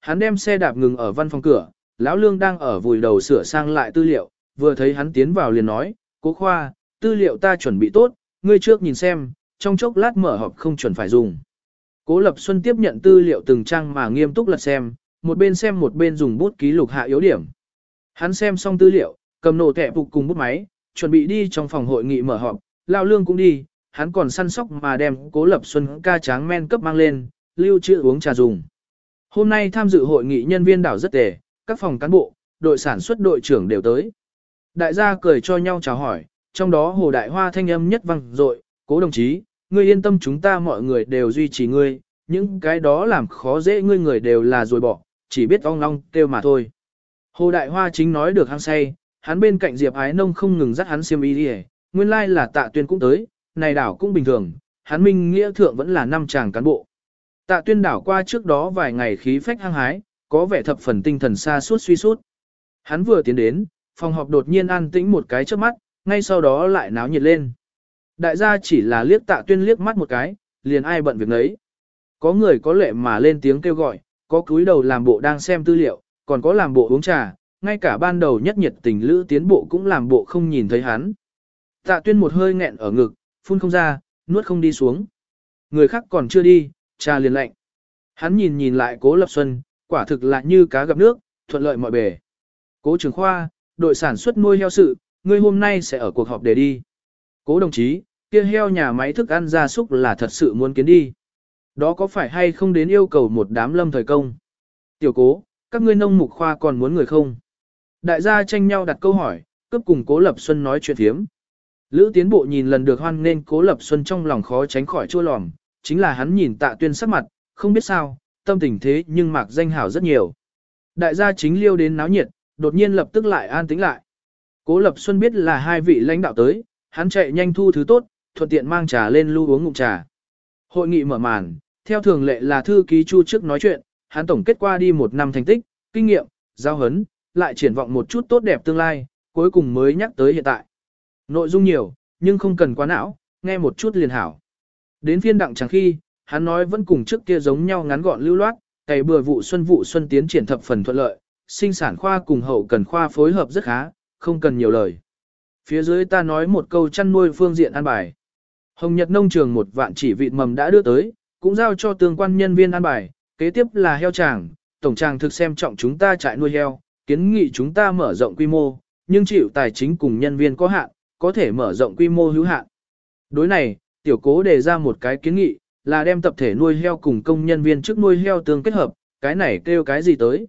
Hắn đem xe đạp ngừng ở văn phòng cửa, lão lương đang ở vùi đầu sửa sang lại tư liệu, vừa thấy hắn tiến vào liền nói, cố khoa, tư liệu ta chuẩn bị tốt, ngươi trước nhìn xem, trong chốc lát mở họp không chuẩn phải dùng. Cố Lập Xuân tiếp nhận tư liệu từng trang mà nghiêm túc lật xem, một bên xem một bên dùng bút ký lục hạ yếu điểm. Hắn xem xong tư liệu, cầm nổ thẻ phục cùng bút máy, chuẩn bị đi trong phòng hội nghị mở họp, Lão Lương cũng đi, hắn còn săn sóc mà đem Cố Lập Xuân ca tráng men cấp mang lên, lưu trữ uống trà dùng. Hôm nay tham dự hội nghị nhân viên đảo rất tề, các phòng cán bộ, đội sản xuất đội trưởng đều tới. Đại gia cười cho nhau chào hỏi, trong đó Hồ Đại Hoa thanh âm nhất vang dội, cố đồng chí, ngươi yên tâm chúng ta mọi người đều duy trì ngươi, những cái đó làm khó dễ ngươi người đều là rồi bỏ, chỉ biết ong ong kêu mà thôi. Hồ Đại Hoa chính nói được hăng say, hắn bên cạnh Diệp Ái Nông không ngừng dắt hắn xiêm y đi nguyên lai là tạ tuyên cũng tới, này đảo cũng bình thường, hắn minh nghĩa thượng vẫn là năm chàng cán bộ. Tạ tuyên đảo qua trước đó vài ngày khí phách hăng hái, có vẻ thập phần tinh thần xa suốt suy suốt. Hắn vừa tiến đến, phòng họp đột nhiên an tĩnh một cái trước mắt, ngay sau đó lại náo nhiệt lên. Đại gia chỉ là liếc tạ tuyên liếc mắt một cái, liền ai bận việc nấy. Có người có lệ mà lên tiếng kêu gọi, có cúi đầu làm bộ đang xem tư liệu, còn có làm bộ uống trà, ngay cả ban đầu nhất nhiệt tình lữ tiến bộ cũng làm bộ không nhìn thấy hắn. Tạ tuyên một hơi nghẹn ở ngực, phun không ra, nuốt không đi xuống. Người khác còn chưa đi, Cha liền lạnh. Hắn nhìn nhìn lại cố lập xuân, quả thực là như cá gặp nước, thuận lợi mọi bề. Cố trường khoa, đội sản xuất nuôi heo sự, ngươi hôm nay sẽ ở cuộc họp để đi. Cố đồng chí, kia heo nhà máy thức ăn gia súc là thật sự muốn kiến đi. Đó có phải hay không đến yêu cầu một đám lâm thời công? Tiểu cố, các ngươi nông mục khoa còn muốn người không? Đại gia tranh nhau đặt câu hỏi, cướp cùng cố lập xuân nói chuyện thiếm. Lữ tiến bộ nhìn lần được hoan nên cố lập xuân trong lòng khó tránh khỏi chua lòng chính là hắn nhìn tạ tuyên sắc mặt, không biết sao, tâm tình thế nhưng mạc danh hảo rất nhiều. Đại gia chính liêu đến náo nhiệt, đột nhiên lập tức lại an tĩnh lại. Cố Lập Xuân biết là hai vị lãnh đạo tới, hắn chạy nhanh thu thứ tốt, thuận tiện mang trà lên lưu uống ngụm trà. Hội nghị mở màn, theo thường lệ là thư ký Chu trước nói chuyện, hắn tổng kết qua đi một năm thành tích, kinh nghiệm, giao hấn, lại triển vọng một chút tốt đẹp tương lai, cuối cùng mới nhắc tới hiện tại. Nội dung nhiều, nhưng không cần quá não, nghe một chút liền hảo. Đến phiên đặng chẳng khi, hắn nói vẫn cùng trước kia giống nhau ngắn gọn lưu loát, cày bừa vụ xuân vụ xuân tiến triển thập phần thuận lợi, sinh sản khoa cùng hậu cần khoa phối hợp rất khá, không cần nhiều lời. Phía dưới ta nói một câu chăn nuôi phương diện an bài. Hồng Nhật nông trường một vạn chỉ vịt mầm đã đưa tới, cũng giao cho tương quan nhân viên an bài, kế tiếp là heo tràng, tổng tràng thực xem trọng chúng ta trại nuôi heo, kiến nghị chúng ta mở rộng quy mô, nhưng chịu tài chính cùng nhân viên có hạn, có thể mở rộng quy mô hữu hạn. Đối này, tiểu cố đề ra một cái kiến nghị, là đem tập thể nuôi heo cùng công nhân viên trước nuôi heo tương kết hợp, cái này kêu cái gì tới.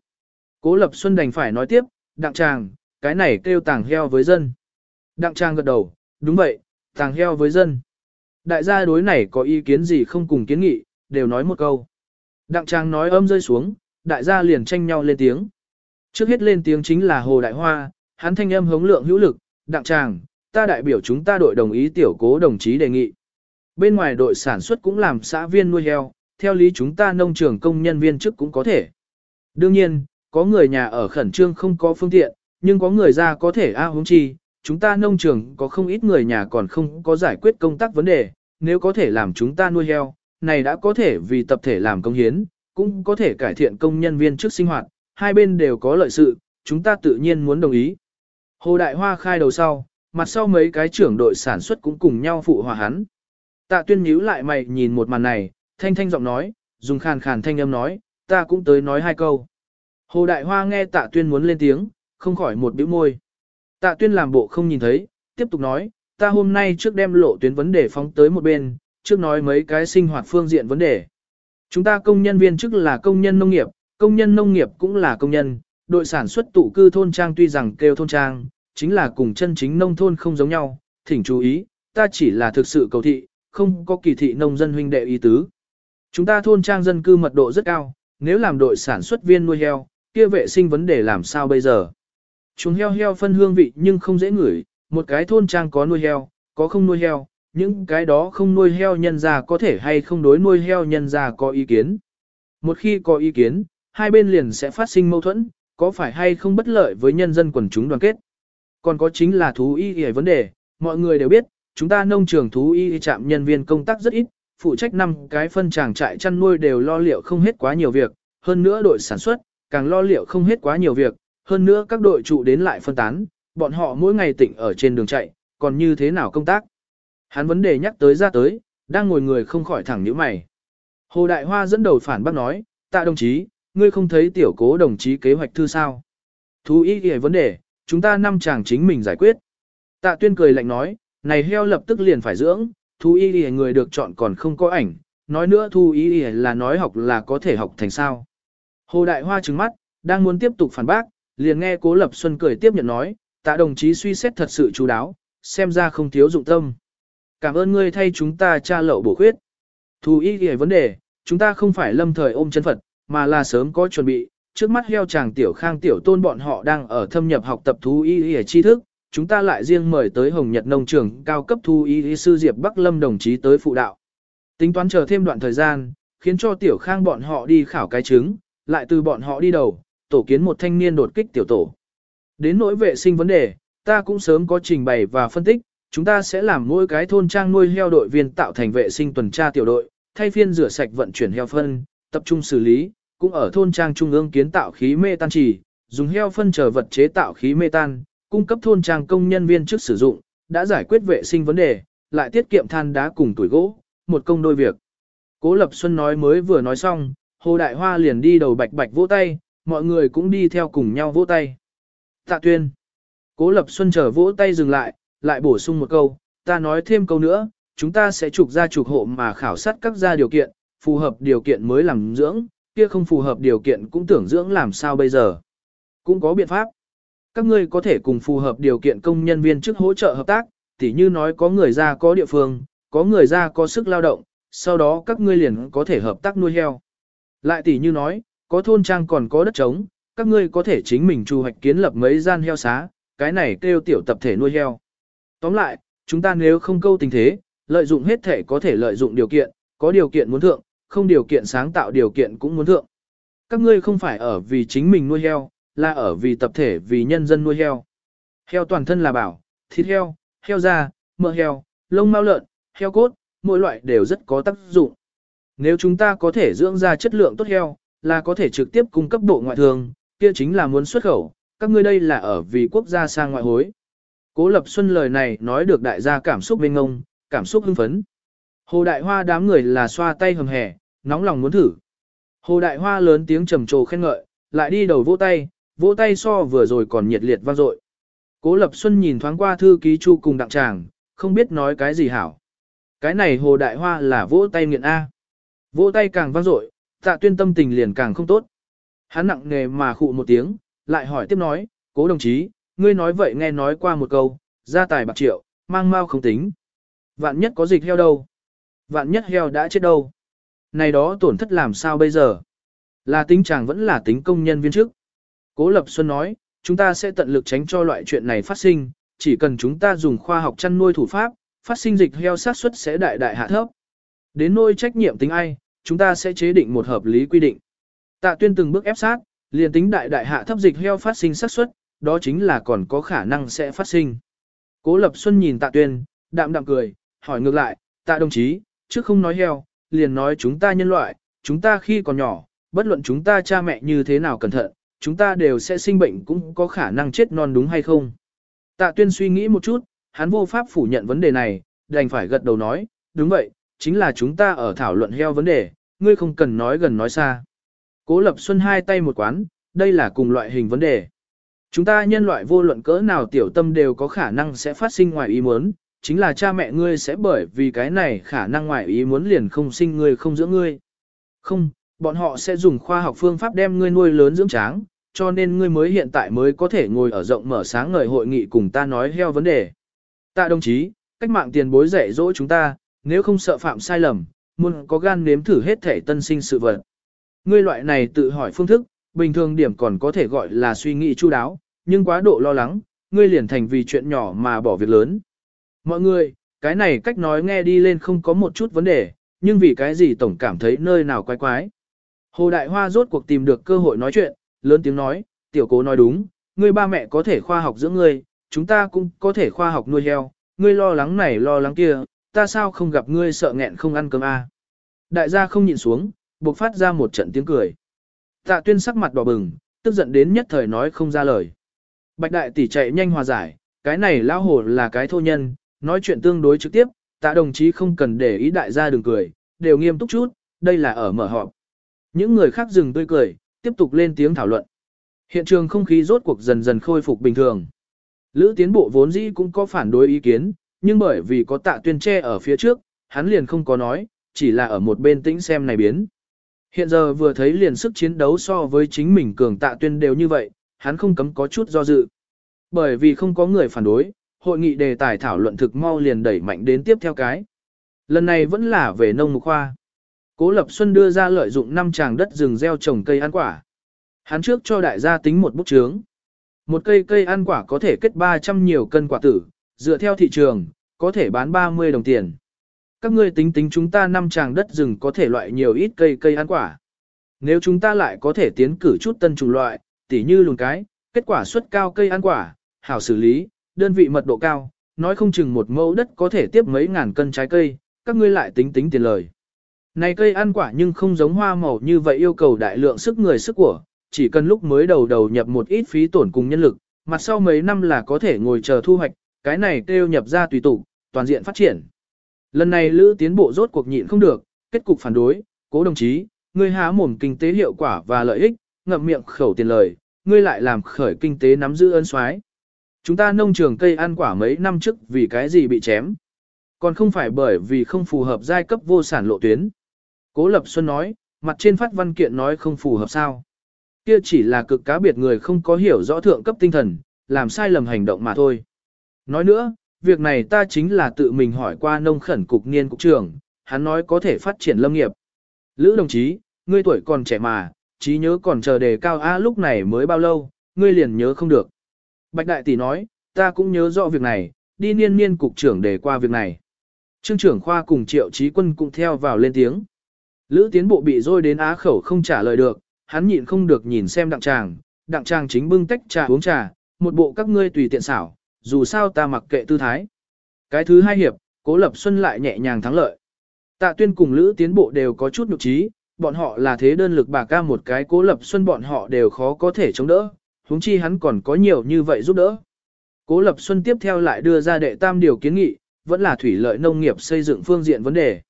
Cố Lập Xuân đành phải nói tiếp, đặng tràng, cái này kêu tàng heo với dân. Đặng tràng gật đầu, đúng vậy, tàng heo với dân. Đại gia đối này có ý kiến gì không cùng kiến nghị, đều nói một câu. Đặng tràng nói âm rơi xuống, đại gia liền tranh nhau lên tiếng. Trước hết lên tiếng chính là Hồ Đại Hoa, hắn thanh âm hống lượng hữu lực, đặng tràng, ta đại biểu chúng ta đội đồng ý tiểu cố đồng chí đề nghị. Bên ngoài đội sản xuất cũng làm xã viên nuôi heo, theo lý chúng ta nông trường công nhân viên chức cũng có thể. Đương nhiên, có người nhà ở khẩn trương không có phương tiện, nhưng có người ra có thể a à chi, chúng ta nông trường có không ít người nhà còn không có giải quyết công tác vấn đề, nếu có thể làm chúng ta nuôi heo, này đã có thể vì tập thể làm công hiến, cũng có thể cải thiện công nhân viên trước sinh hoạt, hai bên đều có lợi sự, chúng ta tự nhiên muốn đồng ý. Hồ Đại Hoa khai đầu sau, mặt sau mấy cái trưởng đội sản xuất cũng cùng nhau phụ hòa hắn. Tạ tuyên nhíu lại mày nhìn một màn này, thanh thanh giọng nói, dùng khàn khàn thanh âm nói, ta cũng tới nói hai câu. Hồ Đại Hoa nghe tạ tuyên muốn lên tiếng, không khỏi một bĩu môi. Tạ tuyên làm bộ không nhìn thấy, tiếp tục nói, ta hôm nay trước đem lộ tuyến vấn đề phóng tới một bên, trước nói mấy cái sinh hoạt phương diện vấn đề. Chúng ta công nhân viên chức là công nhân nông nghiệp, công nhân nông nghiệp cũng là công nhân, đội sản xuất tụ cư thôn trang tuy rằng kêu thôn trang, chính là cùng chân chính nông thôn không giống nhau, thỉnh chú ý, ta chỉ là thực sự cầu thị, không có kỳ thị nông dân huynh đệ ý tứ. Chúng ta thôn trang dân cư mật độ rất cao, nếu làm đội sản xuất viên nuôi heo, kia vệ sinh vấn đề làm sao bây giờ? Chúng heo heo phân hương vị nhưng không dễ ngửi, một cái thôn trang có nuôi heo, có không nuôi heo, những cái đó không nuôi heo nhân ra có thể hay không đối nuôi heo nhân ra có ý kiến. Một khi có ý kiến, hai bên liền sẽ phát sinh mâu thuẫn, có phải hay không bất lợi với nhân dân quần chúng đoàn kết. Còn có chính là thú y hề vấn đề, mọi người đều biết, chúng ta nông trường thú y trạm nhân viên công tác rất ít, phụ trách năm cái phân tràng trại chăn nuôi đều lo liệu không hết quá nhiều việc, hơn nữa đội sản xuất, càng lo liệu không hết quá nhiều việc, hơn nữa các đội trụ đến lại phân tán, bọn họ mỗi ngày tỉnh ở trên đường chạy, còn như thế nào công tác. Hắn vấn đề nhắc tới ra tới, đang ngồi người không khỏi thẳng nhíu mày. Hồ Đại Hoa dẫn đầu phản bác nói, tạ đồng chí, ngươi không thấy tiểu cố đồng chí kế hoạch thư sao. Thú ý kìa vấn đề, chúng ta năm chàng chính mình giải quyết. Tạ tuyên cười lạnh nói, này heo lập tức liền phải dưỡng, thú y kìa người được chọn còn không có ảnh, nói nữa thú y kìa là nói học là có thể học thành sao. Hồ Đại Hoa trừng mắt, đang muốn tiếp tục phản bác, liền nghe Cố Lập Xuân cười tiếp nhận nói, tạ đồng chí suy xét thật sự chú đáo, xem ra không thiếu dụng tâm. Cảm ơn ngươi thay chúng ta tra lậu bổ khuyết. Thú y ghi vấn đề, chúng ta không phải lâm thời ôm chân Phật, mà là sớm có chuẩn bị. Trước mắt heo chàng tiểu khang tiểu tôn bọn họ đang ở thâm nhập học tập thú y y tri thức, chúng ta lại riêng mời tới Hồng Nhật Nông trường cao cấp thu y y sư Diệp Bắc Lâm đồng chí tới phụ đạo. Tính toán chờ thêm đoạn thời gian, khiến cho tiểu khang bọn họ đi khảo cái chứng, lại từ bọn họ đi đầu, tổ kiến một thanh niên đột kích tiểu tổ. Đến nỗi vệ sinh vấn đề, ta cũng sớm có trình bày và phân tích, chúng ta sẽ làm mỗi cái thôn trang nuôi heo đội viên tạo thành vệ sinh tuần tra tiểu đội, thay phiên rửa sạch vận chuyển heo phân, tập trung xử lý, cũng ở thôn trang trung ương kiến tạo khí mê tan trì, dùng heo phân chờ vật chế tạo khí mê tan, cung cấp thôn trang công nhân viên trước sử dụng, đã giải quyết vệ sinh vấn đề, lại tiết kiệm than đá cùng tuổi gỗ, một công đôi việc. Cố Lập Xuân nói mới vừa nói xong, Hồ Đại Hoa liền đi đầu bạch bạch vỗ tay, mọi người cũng đi theo cùng nhau vỗ tay. Tạ tuyên. Cố Lập Xuân chờ vỗ tay dừng lại, lại bổ sung một câu, ta nói thêm câu nữa, chúng ta sẽ trục ra trục hộ mà khảo sát các gia điều kiện, phù hợp điều kiện mới làm dưỡng, kia không phù hợp điều kiện cũng tưởng dưỡng làm sao bây giờ. Cũng có biện pháp. Các ngươi có thể cùng phù hợp điều kiện công nhân viên chức hỗ trợ hợp tác, tỉ như nói có người ra có địa phương, có người ra có sức lao động, sau đó các ngươi liền có thể hợp tác nuôi heo. Lại tỉ như nói, có thôn trang còn có đất trống, các ngươi có thể chính mình trù hoạch kiến lập mấy gian heo xá, cái này kêu tiểu tập thể nuôi heo. Tóm lại, chúng ta nếu không câu tình thế, lợi dụng hết thể có thể lợi dụng điều kiện, có điều kiện muốn thượng, không điều kiện sáng tạo điều kiện cũng muốn thượng. Các ngươi không phải ở vì chính mình nuôi heo, là ở vì tập thể vì nhân dân nuôi heo. Heo toàn thân là bảo, thịt heo, heo da, mỡ heo, lông mao lợn, heo cốt, mỗi loại đều rất có tác dụng. Nếu chúng ta có thể dưỡng ra chất lượng tốt heo, là có thể trực tiếp cung cấp bộ ngoại thương, kia chính là muốn xuất khẩu, các ngươi đây là ở vì quốc gia sang ngoại hối. Cố Lập Xuân lời này nói được đại gia cảm xúc bên ngông, cảm xúc hưng phấn. Hồ Đại Hoa đám người là xoa tay hầm hẻ, nóng lòng muốn thử. Hồ Đại Hoa lớn tiếng trầm trồ khen ngợi, lại đi đầu vỗ tay, vỗ tay so vừa rồi còn nhiệt liệt vang dội. Cố Lập Xuân nhìn thoáng qua thư ký Chu cùng đặng tràng, không biết nói cái gì hảo. Cái này Hồ Đại Hoa là vỗ tay nghiện A. Vỗ tay càng vang dội, tạ tuyên tâm tình liền càng không tốt. Hắn nặng nề mà khụ một tiếng, lại hỏi tiếp nói, cố đồng chí, ngươi nói vậy nghe nói qua một câu, gia tài bạc triệu, mang mau không tính. Vạn nhất có dịch heo đâu? Vạn nhất heo đã chết đâu? Này đó tổn thất làm sao bây giờ? Là tính chàng vẫn là tính công nhân viên chức. Cố Lập Xuân nói, chúng ta sẽ tận lực tránh cho loại chuyện này phát sinh, chỉ cần chúng ta dùng khoa học chăn nuôi thủ pháp, phát sinh dịch heo sát suất sẽ đại đại hạ thấp. Đến nôi trách nhiệm tính ai, chúng ta sẽ chế định một hợp lý quy định. Tạ tuyên từng bước ép sát, liền tính đại đại hạ thấp dịch heo phát sinh sát suất, đó chính là còn có khả năng sẽ phát sinh. Cố Lập Xuân nhìn Tạ Tuyên, đạm đạm cười, hỏi ngược lại, Tạ đồng chí, trước không nói heo, liền nói chúng ta nhân loại, chúng ta khi còn nhỏ, bất luận chúng ta cha mẹ như thế nào cẩn thận, chúng ta đều sẽ sinh bệnh cũng có khả năng chết non đúng hay không. Tạ Tuyên suy nghĩ một chút, hắn vô pháp phủ nhận vấn đề này, đành phải gật đầu nói, đúng vậy, chính là chúng ta ở thảo luận heo vấn đề, ngươi không cần nói gần nói xa. Cố Lập Xuân hai tay một quán, đây là cùng loại hình vấn đề. Chúng ta nhân loại vô luận cỡ nào tiểu tâm đều có khả năng sẽ phát sinh ngoài ý muốn, chính là cha mẹ ngươi sẽ bởi vì cái này khả năng ngoài ý muốn liền không sinh ngươi không dưỡng ngươi. Không, bọn họ sẽ dùng khoa học phương pháp đem ngươi nuôi lớn dưỡng tráng, cho nên ngươi mới hiện tại mới có thể ngồi ở rộng mở sáng ngời hội nghị cùng ta nói heo vấn đề. Tạ đồng chí, cách mạng tiền bối dạy dỗ chúng ta, nếu không sợ phạm sai lầm, muốn có gan nếm thử hết thể tân sinh sự vật. Ngươi loại này tự hỏi phương thức, bình thường điểm còn có thể gọi là suy nghĩ chu đáo, nhưng quá độ lo lắng, ngươi liền thành vì chuyện nhỏ mà bỏ việc lớn. Mọi người, cái này cách nói nghe đi lên không có một chút vấn đề, nhưng vì cái gì tổng cảm thấy nơi nào quái quái. Hồ Đại Hoa rốt cuộc tìm được cơ hội nói chuyện, lớn tiếng nói, tiểu cố nói đúng, ngươi ba mẹ có thể khoa học dưỡng ngươi, chúng ta cũng có thể khoa học nuôi heo, ngươi lo lắng này lo lắng kia, ta sao không gặp ngươi sợ nghẹn không ăn cơm a? À? Đại gia không nhìn xuống, buộc phát ra một trận tiếng cười. Tạ tuyên sắc mặt đỏ bừng, tức giận đến nhất thời nói không ra lời. Bạch đại tỷ chạy nhanh hòa giải, cái này lão hồ là cái thô nhân, nói chuyện tương đối trực tiếp, tạ đồng chí không cần để ý đại gia đừng cười, đều nghiêm túc chút, đây là ở mở họp. Những người khác dừng tươi cười, tiếp tục lên tiếng thảo luận. Hiện trường không khí rốt cuộc dần dần khôi phục bình thường. Lữ tiến bộ vốn dĩ cũng có phản đối ý kiến, nhưng bởi vì có tạ tuyên tre ở phía trước, hắn liền không có nói, chỉ là ở một bên tĩnh xem này biến. Hiện giờ vừa thấy liền sức chiến đấu so với chính mình cường tạ tuyên đều như vậy, hắn không cấm có chút do dự. Bởi vì không có người phản đối, hội nghị đề tài thảo luận thực mau liền đẩy mạnh đến tiếp theo cái. Lần này vẫn là về nông mục khoa. Cố Lập Xuân đưa ra lợi dụng năm tràng đất rừng gieo trồng cây ăn quả. Hắn trước cho đại gia tính một bút chướng. Một cây cây ăn quả có thể kết 300 nhiều cân quả tử, dựa theo thị trường, có thể bán 30 đồng tiền. Các ngươi tính tính chúng ta năm tràng đất rừng có thể loại nhiều ít cây cây ăn quả. Nếu chúng ta lại có thể tiến cử chút tân chủng loại, tỉ như lùn cái, kết quả suất cao cây ăn quả, hảo xử lý, đơn vị mật độ cao, nói không chừng một mẫu đất có thể tiếp mấy ngàn cân trái cây, các ngươi lại tính tính tiền lời. Này cây ăn quả nhưng không giống hoa màu như vậy yêu cầu đại lượng sức người sức của, chỉ cần lúc mới đầu đầu nhập một ít phí tổn cùng nhân lực, mặt sau mấy năm là có thể ngồi chờ thu hoạch, cái này kêu nhập ra tùy tụ, toàn diện phát triển. Lần này Lữ tiến bộ rốt cuộc nhịn không được, kết cục phản đối, cố đồng chí, ngươi há mồm kinh tế hiệu quả và lợi ích, ngậm miệng khẩu tiền lời, ngươi lại làm khởi kinh tế nắm giữ ân soái. Chúng ta nông trường cây ăn quả mấy năm trước vì cái gì bị chém? Còn không phải bởi vì không phù hợp giai cấp vô sản lộ tuyến. Cố Lập Xuân nói, mặt trên phát văn kiện nói không phù hợp sao. Kia chỉ là cực cá biệt người không có hiểu rõ thượng cấp tinh thần, làm sai lầm hành động mà thôi. Nói nữa, việc này ta chính là tự mình hỏi qua nông khẩn cục niên cục trưởng, hắn nói có thể phát triển lâm nghiệp. Lữ đồng chí, ngươi tuổi còn trẻ mà, trí nhớ còn chờ đề cao A lúc này mới bao lâu, ngươi liền nhớ không được. Bạch Đại Tỷ nói, ta cũng nhớ rõ việc này, đi niên niên cục trưởng đề qua việc này. Trương trưởng khoa cùng triệu trí quân cũng theo vào lên tiếng. Lữ tiến bộ bị rôi đến á khẩu không trả lời được, hắn nhịn không được nhìn xem đặng tràng, đặng tràng chính bưng tách trà uống trà, một bộ các ngươi tùy tiện xảo, dù sao ta mặc kệ tư thái. Cái thứ hai hiệp, cố lập xuân lại nhẹ nhàng thắng lợi. Tạ tuyên cùng lữ tiến bộ đều có chút nhục trí, bọn họ là thế đơn lực bà ca một cái cố lập xuân bọn họ đều khó có thể chống đỡ, huống chi hắn còn có nhiều như vậy giúp đỡ. Cố lập xuân tiếp theo lại đưa ra đệ tam điều kiến nghị, vẫn là thủy lợi nông nghiệp xây dựng phương diện vấn đề.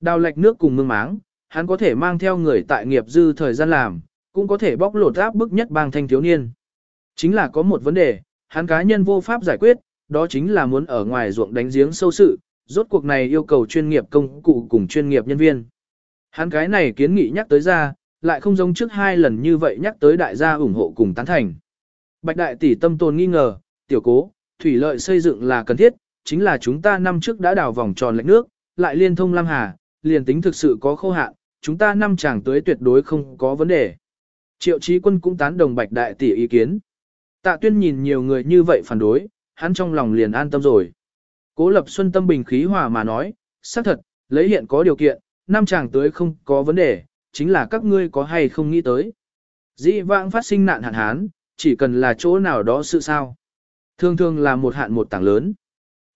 Đào lạch nước cùng mương máng, hắn có thể mang theo người tại nghiệp dư thời gian làm, cũng có thể bóc lột áp bức nhất bang thanh thiếu niên. Chính là có một vấn đề, hắn cá nhân vô pháp giải quyết, đó chính là muốn ở ngoài ruộng đánh giếng sâu sự, rốt cuộc này yêu cầu chuyên nghiệp công cụ cùng chuyên nghiệp nhân viên. Hắn cái này kiến nghị nhắc tới ra, lại không giống trước hai lần như vậy nhắc tới đại gia ủng hộ cùng tán thành. Bạch đại tỷ tâm tồn nghi ngờ, tiểu cố, thủy lợi xây dựng là cần thiết, chính là chúng ta năm trước đã đào vòng tròn lệch nước, lại liên thông Lam Hà, liền tính thực sự có khô hạn, chúng ta năm chàng tới tuyệt đối không có vấn đề. Triệu Chí Quân cũng tán đồng Bạch Đại tỷ ý kiến. Tạ Tuyên nhìn nhiều người như vậy phản đối, hắn trong lòng liền an tâm rồi. Cố Lập Xuân tâm bình khí hòa mà nói, xác thật, lấy hiện có điều kiện, năm chàng tới không có vấn đề, chính là các ngươi có hay không nghĩ tới. Dĩ vãng phát sinh nạn hạn hán, chỉ cần là chỗ nào đó sự sao. Thường thường là một hạn một tảng lớn.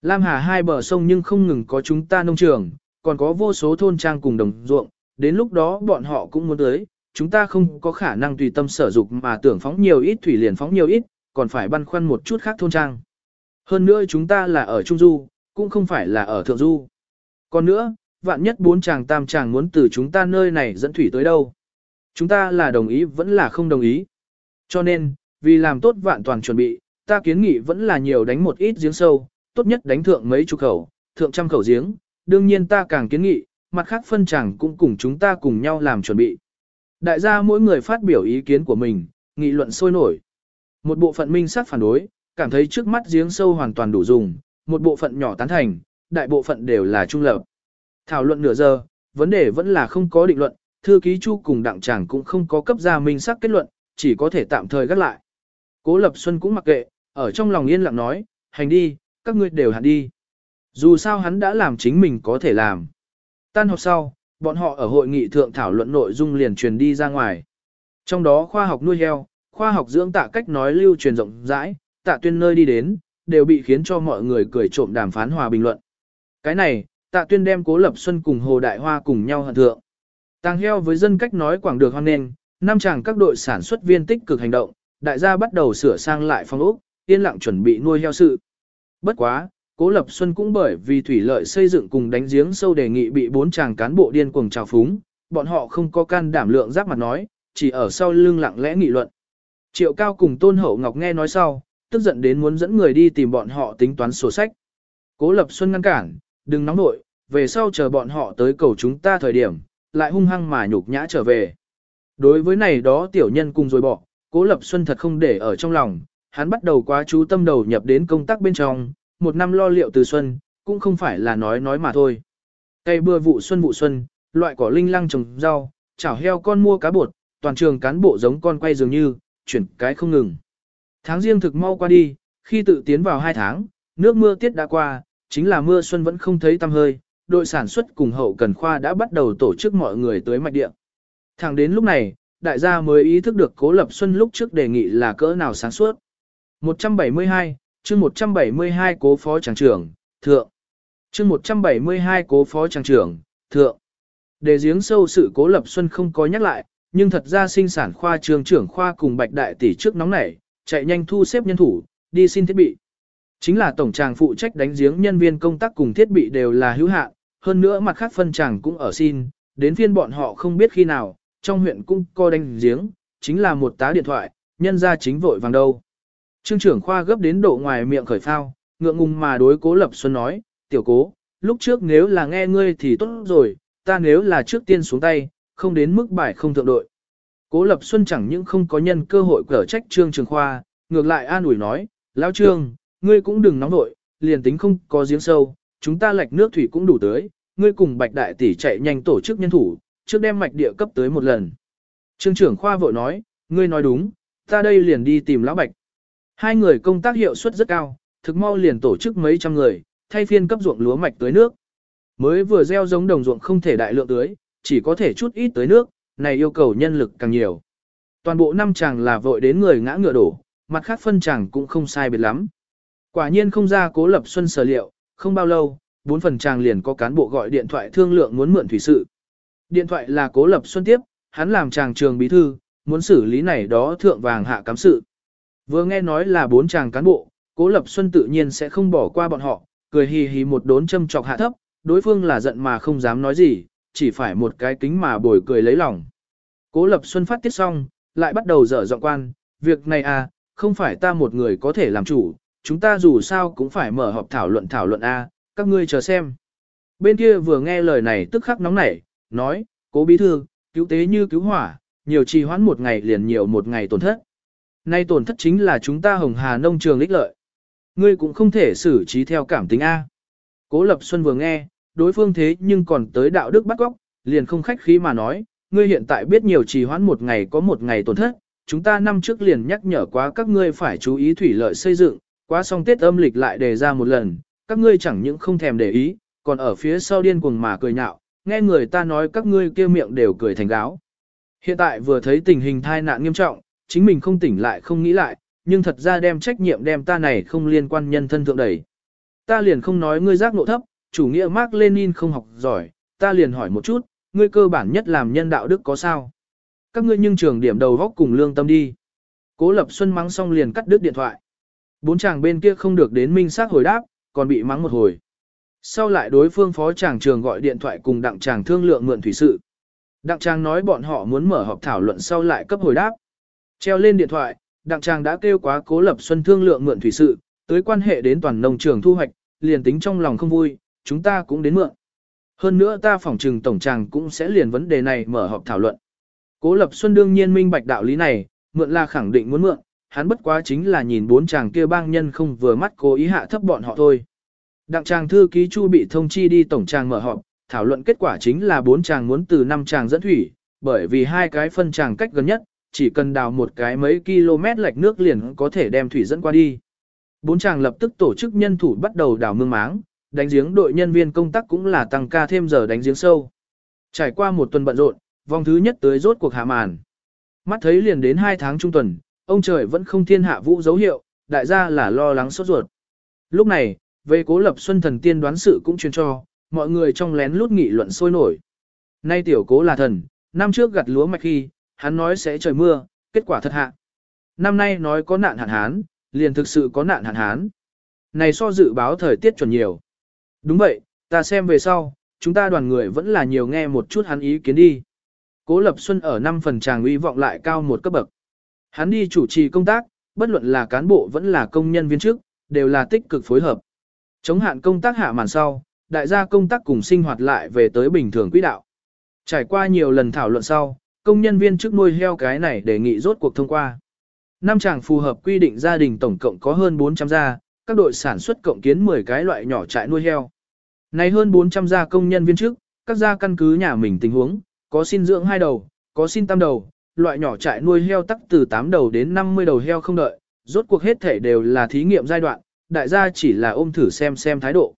Lam Hà hai bờ sông nhưng không ngừng có chúng ta nông trường, còn có vô số thôn trang cùng đồng ruộng, đến lúc đó bọn họ cũng muốn tới, chúng ta không có khả năng tùy tâm sở dục mà tưởng phóng nhiều ít thủy liền phóng nhiều ít, còn phải băn khoăn một chút khác thôn trang. Hơn nữa chúng ta là ở Trung Du, cũng không phải là ở Thượng Du. Còn nữa, vạn nhất bốn chàng tam chàng muốn từ chúng ta nơi này dẫn thủy tới đâu. Chúng ta là đồng ý vẫn là không đồng ý. Cho nên, vì làm tốt vạn toàn chuẩn bị, ta kiến nghị vẫn là nhiều đánh một ít giếng sâu, tốt nhất đánh thượng mấy chục khẩu, thượng trăm khẩu giếng, đương nhiên ta càng kiến nghị, mặt khác phân chẳng cũng cùng chúng ta cùng nhau làm chuẩn bị. Đại gia mỗi người phát biểu ý kiến của mình, nghị luận sôi nổi. Một bộ phận minh sát phản đối, cảm thấy trước mắt giếng sâu hoàn toàn đủ dùng, một bộ phận nhỏ tán thành, đại bộ phận đều là trung lập. Thảo luận nửa giờ, vấn đề vẫn là không có định luận, thư ký chu cùng đặng chàng cũng không có cấp ra minh sắc kết luận, chỉ có thể tạm thời gác lại. Cố Lập Xuân cũng mặc kệ, ở trong lòng yên lặng nói, hành đi, các ngươi đều hẳn đi. Dù sao hắn đã làm chính mình có thể làm. Tan học sau, bọn họ ở hội nghị thượng thảo luận nội dung liền truyền đi ra ngoài. Trong đó khoa học nuôi heo, khoa học dưỡng tạ cách nói lưu truyền rộng rãi, tạ tuyên nơi đi đến, đều bị khiến cho mọi người cười trộm đàm phán hòa bình luận. Cái này, tạ tuyên đem cố lập xuân cùng Hồ Đại Hoa cùng nhau hận thượng. Tàng heo với dân cách nói quảng được hoan nền, năm chàng các đội sản xuất viên tích cực hành động, đại gia bắt đầu sửa sang lại phong ốc, yên lặng chuẩn bị nuôi heo sự. Bất quá, Cố Lập Xuân cũng bởi vì thủy lợi xây dựng cùng đánh giếng sâu đề nghị bị bốn chàng cán bộ điên cuồng trào phúng, bọn họ không có can đảm lượng giáp mặt nói, chỉ ở sau lưng lặng lẽ nghị luận. Triệu Cao cùng Tôn Hậu Ngọc nghe nói sau, tức giận đến muốn dẫn người đi tìm bọn họ tính toán sổ sách. Cố Lập Xuân ngăn cản, đừng nóng nội, về sau chờ bọn họ tới cầu chúng ta thời điểm, lại hung hăng mà nhục nhã trở về. Đối với này đó tiểu nhân cùng rồi bỏ, Cố Lập Xuân thật không để ở trong lòng, hắn bắt đầu quá chú tâm đầu nhập đến công tác bên trong, một năm lo liệu từ xuân, cũng không phải là nói nói mà thôi. Cây bưa vụ xuân vụ xuân, loại cỏ linh lăng trồng rau, chảo heo con mua cá bột, toàn trường cán bộ giống con quay dường như, chuyển cái không ngừng. Tháng riêng thực mau qua đi, khi tự tiến vào hai tháng, nước mưa tiết đã qua, chính là mưa xuân vẫn không thấy tăm hơi, đội sản xuất cùng hậu cần khoa đã bắt đầu tổ chức mọi người tới mạch địa. Thẳng đến lúc này, đại gia mới ý thức được Cố Lập Xuân lúc trước đề nghị là cỡ nào sáng suốt. 172, chương 172 cố phó tràng trưởng, thượng. chương 172 cố phó tràng trưởng, thượng. Đề giếng sâu sự cố lập xuân không có nhắc lại, nhưng thật ra sinh sản khoa trường trưởng khoa cùng bạch đại tỷ trước nóng nảy, chạy nhanh thu xếp nhân thủ, đi xin thiết bị. Chính là tổng tràng phụ trách đánh giếng nhân viên công tác cùng thiết bị đều là hữu hạn, hơn nữa mặt khác phân tràng cũng ở xin, đến phiên bọn họ không biết khi nào, trong huyện cũng co đánh giếng, chính là một tá điện thoại, nhân ra chính vội vàng đâu. Trương trưởng khoa gấp đến độ ngoài miệng khởi phao, ngượng ngùng mà đối cố lập xuân nói, tiểu cố, lúc trước nếu là nghe ngươi thì tốt rồi, ta nếu là trước tiên xuống tay, không đến mức bài không thượng đội. Cố lập xuân chẳng những không có nhân cơ hội cở trách trương trường khoa, ngược lại an ủi nói, lão trương, ngươi cũng đừng nóng nội, liền tính không có giếng sâu, chúng ta lạch nước thủy cũng đủ tới, ngươi cùng bạch đại tỷ chạy nhanh tổ chức nhân thủ, trước đem mạch địa cấp tới một lần. Trương trưởng khoa vội nói, ngươi nói đúng, ta đây liền đi tìm lão bạch. Hai người công tác hiệu suất rất cao, thực mau liền tổ chức mấy trăm người, thay phiên cấp ruộng lúa mạch tưới nước. Mới vừa gieo giống đồng ruộng không thể đại lượng tưới, chỉ có thể chút ít tưới nước, này yêu cầu nhân lực càng nhiều. Toàn bộ năm chàng là vội đến người ngã ngựa đổ, mặt khác phân chàng cũng không sai biệt lắm. Quả nhiên không ra cố lập xuân sở liệu, không bao lâu, bốn phần chàng liền có cán bộ gọi điện thoại thương lượng muốn mượn thủy sự. Điện thoại là cố lập xuân tiếp, hắn làm chàng trường bí thư, muốn xử lý này đó thượng vàng hạ cám sự. Vừa nghe nói là bốn chàng cán bộ, Cố Lập Xuân tự nhiên sẽ không bỏ qua bọn họ, cười hì hì một đốn châm chọc hạ thấp, đối phương là giận mà không dám nói gì, chỉ phải một cái kính mà bồi cười lấy lòng. Cố Lập Xuân phát tiết xong, lại bắt đầu dở giọng quan, việc này à, không phải ta một người có thể làm chủ, chúng ta dù sao cũng phải mở họp thảo luận thảo luận a, các ngươi chờ xem. Bên kia vừa nghe lời này tức khắc nóng nảy, nói, cố bí thư, cứu tế như cứu hỏa, nhiều trì hoãn một ngày liền nhiều một ngày tổn thất. Nay tổn thất chính là chúng ta hồng hà nông trường ích lợi. Ngươi cũng không thể xử trí theo cảm tính A. Cố Lập Xuân vừa nghe, đối phương thế nhưng còn tới đạo đức bắt góc, liền không khách khí mà nói, ngươi hiện tại biết nhiều trì hoãn một ngày có một ngày tổn thất, chúng ta năm trước liền nhắc nhở quá các ngươi phải chú ý thủy lợi xây dựng, quá xong Tết âm lịch lại đề ra một lần, các ngươi chẳng những không thèm để ý, còn ở phía sau điên cuồng mà cười nhạo, nghe người ta nói các ngươi kia miệng đều cười thành gáo. Hiện tại vừa thấy tình hình thai nạn nghiêm trọng, chính mình không tỉnh lại không nghĩ lại, nhưng thật ra đem trách nhiệm đem ta này không liên quan nhân thân thượng đẩy. Ta liền không nói ngươi giác ngộ thấp, chủ nghĩa Mark Lenin không học giỏi, ta liền hỏi một chút, ngươi cơ bản nhất làm nhân đạo đức có sao? Các ngươi nhưng trường điểm đầu góc cùng lương tâm đi. Cố Lập Xuân mắng xong liền cắt đứt điện thoại. Bốn chàng bên kia không được đến minh xác hồi đáp, còn bị mắng một hồi. Sau lại đối phương phó chàng trường gọi điện thoại cùng đặng chàng thương lượng mượn thủy sự. Đặng chàng nói bọn họ muốn mở họp thảo luận sau lại cấp hồi đáp. Treo lên điện thoại, đặng chàng đã kêu quá cố lập xuân thương lượng mượn thủy sự, tới quan hệ đến toàn nông trường thu hoạch, liền tính trong lòng không vui, chúng ta cũng đến mượn. Hơn nữa ta phỏng trừng tổng tràng cũng sẽ liền vấn đề này mở họp thảo luận. Cố Lập Xuân đương nhiên minh bạch đạo lý này, mượn là khẳng định muốn mượn, hắn bất quá chính là nhìn bốn chàng kia bang nhân không vừa mắt cố ý hạ thấp bọn họ thôi. Đặng chàng thư ký Chu bị thông chi đi tổng chàng mở họp, thảo luận kết quả chính là bốn chàng muốn từ năm chàng dẫn thủy, bởi vì hai cái phân chàng cách gần nhất, chỉ cần đào một cái mấy km lạch nước liền có thể đem thủy dẫn qua đi. Bốn chàng lập tức tổ chức nhân thủ bắt đầu đào mương máng, đánh giếng đội nhân viên công tác cũng là tăng ca thêm giờ đánh giếng sâu. Trải qua một tuần bận rộn, vòng thứ nhất tới rốt cuộc hạ màn. Mắt thấy liền đến hai tháng trung tuần, ông trời vẫn không thiên hạ vũ dấu hiệu, đại gia là lo lắng sốt ruột. Lúc này, về cố lập xuân thần tiên đoán sự cũng truyền cho, mọi người trong lén lút nghị luận sôi nổi. Nay tiểu cố là thần, năm trước gặt lúa mạch khi, hắn nói sẽ trời mưa, kết quả thật hạ. Năm nay nói có nạn hạn hán, liền thực sự có nạn hạn hán. Này so dự báo thời tiết chuẩn nhiều. Đúng vậy, ta xem về sau, chúng ta đoàn người vẫn là nhiều nghe một chút hắn ý kiến đi. Cố Lập Xuân ở năm phần tràng uy vọng lại cao một cấp bậc. Hắn đi chủ trì công tác, bất luận là cán bộ vẫn là công nhân viên chức, đều là tích cực phối hợp. Chống hạn công tác hạ màn sau, đại gia công tác cùng sinh hoạt lại về tới bình thường quỹ đạo. Trải qua nhiều lần thảo luận sau, công nhân viên chức nuôi heo cái này đề nghị rốt cuộc thông qua. Năm chàng phù hợp quy định gia đình tổng cộng có hơn 400 gia, các đội sản xuất cộng kiến 10 cái loại nhỏ trại nuôi heo. Này hơn 400 gia công nhân viên chức, các gia căn cứ nhà mình tình huống, có xin dưỡng hai đầu, có xin tam đầu, loại nhỏ trại nuôi heo tắc từ 8 đầu đến 50 đầu heo không đợi, rốt cuộc hết thể đều là thí nghiệm giai đoạn, đại gia chỉ là ôm thử xem xem thái độ.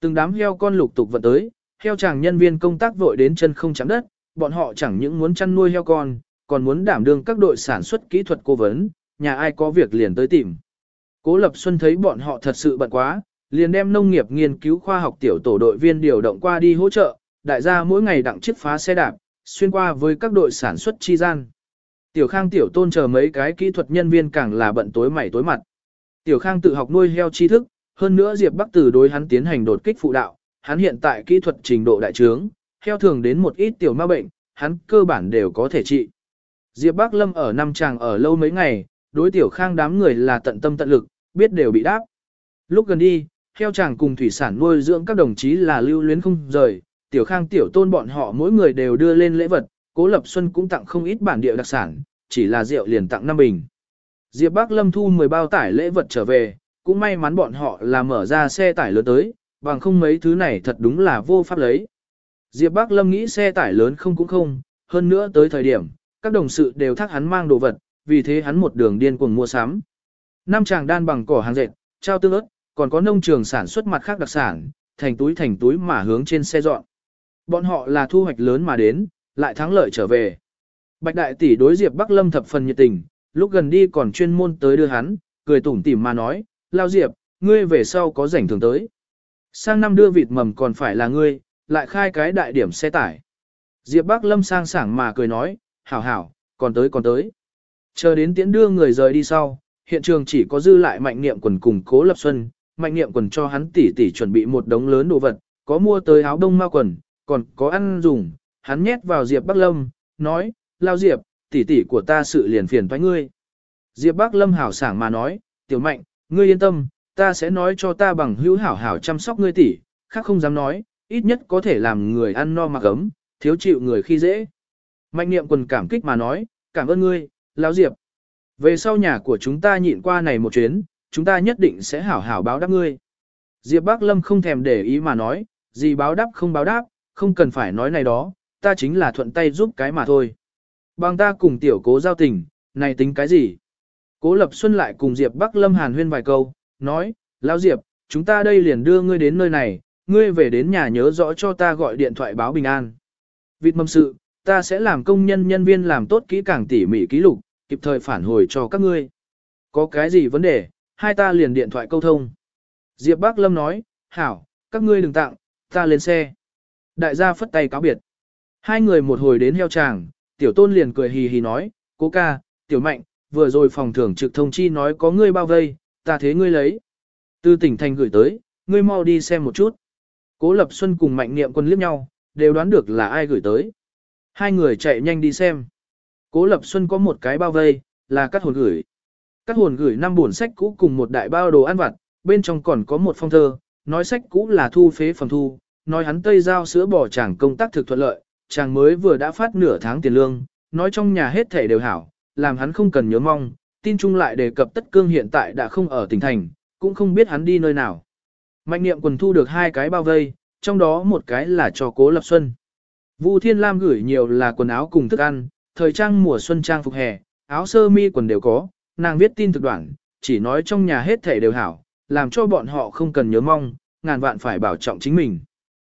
Từng đám heo con lục tục vận tới, heo chàng nhân viên công tác vội đến chân không chạm đất, bọn họ chẳng những muốn chăn nuôi heo con, còn muốn đảm đương các đội sản xuất kỹ thuật cố vấn, nhà ai có việc liền tới tìm. Cố Lập Xuân thấy bọn họ thật sự bận quá, liền đem nông nghiệp nghiên cứu khoa học tiểu tổ đội viên điều động qua đi hỗ trợ, đại gia mỗi ngày đặng chiếc phá xe đạp, xuyên qua với các đội sản xuất chi gian. Tiểu Khang tiểu tôn chờ mấy cái kỹ thuật nhân viên càng là bận tối mày tối mặt. Tiểu Khang tự học nuôi heo tri thức, hơn nữa Diệp Bắc Tử đối hắn tiến hành đột kích phụ đạo, hắn hiện tại kỹ thuật trình độ đại trướng, heo thường đến một ít tiểu ma bệnh, hắn cơ bản đều có thể trị. Diệp Bắc Lâm ở năm chàng ở lâu mấy ngày, đối tiểu Khang đám người là tận tâm tận lực, biết đều bị đáp. Lúc gần đi, heo chàng cùng thủy sản nuôi dưỡng các đồng chí là lưu luyến không rời, tiểu Khang tiểu tôn bọn họ mỗi người đều đưa lên lễ vật, Cố Lập Xuân cũng tặng không ít bản địa đặc sản, chỉ là rượu liền tặng năm bình. Diệp Bắc Lâm thu 10 bao tải lễ vật trở về, cũng may mắn bọn họ là mở ra xe tải lớn tới, bằng không mấy thứ này thật đúng là vô pháp lấy. Diệp Bắc Lâm nghĩ xe tải lớn không cũng không, hơn nữa tới thời điểm, các đồng sự đều thắc hắn mang đồ vật, vì thế hắn một đường điên cuồng mua sắm. Năm chàng đan bằng cỏ hàng dệt, trao tương ớt, còn có nông trường sản xuất mặt khác đặc sản, thành túi thành túi mà hướng trên xe dọn. Bọn họ là thu hoạch lớn mà đến, lại thắng lợi trở về. Bạch đại tỷ đối Diệp Bắc Lâm thập phần nhiệt tình, lúc gần đi còn chuyên môn tới đưa hắn, cười tủm tỉm mà nói, lao Diệp, ngươi về sau có rảnh thường tới. Sang năm đưa vịt mầm còn phải là ngươi, lại khai cái đại điểm xe tải. Diệp Bắc Lâm sang sảng mà cười nói, hảo hảo, còn tới còn tới. Chờ đến tiễn đưa người rời đi sau, hiện trường chỉ có dư lại mạnh niệm quần cùng cố lập xuân, mạnh niệm quần cho hắn tỉ tỉ chuẩn bị một đống lớn đồ vật, có mua tới áo đông ma quần, còn có ăn dùng, hắn nhét vào Diệp Bắc Lâm, nói, lao Diệp, tỷ tỷ của ta sự liền phiền toái ngươi. Diệp Bắc Lâm hảo sảng mà nói, tiểu mạnh, ngươi yên tâm, ta sẽ nói cho ta bằng hữu hảo hảo chăm sóc ngươi tỷ, khác không dám nói, ít nhất có thể làm người ăn no mặc ấm, thiếu chịu người khi dễ. Mạnh niệm quần cảm kích mà nói, cảm ơn ngươi, lão Diệp. Về sau nhà của chúng ta nhịn qua này một chuyến, chúng ta nhất định sẽ hảo hảo báo đáp ngươi. Diệp Bắc Lâm không thèm để ý mà nói, gì báo đáp không báo đáp, không cần phải nói này đó, ta chính là thuận tay giúp cái mà thôi. Bằng ta cùng tiểu cố giao tình, này tính cái gì? Cố Lập Xuân lại cùng Diệp Bắc Lâm hàn huyên vài câu, nói, Lão Diệp, chúng ta đây liền đưa ngươi đến nơi này, ngươi về đến nhà nhớ rõ cho ta gọi điện thoại báo bình an. Vịt mâm sự, ta sẽ làm công nhân nhân viên làm tốt kỹ càng tỉ mỉ ký lục, kịp thời phản hồi cho các ngươi. Có cái gì vấn đề, hai ta liền điện thoại câu thông. Diệp Bắc Lâm nói, hảo, các ngươi đừng tặng, ta lên xe. Đại gia phất tay cáo biệt. Hai người một hồi đến heo tràng, tiểu tôn liền cười hì hì nói, cố ca, tiểu mạnh, vừa rồi phòng thưởng trực thông chi nói có ngươi bao vây, ta thế ngươi lấy. Từ tỉnh thành gửi tới, ngươi mau đi xem một chút. Cố Lập Xuân cùng Mạnh Niệm Quân liếc nhau, đều đoán được là ai gửi tới. Hai người chạy nhanh đi xem. Cố Lập Xuân có một cái bao vây, là các hồn gửi. Các hồn gửi năm buồn sách cũ cùng một đại bao đồ ăn vặt, bên trong còn có một phong thơ, nói sách cũ là thu phế phẩm thu, nói hắn tây giao sữa bỏ chàng công tác thực thuận lợi, chàng mới vừa đã phát nửa tháng tiền lương, nói trong nhà hết thể đều hảo, làm hắn không cần nhớ mong, tin chung lại đề cập tất cương hiện tại đã không ở tỉnh thành, cũng không biết hắn đi nơi nào. Mạnh niệm quần thu được hai cái bao vây, trong đó một cái là cho cố lập xuân. Vu Thiên Lam gửi nhiều là quần áo cùng thức ăn, thời trang mùa xuân trang phục hè, áo sơ mi quần đều có, nàng viết tin thực đoạn, chỉ nói trong nhà hết thể đều hảo, làm cho bọn họ không cần nhớ mong, ngàn vạn phải bảo trọng chính mình.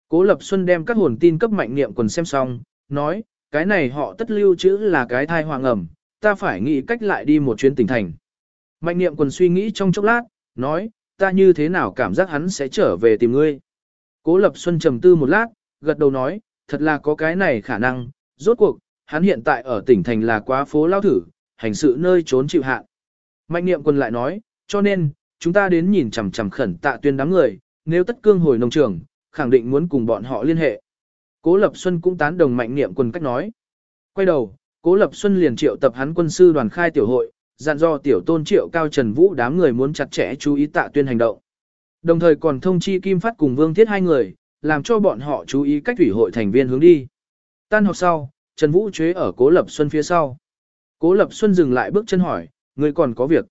Cố Lập Xuân đem các hồn tin cấp mạnh niệm quần xem xong, nói, cái này họ tất lưu chữ là cái thai hoàng ẩm, ta phải nghĩ cách lại đi một chuyến tỉnh thành. Mạnh niệm quần suy nghĩ trong chốc lát, nói, ta như thế nào cảm giác hắn sẽ trở về tìm ngươi. Cố Lập Xuân trầm tư một lát, gật đầu nói, thật là có cái này khả năng, rốt cuộc, hắn hiện tại ở tỉnh thành là quá phố lao thử, hành sự nơi trốn chịu hạn. Mạnh niệm quân lại nói, cho nên, chúng ta đến nhìn chằm chằm khẩn tạ tuyên đám người, nếu tất cương hồi nông trường, khẳng định muốn cùng bọn họ liên hệ. Cố Lập Xuân cũng tán đồng mạnh niệm quân cách nói. Quay đầu, Cố Lập Xuân liền triệu tập hắn quân sư đoàn khai tiểu hội, dặn do tiểu tôn triệu cao Trần Vũ đám người muốn chặt chẽ chú ý tạ tuyên hành động. Đồng thời còn thông chi Kim Phát cùng Vương Thiết hai người, làm cho bọn họ chú ý cách thủy hội thành viên hướng đi. Tan học sau, Trần Vũ chế ở Cố Lập Xuân phía sau. Cố Lập Xuân dừng lại bước chân hỏi, ngươi còn có việc.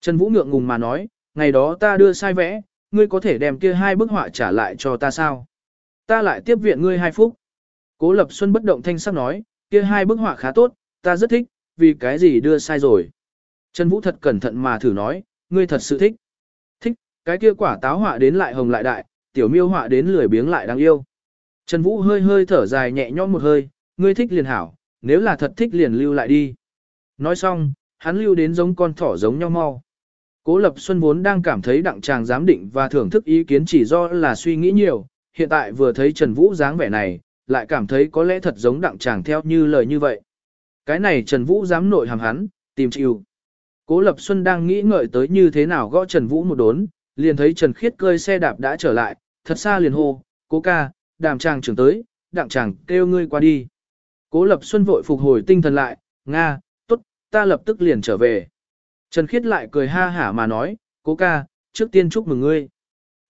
Trần Vũ ngượng ngùng mà nói, ngày đó ta đưa sai vẽ, ngươi có thể đem kia hai bức họa trả lại cho ta sao? Ta lại tiếp viện ngươi hai phút. Cố Lập Xuân bất động thanh sắc nói, kia hai bức họa khá tốt, ta rất thích, vì cái gì đưa sai rồi. Trần Vũ thật cẩn thận mà thử nói, ngươi thật sự thích. Thích, cái kia quả táo họa đến lại hồng lại đại, tiểu miêu họa đến lười biếng lại đáng yêu. Trần Vũ hơi hơi thở dài nhẹ nhõm một hơi, ngươi thích liền hảo, nếu là thật thích liền lưu lại đi. Nói xong, hắn lưu đến giống con thỏ giống nhau mau. Cố Lập Xuân vốn đang cảm thấy đặng chàng giám định và thưởng thức ý kiến chỉ do là suy nghĩ nhiều, hiện tại vừa thấy Trần Vũ dáng vẻ này, lại cảm thấy có lẽ thật giống đặng chàng theo như lời như vậy. Cái này Trần Vũ dám nội hàm hắn, tìm chịu. Cố Lập Xuân đang nghĩ ngợi tới như thế nào gõ Trần Vũ một đốn, liền thấy Trần Khiết cơi xe đạp đã trở lại, thật xa liền hô, cố ca, đàm chàng trưởng tới, đặng chàng kêu ngươi qua đi. Cố Lập Xuân vội phục hồi tinh thần lại, Nga, tốt, ta lập tức liền trở về. Trần Khiết lại cười ha hả mà nói, cố ca, trước tiên chúc mừng ngươi.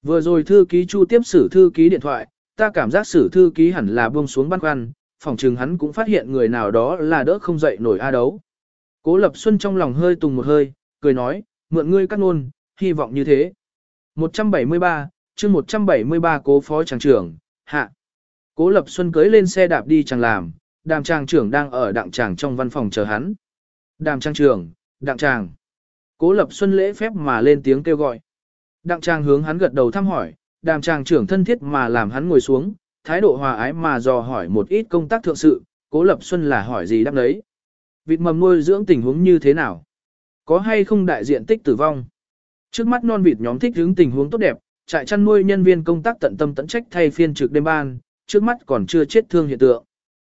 Vừa rồi thư ký chu tiếp sử thư ký điện thoại, ta cảm giác sử thư ký hẳn là buông xuống băn khoăn, phòng trừng hắn cũng phát hiện người nào đó là đỡ không dậy nổi a đấu. Cố Lập Xuân trong lòng hơi tùng một hơi, cười nói, mượn ngươi cắt ngôn, hy vọng như thế. 173, chương 173 cố phó tràng trưởng, hạ. Cố Lập Xuân cưới lên xe đạp đi chẳng làm, đàm tràng trưởng đang ở đặng tràng trong văn phòng chờ hắn. Đàm tràng trưởng, đặng tràng. Cố Lập Xuân lễ phép mà lên tiếng kêu gọi. Đặng tràng hướng hắn gật đầu thăm hỏi, đàm tràng trưởng thân thiết mà làm hắn ngồi xuống, thái độ hòa ái mà dò hỏi một ít công tác thượng sự, Cố Lập Xuân là hỏi gì đáp đấy. Vịt mầm nuôi dưỡng tình huống như thế nào? Có hay không đại diện tích tử vong? Trước mắt non vịt nhóm thích hướng tình huống tốt đẹp, trại chăn nuôi nhân viên công tác tận tâm tận trách thay phiên trực đêm ban, trước mắt còn chưa chết thương hiện tượng.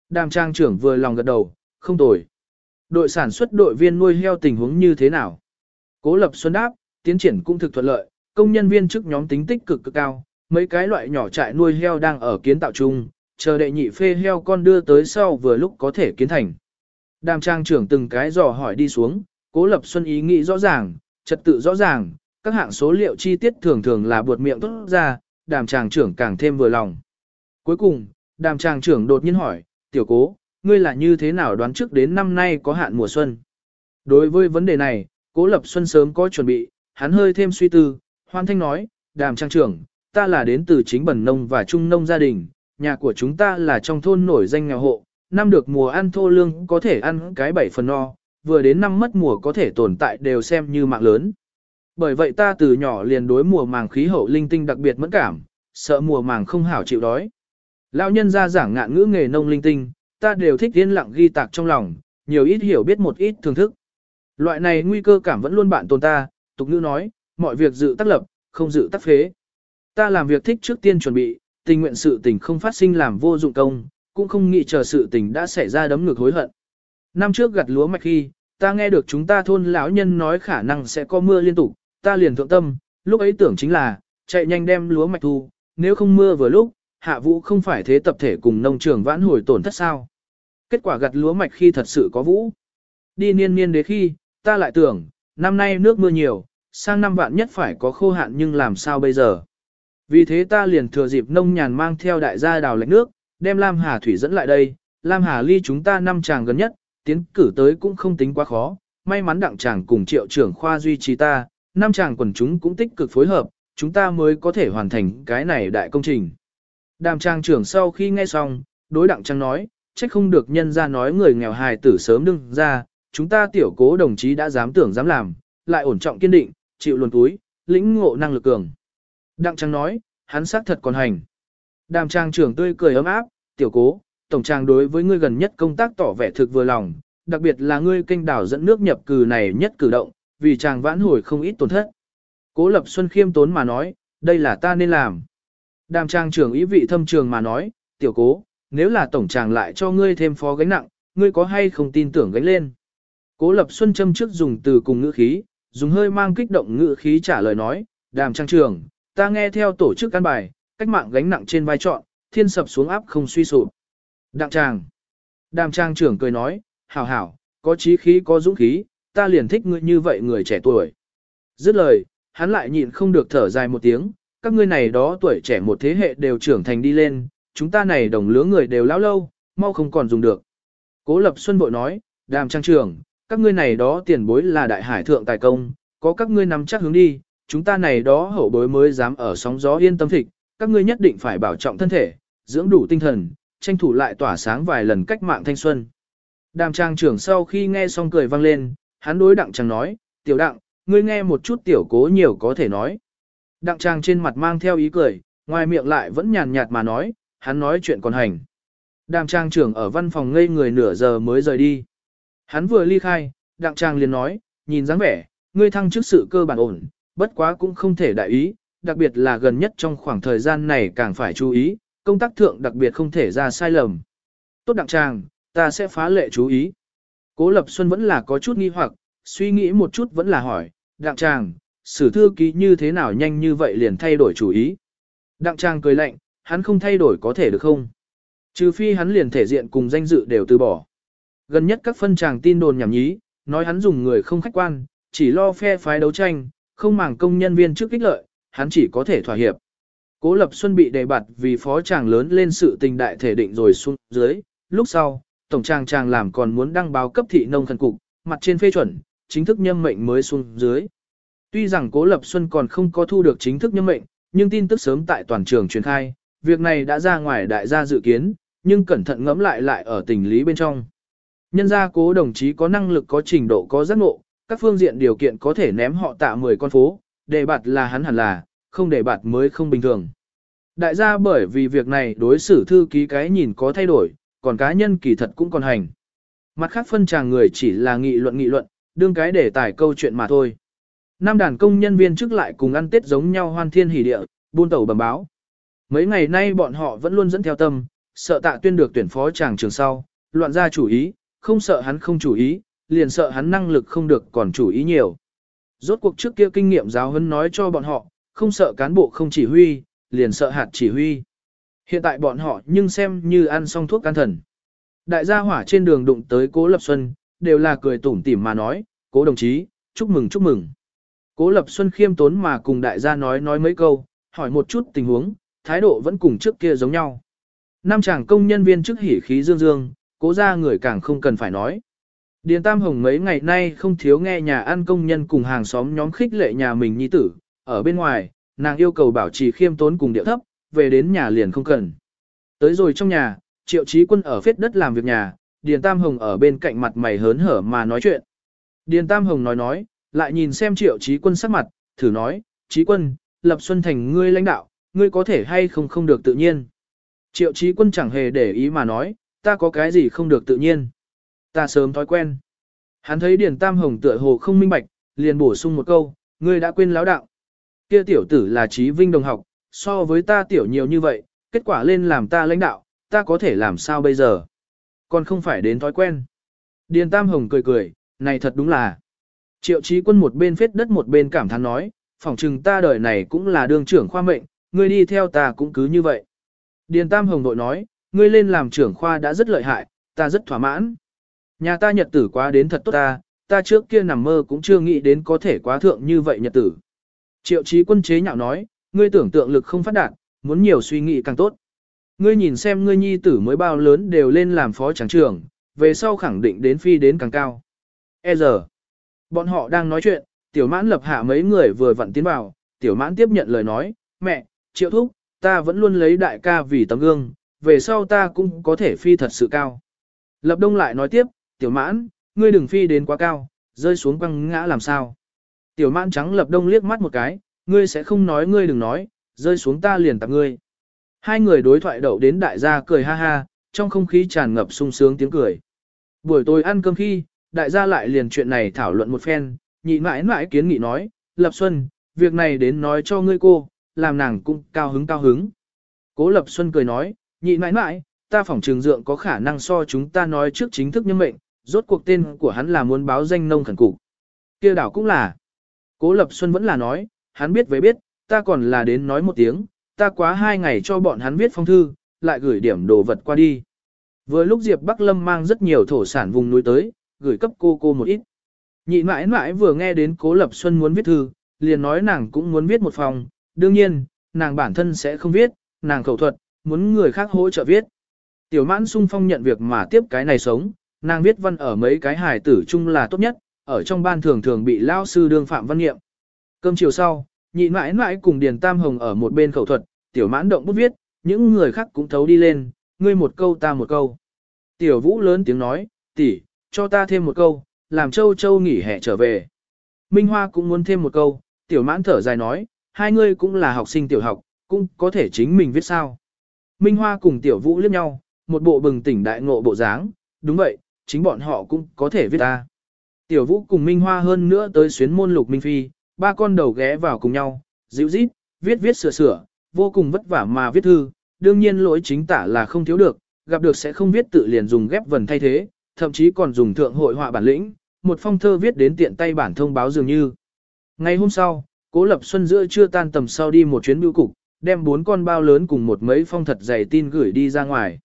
Đàm trang trưởng vừa lòng gật đầu, không tồi. Đội sản xuất đội viên nuôi heo tình huống như thế nào? Cố Lập Xuân đáp, tiến triển cũng thực thuận lợi, công nhân viên chức nhóm tính tích cực cực cao, mấy cái loại nhỏ trại nuôi heo đang ở kiến tạo chung, chờ đệ nhị phê heo con đưa tới sau vừa lúc có thể kiến thành. Đàm trang trưởng từng cái dò hỏi đi xuống, Cố Lập Xuân ý nghĩ rõ ràng, trật tự rõ ràng, các hạng số liệu chi tiết thường thường là buột miệng tốt ra, đàm tràng trưởng càng thêm vừa lòng. Cuối cùng, đàm tràng trưởng đột nhiên hỏi, tiểu cố, ngươi là như thế nào đoán trước đến năm nay có hạn mùa xuân? Đối với vấn đề này, cố lập xuân sớm có chuẩn bị, hắn hơi thêm suy tư, hoan thanh nói, đàm trang trưởng, ta là đến từ chính bẩn nông và trung nông gia đình, nhà của chúng ta là trong thôn nổi danh nghèo hộ, năm được mùa ăn thô lương có thể ăn cái bảy phần no, vừa đến năm mất mùa có thể tồn tại đều xem như mạng lớn. Bởi vậy ta từ nhỏ liền đối mùa màng khí hậu linh tinh đặc biệt mẫn cảm, sợ mùa màng không hảo chịu đói. Lão nhân ra giảng ngạn ngữ nghề nông linh tinh, ta đều thích yên lặng ghi tạc trong lòng, nhiều ít hiểu biết một ít thưởng thức. Loại này nguy cơ cảm vẫn luôn bạn tồn ta, tục ngữ nói, mọi việc dự tác lập, không dự tác phế. Ta làm việc thích trước tiên chuẩn bị, tình nguyện sự tình không phát sinh làm vô dụng công, cũng không nghĩ chờ sự tình đã xảy ra đấm ngược hối hận. Năm trước gặt lúa mạch khi, ta nghe được chúng ta thôn lão nhân nói khả năng sẽ có mưa liên tục, ta liền thượng tâm, lúc ấy tưởng chính là, chạy nhanh đem lúa mạch thu, nếu không mưa vừa lúc, hạ vũ không phải thế tập thể cùng nông trường vãn hồi tổn thất sao. Kết quả gặt lúa mạch khi thật sự có vũ. Đi niên niên đế khi, ta lại tưởng, năm nay nước mưa nhiều, sang năm vạn nhất phải có khô hạn nhưng làm sao bây giờ. Vì thế ta liền thừa dịp nông nhàn mang theo đại gia đào lạnh nước, đem Lam Hà Thủy dẫn lại đây, Lam Hà ly chúng ta năm chàng gần nhất, tiến cử tới cũng không tính quá khó, may mắn đặng chàng cùng triệu trưởng khoa duy trì ta, năm chàng quần chúng cũng tích cực phối hợp, chúng ta mới có thể hoàn thành cái này đại công trình. Đàm trang trưởng sau khi nghe xong, đối đặng trang nói, trách không được nhân ra nói người nghèo hài tử sớm đừng ra, chúng ta tiểu cố đồng chí đã dám tưởng dám làm, lại ổn trọng kiên định, chịu luồn túi, lĩnh ngộ năng lực cường. Đặng trang nói, hắn xác thật còn hành. Đàm trang trưởng tươi cười ấm áp, tiểu cố, tổng trang đối với ngươi gần nhất công tác tỏ vẻ thực vừa lòng, đặc biệt là ngươi kênh đảo dẫn nước nhập cử này nhất cử động, vì chàng vãn hồi không ít tổn thất. Cố Lập Xuân khiêm tốn mà nói, đây là ta nên làm. Đàm trang trưởng ý vị thâm trường mà nói, tiểu cố, nếu là tổng trang lại cho ngươi thêm phó gánh nặng, ngươi có hay không tin tưởng gánh lên. Cố Lập Xuân châm trước dùng từ cùng ngữ khí, dùng hơi mang kích động ngữ khí trả lời nói, đàm trang trưởng, ta nghe theo tổ chức căn bài, cách mạng gánh nặng trên vai trọn, thiên sập xuống áp không suy sụp. Đặng tràng. Đàm trang trưởng cười nói, hảo hảo, có chí khí có dũng khí, ta liền thích ngươi như vậy người trẻ tuổi. Dứt lời, hắn lại nhịn không được thở dài một tiếng, các ngươi này đó tuổi trẻ một thế hệ đều trưởng thành đi lên, chúng ta này đồng lứa người đều lão lâu, mau không còn dùng được. Cố Lập Xuân bội nói, đàm trang trưởng, các ngươi này đó tiền bối là đại hải thượng tài công, có các ngươi nắm chắc hướng đi, chúng ta này đó hậu bối mới dám ở sóng gió yên tâm thịt, các ngươi nhất định phải bảo trọng thân thể, dưỡng đủ tinh thần, tranh thủ lại tỏa sáng vài lần cách mạng thanh xuân. Đàm trang trưởng sau khi nghe xong cười vang lên, hắn đối đặng trang nói, tiểu đặng, ngươi nghe một chút tiểu cố nhiều có thể nói. Đặng trang trên mặt mang theo ý cười, ngoài miệng lại vẫn nhàn nhạt mà nói, hắn nói chuyện còn hành. Đàm trang trưởng ở văn phòng ngây người nửa giờ mới rời đi. Hắn vừa ly khai, đặng trang liền nói, nhìn dáng vẻ, ngươi thăng chức sự cơ bản ổn, bất quá cũng không thể đại ý, đặc biệt là gần nhất trong khoảng thời gian này càng phải chú ý, công tác thượng đặc biệt không thể ra sai lầm. Tốt đặng tràng ta sẽ phá lệ chú ý. Cố Lập Xuân vẫn là có chút nghi hoặc, suy nghĩ một chút vẫn là hỏi, đặng tràng sử thư ký như thế nào nhanh như vậy liền thay đổi chủ ý. Đặng tràng cười lạnh, hắn không thay đổi có thể được không? Trừ phi hắn liền thể diện cùng danh dự đều từ bỏ. Gần nhất các phân tràng tin đồn nhảm nhí, nói hắn dùng người không khách quan, chỉ lo phe phái đấu tranh, không màng công nhân viên trước kích lợi, hắn chỉ có thể thỏa hiệp. Cố Lập Xuân bị đề bạt vì phó tràng lớn lên sự tình đại thể định rồi xuống dưới, lúc sau, tổng tràng tràng làm còn muốn đăng báo cấp thị nông thần cục, mặt trên phê chuẩn, chính thức nhâm mệnh mới xuống dưới. Tuy rằng Cố Lập Xuân còn không có thu được chính thức nhâm mệnh, nhưng tin tức sớm tại toàn trường truyền khai, việc này đã ra ngoài đại gia dự kiến, nhưng cẩn thận ngẫm lại lại ở tình lý bên trong. Nhân gia cố đồng chí có năng lực có trình độ có giác ngộ, các phương diện điều kiện có thể ném họ tạ 10 con phố, đề bạt là hắn hẳn là, không đề bạt mới không bình thường. Đại gia bởi vì việc này đối xử thư ký cái nhìn có thay đổi, còn cá nhân kỳ thật cũng còn hành. Mặt khác phân tràng người chỉ là nghị luận nghị luận, đương cái để tải câu chuyện mà thôi. Nam đàn công nhân viên trước lại cùng ăn tết giống nhau hoan thiên hỉ địa, buôn tàu bẩm báo. Mấy ngày nay bọn họ vẫn luôn dẫn theo tâm, sợ tạ tuyên được tuyển phó chàng trường sau, loạn ra chủ ý, không sợ hắn không chủ ý, liền sợ hắn năng lực không được còn chủ ý nhiều. Rốt cuộc trước kia kinh nghiệm giáo huấn nói cho bọn họ, không sợ cán bộ không chỉ huy, liền sợ hạt chỉ huy. Hiện tại bọn họ nhưng xem như ăn xong thuốc can thần. Đại gia hỏa trên đường đụng tới cố Lập Xuân, đều là cười tủm tỉm mà nói, cố đồng chí, chúc mừng chúc mừng. Cố Lập Xuân khiêm tốn mà cùng đại gia nói nói mấy câu, hỏi một chút tình huống, thái độ vẫn cùng trước kia giống nhau. Nam chàng công nhân viên trước hỉ khí dương dương, cố ra người càng không cần phải nói. Điền Tam Hồng mấy ngày nay không thiếu nghe nhà ăn công nhân cùng hàng xóm nhóm khích lệ nhà mình nhi tử, ở bên ngoài, nàng yêu cầu bảo trì khiêm tốn cùng điệu thấp, về đến nhà liền không cần. Tới rồi trong nhà, triệu Chí quân ở phết đất làm việc nhà, Điền Tam Hồng ở bên cạnh mặt mày hớn hở mà nói chuyện. Điền Tam Hồng nói nói, lại nhìn xem triệu Chí quân sắc mặt, thử nói, Chí quân, lập xuân thành ngươi lãnh đạo, ngươi có thể hay không không được tự nhiên. Triệu Chí quân chẳng hề để ý mà nói, ta có cái gì không được tự nhiên. Ta sớm thói quen. Hắn thấy Điền Tam Hồng tựa hồ không minh bạch, liền bổ sung một câu, ngươi đã quên lão đạo. Kia tiểu tử là trí vinh đồng học, so với ta tiểu nhiều như vậy, kết quả lên làm ta lãnh đạo, ta có thể làm sao bây giờ? Còn không phải đến thói quen. Điền Tam Hồng cười cười, này thật đúng là. Triệu trí quân một bên phết đất một bên cảm thán nói, phỏng chừng ta đời này cũng là đương trưởng khoa mệnh, ngươi đi theo ta cũng cứ như vậy. Điền Tam Hồng đội nói, ngươi lên làm trưởng khoa đã rất lợi hại, ta rất thỏa mãn. Nhà ta nhật tử quá đến thật tốt ta, ta trước kia nằm mơ cũng chưa nghĩ đến có thể quá thượng như vậy nhật tử. Triệu trí quân chế nhạo nói, ngươi tưởng tượng lực không phát đạt, muốn nhiều suy nghĩ càng tốt. Ngươi nhìn xem ngươi nhi tử mới bao lớn đều lên làm phó tráng trưởng, về sau khẳng định đến phi đến càng cao. E giờ, bọn họ đang nói chuyện, tiểu mãn lập hạ mấy người vừa vặn tiến vào, tiểu mãn tiếp nhận lời nói, mẹ, triệu thúc, ta vẫn luôn lấy đại ca vì tấm gương, về sau ta cũng có thể phi thật sự cao. Lập đông lại nói tiếp, tiểu mãn, ngươi đừng phi đến quá cao, rơi xuống quăng ngã làm sao. Tiểu mãn trắng lập đông liếc mắt một cái, ngươi sẽ không nói ngươi đừng nói, rơi xuống ta liền tạp ngươi. Hai người đối thoại đậu đến đại gia cười ha ha, trong không khí tràn ngập sung sướng tiếng cười. Buổi tối ăn cơm khi, đại gia lại liền chuyện này thảo luận một phen, nhị mãi mãi kiến nghị nói, Lập Xuân, việc này đến nói cho ngươi cô, làm nàng cũng cao hứng cao hứng. Cố Lập Xuân cười nói, nhị mãi mãi, ta phỏng trường dượng có khả năng so chúng ta nói trước chính thức nhân mệnh, rốt cuộc tên của hắn là muốn báo danh nông khẩn cục. kia đảo cũng là. Cố Lập Xuân vẫn là nói, hắn biết với biết, ta còn là đến nói một tiếng, ta quá hai ngày cho bọn hắn viết phong thư, lại gửi điểm đồ vật qua đi. Vừa lúc Diệp Bắc Lâm mang rất nhiều thổ sản vùng núi tới, gửi cấp cô cô một ít. Nhị mãi mãi vừa nghe đến Cố Lập Xuân muốn viết thư, liền nói nàng cũng muốn viết một phòng, đương nhiên, nàng bản thân sẽ không viết, nàng khẩu thuật, muốn người khác hỗ trợ viết. Tiểu mãn sung phong nhận việc mà tiếp cái này sống, nàng viết văn ở mấy cái hài tử chung là tốt nhất, ở trong ban thường thường bị lao sư đương phạm văn nghiệm. Cơm chiều sau, nhị mãi mãi cùng Điền Tam Hồng ở một bên khẩu thuật, tiểu mãn động bút viết, những người khác cũng thấu đi lên, ngươi một câu ta một câu. Tiểu vũ lớn tiếng nói, tỷ, cho ta thêm một câu, làm châu châu nghỉ hè trở về. Minh Hoa cũng muốn thêm một câu, tiểu mãn thở dài nói, hai ngươi cũng là học sinh tiểu học, cũng có thể chính mình viết sao. Minh Hoa cùng tiểu vũ liếc nhau, một bộ bừng tỉnh đại ngộ bộ dáng, đúng vậy, chính bọn họ cũng có thể viết ta. Tiểu vũ cùng Minh Hoa hơn nữa tới xuyến môn lục Minh Phi, ba con đầu ghé vào cùng nhau, dịu rít, viết viết sửa sửa, vô cùng vất vả mà viết thư, đương nhiên lỗi chính tả là không thiếu được, gặp được sẽ không viết tự liền dùng ghép vần thay thế, thậm chí còn dùng thượng hội họa bản lĩnh, một phong thơ viết đến tiện tay bản thông báo dường như. Ngày hôm sau, Cố Lập Xuân giữa trưa tan tầm sau đi một chuyến bưu cục, đem bốn con bao lớn cùng một mấy phong thật dày tin gửi đi ra ngoài.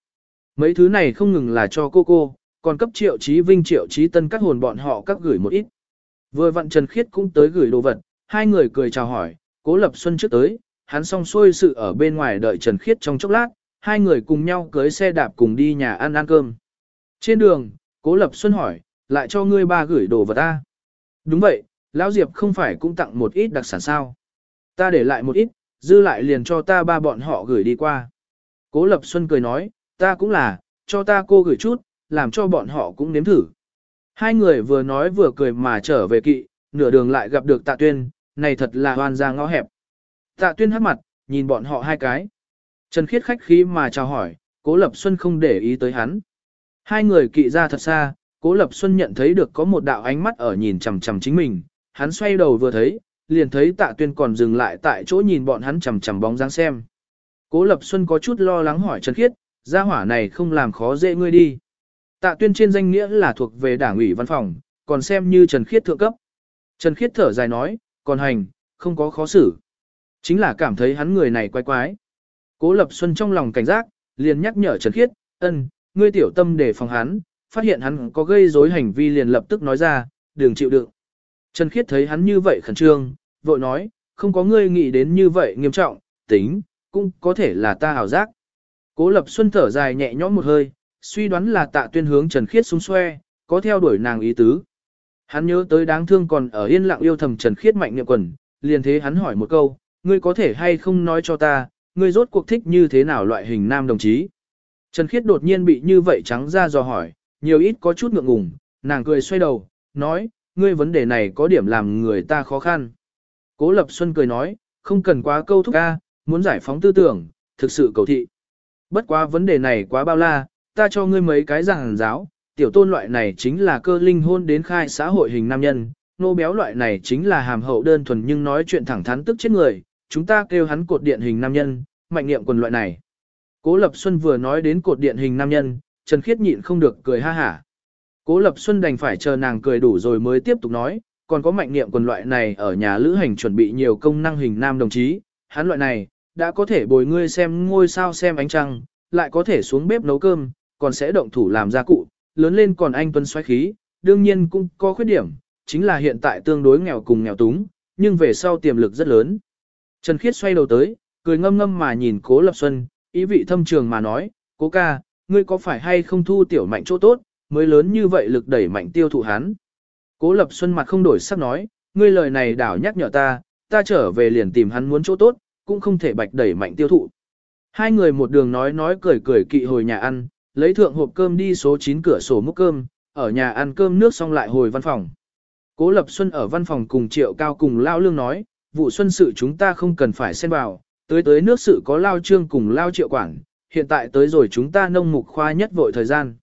Mấy thứ này không ngừng là cho cô cô, còn cấp triệu trí vinh triệu trí tân các hồn bọn họ các gửi một ít. Vừa vặn Trần Khiết cũng tới gửi đồ vật, hai người cười chào hỏi, Cố Lập Xuân trước tới, hắn xong xuôi sự ở bên ngoài đợi Trần Khiết trong chốc lát, hai người cùng nhau cưới xe đạp cùng đi nhà ăn ăn cơm. Trên đường, Cố Lập Xuân hỏi, lại cho ngươi ba gửi đồ vật ta. Đúng vậy, Lão Diệp không phải cũng tặng một ít đặc sản sao. Ta để lại một ít, dư lại liền cho ta ba bọn họ gửi đi qua. Cố Lập Xuân cười nói, ta cũng là, cho ta cô gửi chút, làm cho bọn họ cũng nếm thử. Hai người vừa nói vừa cười mà trở về kỵ, nửa đường lại gặp được tạ tuyên, này thật là hoan ra ngõ hẹp. Tạ tuyên hắt mặt, nhìn bọn họ hai cái. Trần khiết khách khí mà chào hỏi, cố lập xuân không để ý tới hắn. Hai người kỵ ra thật xa, cố lập xuân nhận thấy được có một đạo ánh mắt ở nhìn chằm chằm chính mình, hắn xoay đầu vừa thấy, liền thấy tạ tuyên còn dừng lại tại chỗ nhìn bọn hắn chằm chằm bóng dáng xem. Cố lập xuân có chút lo lắng hỏi Trần khiết, gia hỏa này không làm khó dễ ngươi đi. Tạ tuyên trên danh nghĩa là thuộc về đảng ủy văn phòng, còn xem như Trần khiết thượng cấp. Trần khiết thở dài nói, còn hành, không có khó xử. Chính là cảm thấy hắn người này quái quái. Cố Lập Xuân trong lòng cảnh giác, liền nhắc nhở Trần Khiết, ân, ngươi tiểu tâm để phòng hắn, phát hiện hắn có gây rối hành vi liền lập tức nói ra, đừng chịu đựng. Trần Khiết thấy hắn như vậy khẩn trương, vội nói, không có ngươi nghĩ đến như vậy nghiêm trọng, tính, cũng có thể là ta hảo giác. Cố Lập Xuân thở dài nhẹ nhõm một hơi, suy đoán là tạ tuyên hướng Trần Khiết xuống xoe, có theo đuổi nàng ý tứ. Hắn nhớ tới đáng thương còn ở yên lặng yêu thầm Trần Khiết mạnh niệm quần, liền thế hắn hỏi một câu, ngươi có thể hay không nói cho ta, ngươi rốt cuộc thích như thế nào loại hình nam đồng chí. Trần Khiết đột nhiên bị như vậy trắng ra dò hỏi, nhiều ít có chút ngượng ngùng, nàng cười xoay đầu, nói, ngươi vấn đề này có điểm làm người ta khó khăn. Cố Lập Xuân cười nói, không cần quá câu thúc ca, muốn giải phóng tư tưởng, thực sự cầu thị. Bất quá vấn đề này quá bao la, ta cho ngươi mấy cái giảng giáo, tiểu tôn loại này chính là cơ linh hôn đến khai xã hội hình nam nhân, nô béo loại này chính là hàm hậu đơn thuần nhưng nói chuyện thẳng thắn tức chết người, chúng ta kêu hắn cột điện hình nam nhân, mạnh niệm quần loại này. Cố Lập Xuân vừa nói đến cột điện hình nam nhân, Trần Khiết nhịn không được cười ha hả. Cố Lập Xuân đành phải chờ nàng cười đủ rồi mới tiếp tục nói, còn có mạnh niệm quần loại này ở nhà lữ hành chuẩn bị nhiều công năng hình nam đồng chí, hắn loại này, đã có thể bồi ngươi xem ngôi sao xem ánh trăng, lại có thể xuống bếp nấu cơm, còn sẽ động thủ làm gia cụ, lớn lên còn anh tuân xoáy khí, đương nhiên cũng có khuyết điểm, chính là hiện tại tương đối nghèo cùng nghèo túng, nhưng về sau tiềm lực rất lớn. Trần Khiết xoay đầu tới, cười ngâm ngâm mà nhìn Cố Lập Xuân, ý vị thâm trường mà nói, Cố ca, ngươi có phải hay không thu tiểu mạnh chỗ tốt, mới lớn như vậy lực đẩy mạnh tiêu thụ hắn. Cố Lập Xuân mặt không đổi sắc nói, ngươi lời này đảo nhắc nhở ta, ta trở về liền tìm hắn muốn chỗ tốt, cũng không thể bạch đẩy mạnh tiêu thụ. Hai người một đường nói nói cười cười kỵ hồi nhà ăn, lấy thượng hộp cơm đi số 9 cửa sổ múc cơm, ở nhà ăn cơm nước xong lại hồi văn phòng. Cố Lập Xuân ở văn phòng cùng Triệu Cao cùng Lao Lương nói, vụ xuân sự chúng ta không cần phải xen vào, tới tới nước sự có Lao Trương cùng Lao Triệu Quảng, hiện tại tới rồi chúng ta nông mục khoa nhất vội thời gian.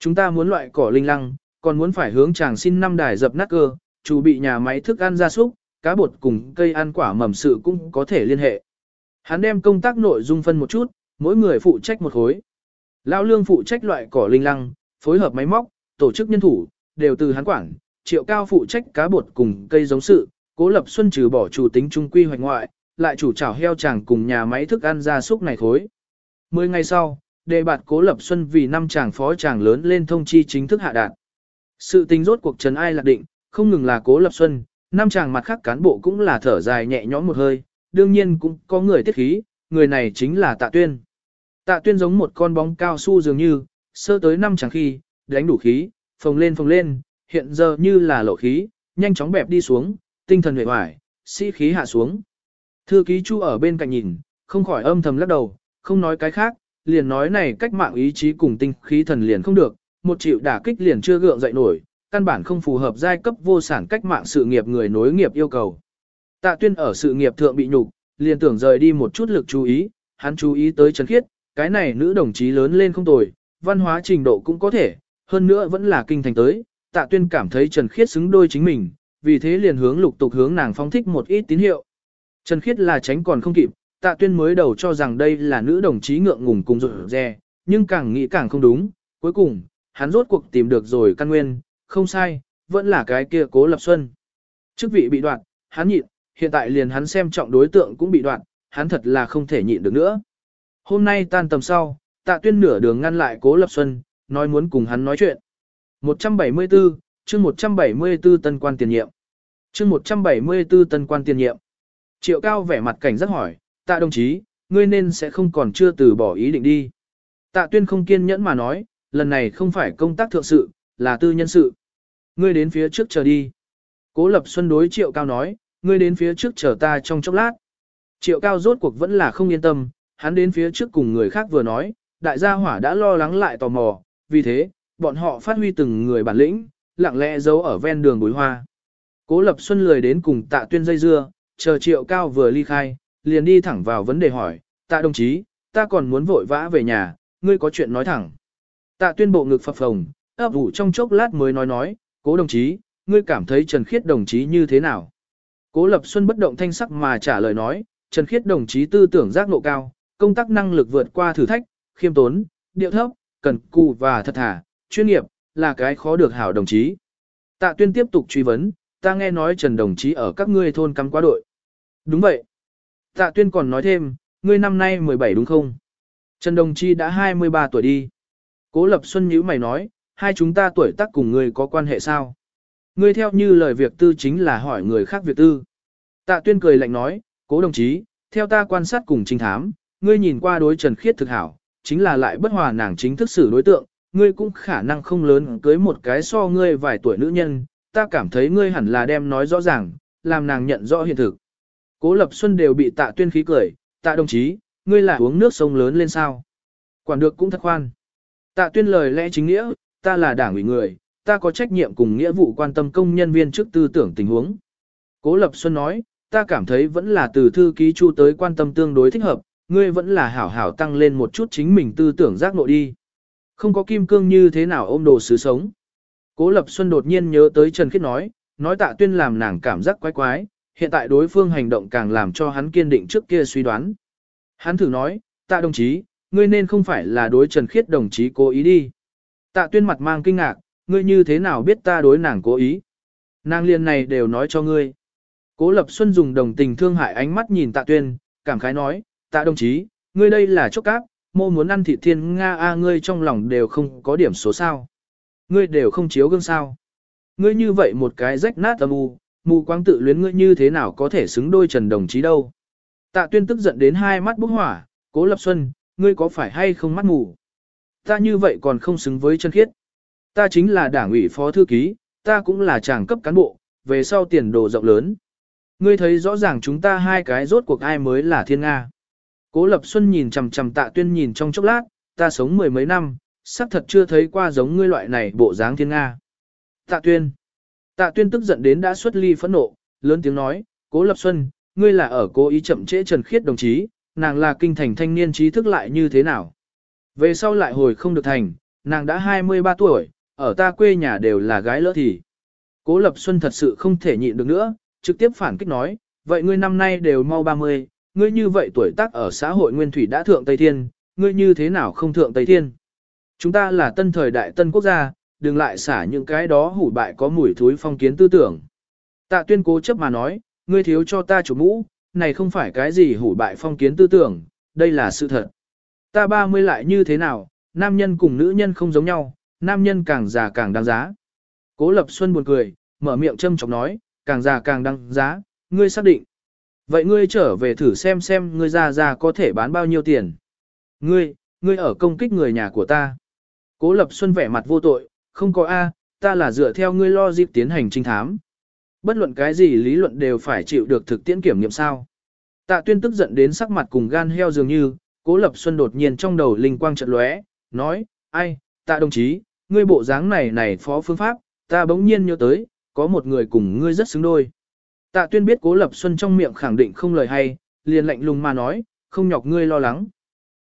Chúng ta muốn loại cỏ linh lăng, còn muốn phải hướng chàng xin năm đài dập nát cơ, chủ bị nhà máy thức ăn gia súc, cá bột cùng cây ăn quả mầm sự cũng có thể liên hệ. Hắn đem công tác nội dung phân một chút, mỗi người phụ trách một khối. Lão lương phụ trách loại cỏ linh lăng, phối hợp máy móc, tổ chức nhân thủ, đều từ hắn quản, triệu cao phụ trách cá bột cùng cây giống sự, cố lập xuân trừ bỏ chủ tính trung quy hoạch ngoại, lại chủ chảo heo chàng cùng nhà máy thức ăn gia súc này khối. Mười ngày sau, đề bạt cố lập xuân vì năm chàng phó chàng lớn lên thông chi chính thức hạ đạt. Sự tính rốt cuộc trần ai lạc định, không ngừng là cố lập xuân, năm chàng mặt khác cán bộ cũng là thở dài nhẹ nhõm một hơi, đương nhiên cũng có người tiết khí, người này chính là tạ tuyên. Tạ tuyên giống một con bóng cao su dường như, sơ tới năm chẳng khi, đánh đủ khí, phồng lên phồng lên, hiện giờ như là lộ khí, nhanh chóng bẹp đi xuống, tinh thần hề hoài, sĩ khí hạ xuống. Thư ký chu ở bên cạnh nhìn, không khỏi âm thầm lắc đầu, không nói cái khác, liền nói này cách mạng ý chí cùng tinh khí thần liền không được, một triệu đả kích liền chưa gượng dậy nổi, căn bản không phù hợp giai cấp vô sản cách mạng sự nghiệp người nối nghiệp yêu cầu. Tạ tuyên ở sự nghiệp thượng bị nhục, liền tưởng rời đi một chút lực chú ý, hắn chú ý tới Trần Khiết, cái này nữ đồng chí lớn lên không tồi, văn hóa trình độ cũng có thể, hơn nữa vẫn là kinh thành tới, tạ tuyên cảm thấy Trần Khiết xứng đôi chính mình, vì thế liền hướng lục tục hướng nàng phong thích một ít tín hiệu. Trần Khiết là tránh còn không kịp, tạ tuyên mới đầu cho rằng đây là nữ đồng chí ngượng ngùng cùng rụt rè, nhưng càng nghĩ càng không đúng, cuối cùng, hắn rốt cuộc tìm được rồi căn nguyên, không sai, vẫn là cái kia cố lập xuân. Chức vị bị đoạn, hắn nhịn, hiện tại liền hắn xem trọng đối tượng cũng bị đoạn, hắn thật là không thể nhịn được nữa. Hôm nay tan tầm sau, tạ tuyên nửa đường ngăn lại cố lập xuân, nói muốn cùng hắn nói chuyện. 174, chương 174 tân quan tiền nhiệm. Chương 174 tân quan tiền nhiệm. Triệu Cao vẻ mặt cảnh giác hỏi, tạ đồng chí, ngươi nên sẽ không còn chưa từ bỏ ý định đi. Tạ tuyên không kiên nhẫn mà nói, lần này không phải công tác thượng sự, là tư nhân sự. Ngươi đến phía trước chờ đi. Cố Lập Xuân đối Triệu Cao nói, ngươi đến phía trước chờ ta trong chốc lát. Triệu Cao rốt cuộc vẫn là không yên tâm, hắn đến phía trước cùng người khác vừa nói, đại gia hỏa đã lo lắng lại tò mò, vì thế, bọn họ phát huy từng người bản lĩnh, lặng lẽ giấu ở ven đường bối hoa. Cố Lập Xuân lười đến cùng tạ tuyên dây dưa, chờ Triệu Cao vừa ly khai, liền đi thẳng vào vấn đề hỏi, tạ đồng chí, ta còn muốn vội vã về nhà, ngươi có chuyện nói thẳng. Tạ tuyên bộ ngực phập phồng, ấp ủ trong chốc lát mới nói nói, cố đồng chí, ngươi cảm thấy Trần Khiết đồng chí như thế nào? Cố Lập Xuân bất động thanh sắc mà trả lời nói, Trần Khiết đồng chí tư tưởng giác ngộ cao, công tác năng lực vượt qua thử thách, khiêm tốn, điệu thấp, cần cù và thật thà, chuyên nghiệp, là cái khó được hảo đồng chí. Tạ tuyên tiếp tục truy vấn, ta nghe nói Trần đồng chí ở các ngươi thôn cắm quá đội. Đúng vậy. Tạ tuyên còn nói thêm, ngươi năm nay 17 đúng không? Trần đồng chí đã 23 tuổi đi. Cố Lập Xuân nhíu mày nói, hai chúng ta tuổi tác cùng ngươi có quan hệ sao? Ngươi theo như lời việc tư chính là hỏi người khác việc tư. Tạ tuyên cười lạnh nói, cố đồng chí, theo ta quan sát cùng trinh thám, ngươi nhìn qua đối Trần Khiết thực hảo, chính là lại bất hòa nàng chính thức xử đối tượng, ngươi cũng khả năng không lớn cưới một cái so ngươi vài tuổi nữ nhân, ta cảm thấy ngươi hẳn là đem nói rõ ràng, làm nàng nhận rõ hiện thực. Cố Lập Xuân đều bị tạ tuyên khí cười, tạ đồng chí, ngươi là uống nước sông lớn lên sao. Quản được cũng thật khoan. Tạ tuyên lời lẽ chính nghĩa, ta là đảng ủy người, ta có trách nhiệm cùng nghĩa vụ quan tâm công nhân viên trước tư tưởng tình huống. Cố Lập Xuân nói, ta cảm thấy vẫn là từ thư ký chu tới quan tâm tương đối thích hợp, ngươi vẫn là hảo hảo tăng lên một chút chính mình tư tưởng giác nội đi. Không có kim cương như thế nào ôm đồ sứ sống. Cố Lập Xuân đột nhiên nhớ tới Trần Khiết nói, nói tạ tuyên làm nàng cảm giác quái quái, hiện tại đối phương hành động càng làm cho hắn kiên định trước kia suy đoán. Hắn thử nói, tạ đồng chí, ngươi nên không phải là đối Trần Khiết đồng chí cố ý đi. Tạ tuyên mặt mang kinh ngạc, ngươi như thế nào biết ta đối nàng cố ý. Nàng liên này đều nói cho ngươi. Cố Lập Xuân dùng đồng tình thương hại ánh mắt nhìn tạ tuyên, cảm khái nói, tạ đồng chí, ngươi đây là chốc cáp, mô muốn ăn thịt thiên Nga a ngươi trong lòng đều không có điểm số sao. Ngươi đều không chiếu gương sao. Ngươi như vậy một cái rách nát âm u, mù quáng tự luyến ngươi như thế nào có thể xứng đôi trần đồng chí đâu. Tạ tuyên tức giận đến hai mắt bốc hỏa, cố lập xuân, ngươi có phải hay không mắt mù. Ta như vậy còn không xứng với chân khiết. Ta chính là đảng ủy phó thư ký, ta cũng là tràng cấp cán bộ, về sau tiền đồ rộng lớn. Ngươi thấy rõ ràng chúng ta hai cái rốt cuộc ai mới là thiên Nga. Cố Lập Xuân nhìn chằm chằm tạ tuyên nhìn trong chốc lát, ta sống mười mấy năm, xác thật chưa thấy qua giống ngươi loại này bộ dáng thiên Nga. Tạ tuyên. Tạ tuyên tức giận đến đã xuất ly phẫn nộ, lớn tiếng nói, Cố Lập Xuân, ngươi là ở cố ý chậm trễ Trần Khiết đồng chí, nàng là kinh thành thanh niên trí thức lại như thế nào. Về sau lại hồi không được thành, nàng đã 23 tuổi, ở ta quê nhà đều là gái lỡ thì. Cố Lập Xuân thật sự không thể nhịn được nữa, trực tiếp phản kích nói, vậy ngươi năm nay đều mau 30, ngươi như vậy tuổi tác ở xã hội nguyên thủy đã thượng Tây Thiên, ngươi như thế nào không thượng Tây Thiên? Chúng ta là tân thời đại tân quốc gia, đừng lại xả những cái đó hủ bại có mùi thối phong kiến tư tưởng. Tạ tuyên cố chấp mà nói, ngươi thiếu cho ta chủ mũ, này không phải cái gì hủ bại phong kiến tư tưởng, đây là sự thật. Ta ba mươi lại như thế nào, nam nhân cùng nữ nhân không giống nhau, nam nhân càng già càng đáng giá. Cố Lập Xuân buồn cười, mở miệng châm chọc nói, càng già càng đáng giá, ngươi xác định. Vậy ngươi trở về thử xem xem ngươi ra ra có thể bán bao nhiêu tiền. Ngươi, ngươi ở công kích người nhà của ta. Cố Lập Xuân vẻ mặt vô tội, không có A, ta là dựa theo ngươi lo dịp tiến hành trinh thám. Bất luận cái gì lý luận đều phải chịu được thực tiễn kiểm nghiệm sao. Tạ tuyên tức giận đến sắc mặt cùng gan heo dường như, Cố Lập Xuân đột nhiên trong đầu linh quang chợt lóe, nói, ai, tạ đồng chí, ngươi bộ dáng này này phó phương pháp, ta bỗng nhiên nhớ tới, có một người cùng ngươi rất xứng đôi. Tạ tuyên biết Cố Lập Xuân trong miệng khẳng định không lời hay, liền lạnh lùng mà nói, không nhọc ngươi lo lắng.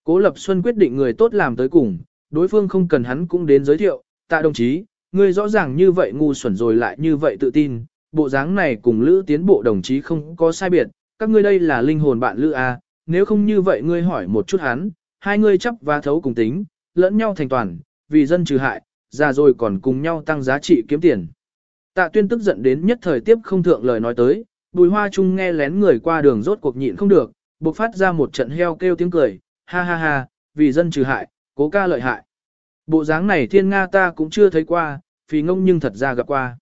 Cố Lập Xuân quyết định người tốt làm tới cùng, đối phương không cần hắn cũng đến giới thiệu, tạ đồng chí, ngươi rõ ràng như vậy ngu xuẩn rồi lại như vậy tự tin, bộ dáng này cùng Lữ tiến bộ đồng chí không có sai biệt, các ngươi đây là linh hồn bạn Lữ A, nếu không như vậy ngươi hỏi một chút hắn, hai ngươi chấp và thấu cùng tính, lẫn nhau thành toàn, vì dân trừ hại, ra rồi còn cùng nhau tăng giá trị kiếm tiền. Tạ tuyên tức giận đến nhất thời tiếp không thượng lời nói tới, bùi hoa chung nghe lén người qua đường rốt cuộc nhịn không được, bộc phát ra một trận heo kêu tiếng cười, ha ha ha, vì dân trừ hại, cố ca lợi hại. Bộ dáng này thiên Nga ta cũng chưa thấy qua, phí ngông nhưng thật ra gặp qua.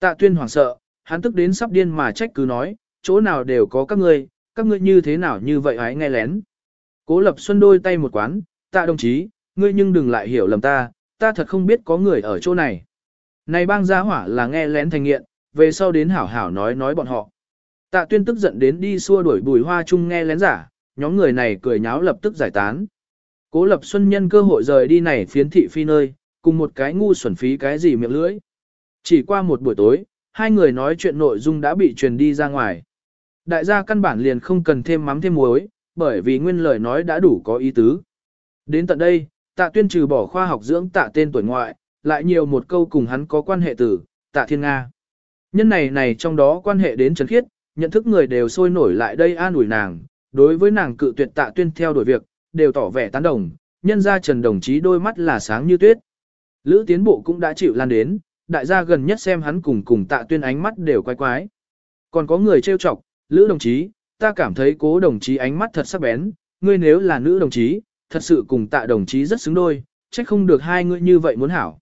Tạ tuyên hoảng sợ, hắn tức đến sắp điên mà trách cứ nói, chỗ nào đều có các ngươi, các ngươi như thế nào như vậy hãy nghe lén. Cố lập xuân đôi tay một quán, tạ đồng chí, ngươi nhưng đừng lại hiểu lầm ta, ta thật không biết có người ở chỗ này. Này bang gia hỏa là nghe lén thành nghiện, về sau đến hảo hảo nói nói bọn họ. Tạ tuyên tức giận đến đi xua đuổi bùi hoa chung nghe lén giả, nhóm người này cười nháo lập tức giải tán. Cố lập xuân nhân cơ hội rời đi này phiến thị phi nơi, cùng một cái ngu xuẩn phí cái gì miệng lưỡi. Chỉ qua một buổi tối, hai người nói chuyện nội dung đã bị truyền đi ra ngoài. Đại gia căn bản liền không cần thêm mắm thêm muối, bởi vì nguyên lời nói đã đủ có ý tứ. Đến tận đây, tạ tuyên trừ bỏ khoa học dưỡng tạ tên tuổi ngoại, lại nhiều một câu cùng hắn có quan hệ tử, tạ thiên Nga. Nhân này này trong đó quan hệ đến Trần Khiết, nhận thức người đều sôi nổi lại đây an ủi nàng, đối với nàng cự tuyệt tạ tuyên theo đuổi việc, đều tỏ vẻ tán đồng, nhân ra Trần đồng chí đôi mắt là sáng như tuyết. Lữ tiến bộ cũng đã chịu lan đến, đại gia gần nhất xem hắn cùng cùng tạ tuyên ánh mắt đều quái quái. Còn có người trêu chọc, Lữ đồng chí, ta cảm thấy cố đồng chí ánh mắt thật sắc bén, ngươi nếu là nữ đồng chí, thật sự cùng tạ đồng chí rất xứng đôi, trách không được hai ngươi như vậy muốn hảo.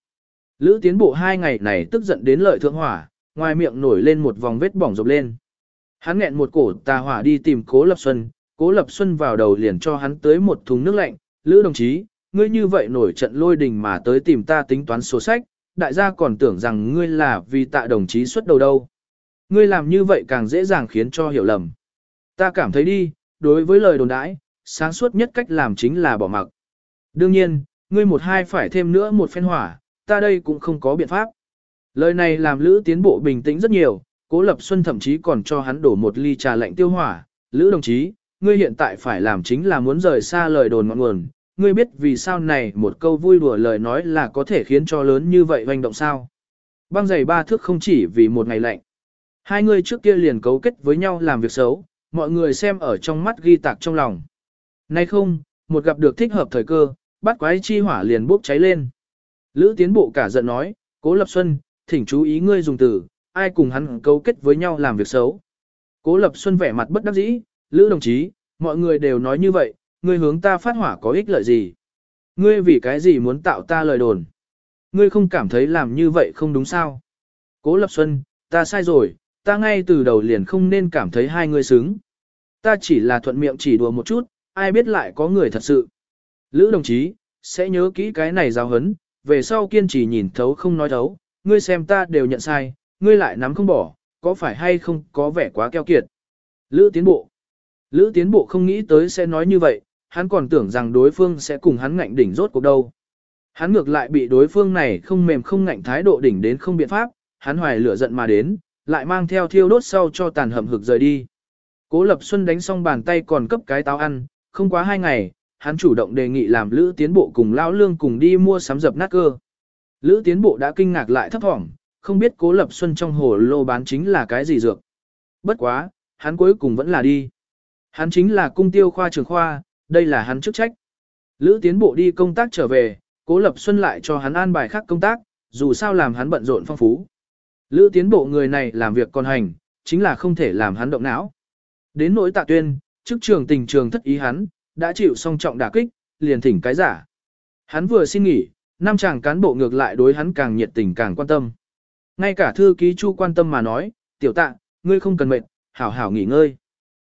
Lữ tiến bộ hai ngày này tức giận đến lợi thượng hỏa, ngoài miệng nổi lên một vòng vết bỏng rộp lên. Hắn nghẹn một cổ tà hỏa đi tìm cố lập xuân, cố lập xuân vào đầu liền cho hắn tới một thùng nước lạnh, Lữ đồng chí, ngươi như vậy nổi trận lôi đình mà tới tìm ta tính toán số sách, đại gia còn tưởng rằng ngươi là vì tạ đồng chí xuất đầu đâu. Ngươi làm như vậy càng dễ dàng khiến cho hiểu lầm. Ta cảm thấy đi, đối với lời đồn đãi, sáng suốt nhất cách làm chính là bỏ mặc. Đương nhiên, ngươi một hai phải thêm nữa một phen hỏa, ta đây cũng không có biện pháp. Lời này làm Lữ tiến bộ bình tĩnh rất nhiều, Cố Lập Xuân thậm chí còn cho hắn đổ một ly trà lạnh tiêu hỏa. Lữ đồng chí, ngươi hiện tại phải làm chính là muốn rời xa lời đồn ngọn nguồn. Ngươi biết vì sao này một câu vui đùa lời nói là có thể khiến cho lớn như vậy hoành động sao. Băng giày ba thước không chỉ vì một ngày lạnh. Hai người trước kia liền cấu kết với nhau làm việc xấu, mọi người xem ở trong mắt ghi tạc trong lòng. Nay không, một gặp được thích hợp thời cơ, bắt quái chi hỏa liền bốc cháy lên. Lữ tiến bộ cả giận nói, Cố Lập Xuân, thỉnh chú ý ngươi dùng từ, ai cùng hắn cấu kết với nhau làm việc xấu. Cố Lập Xuân vẻ mặt bất đắc dĩ, Lữ đồng chí, mọi người đều nói như vậy, ngươi hướng ta phát hỏa có ích lợi gì? Ngươi vì cái gì muốn tạo ta lời đồn? Ngươi không cảm thấy làm như vậy không đúng sao? Cố Lập Xuân, ta sai rồi, ta ngay từ đầu liền không nên cảm thấy hai người xứng. Ta chỉ là thuận miệng chỉ đùa một chút, ai biết lại có người thật sự. Lữ đồng chí, sẽ nhớ kỹ cái này giáo hấn, về sau kiên trì nhìn thấu không nói thấu, ngươi xem ta đều nhận sai, ngươi lại nắm không bỏ, có phải hay không có vẻ quá keo kiệt. Lữ tiến bộ. Lữ tiến bộ không nghĩ tới sẽ nói như vậy, hắn còn tưởng rằng đối phương sẽ cùng hắn ngạnh đỉnh rốt cuộc đâu. Hắn ngược lại bị đối phương này không mềm không ngạnh thái độ đỉnh đến không biện pháp, hắn hoài lửa giận mà đến, lại mang theo thiêu đốt sau cho tàn hầm hực rời đi. Cố Lập Xuân đánh xong bàn tay còn cấp cái táo ăn, không quá hai ngày, hắn chủ động đề nghị làm Lữ Tiến Bộ cùng Lão Lương cùng đi mua sắm dập nát cơ. Lữ Tiến Bộ đã kinh ngạc lại thấp thỏm, không biết Cố Lập Xuân trong hồ lô bán chính là cái gì dược. Bất quá, hắn cuối cùng vẫn là đi. Hắn chính là cung tiêu khoa trường khoa, đây là hắn chức trách. Lữ Tiến Bộ đi công tác trở về, Cố Cố Lập Xuân lại cho hắn an bài khác công tác, dù sao làm hắn bận rộn phong phú. Lữ tiến bộ người này làm việc còn hành, chính là không thể làm hắn động não. Đến nỗi tạ tuyên, chức trường tình trường thất ý hắn, đã chịu song trọng đả kích, liền thỉnh cái giả. Hắn vừa xin nghỉ, năm chàng cán bộ ngược lại đối hắn càng nhiệt tình càng quan tâm. Ngay cả thư ký chu quan tâm mà nói, tiểu tạ, ngươi không cần mệt, hảo hảo nghỉ ngơi.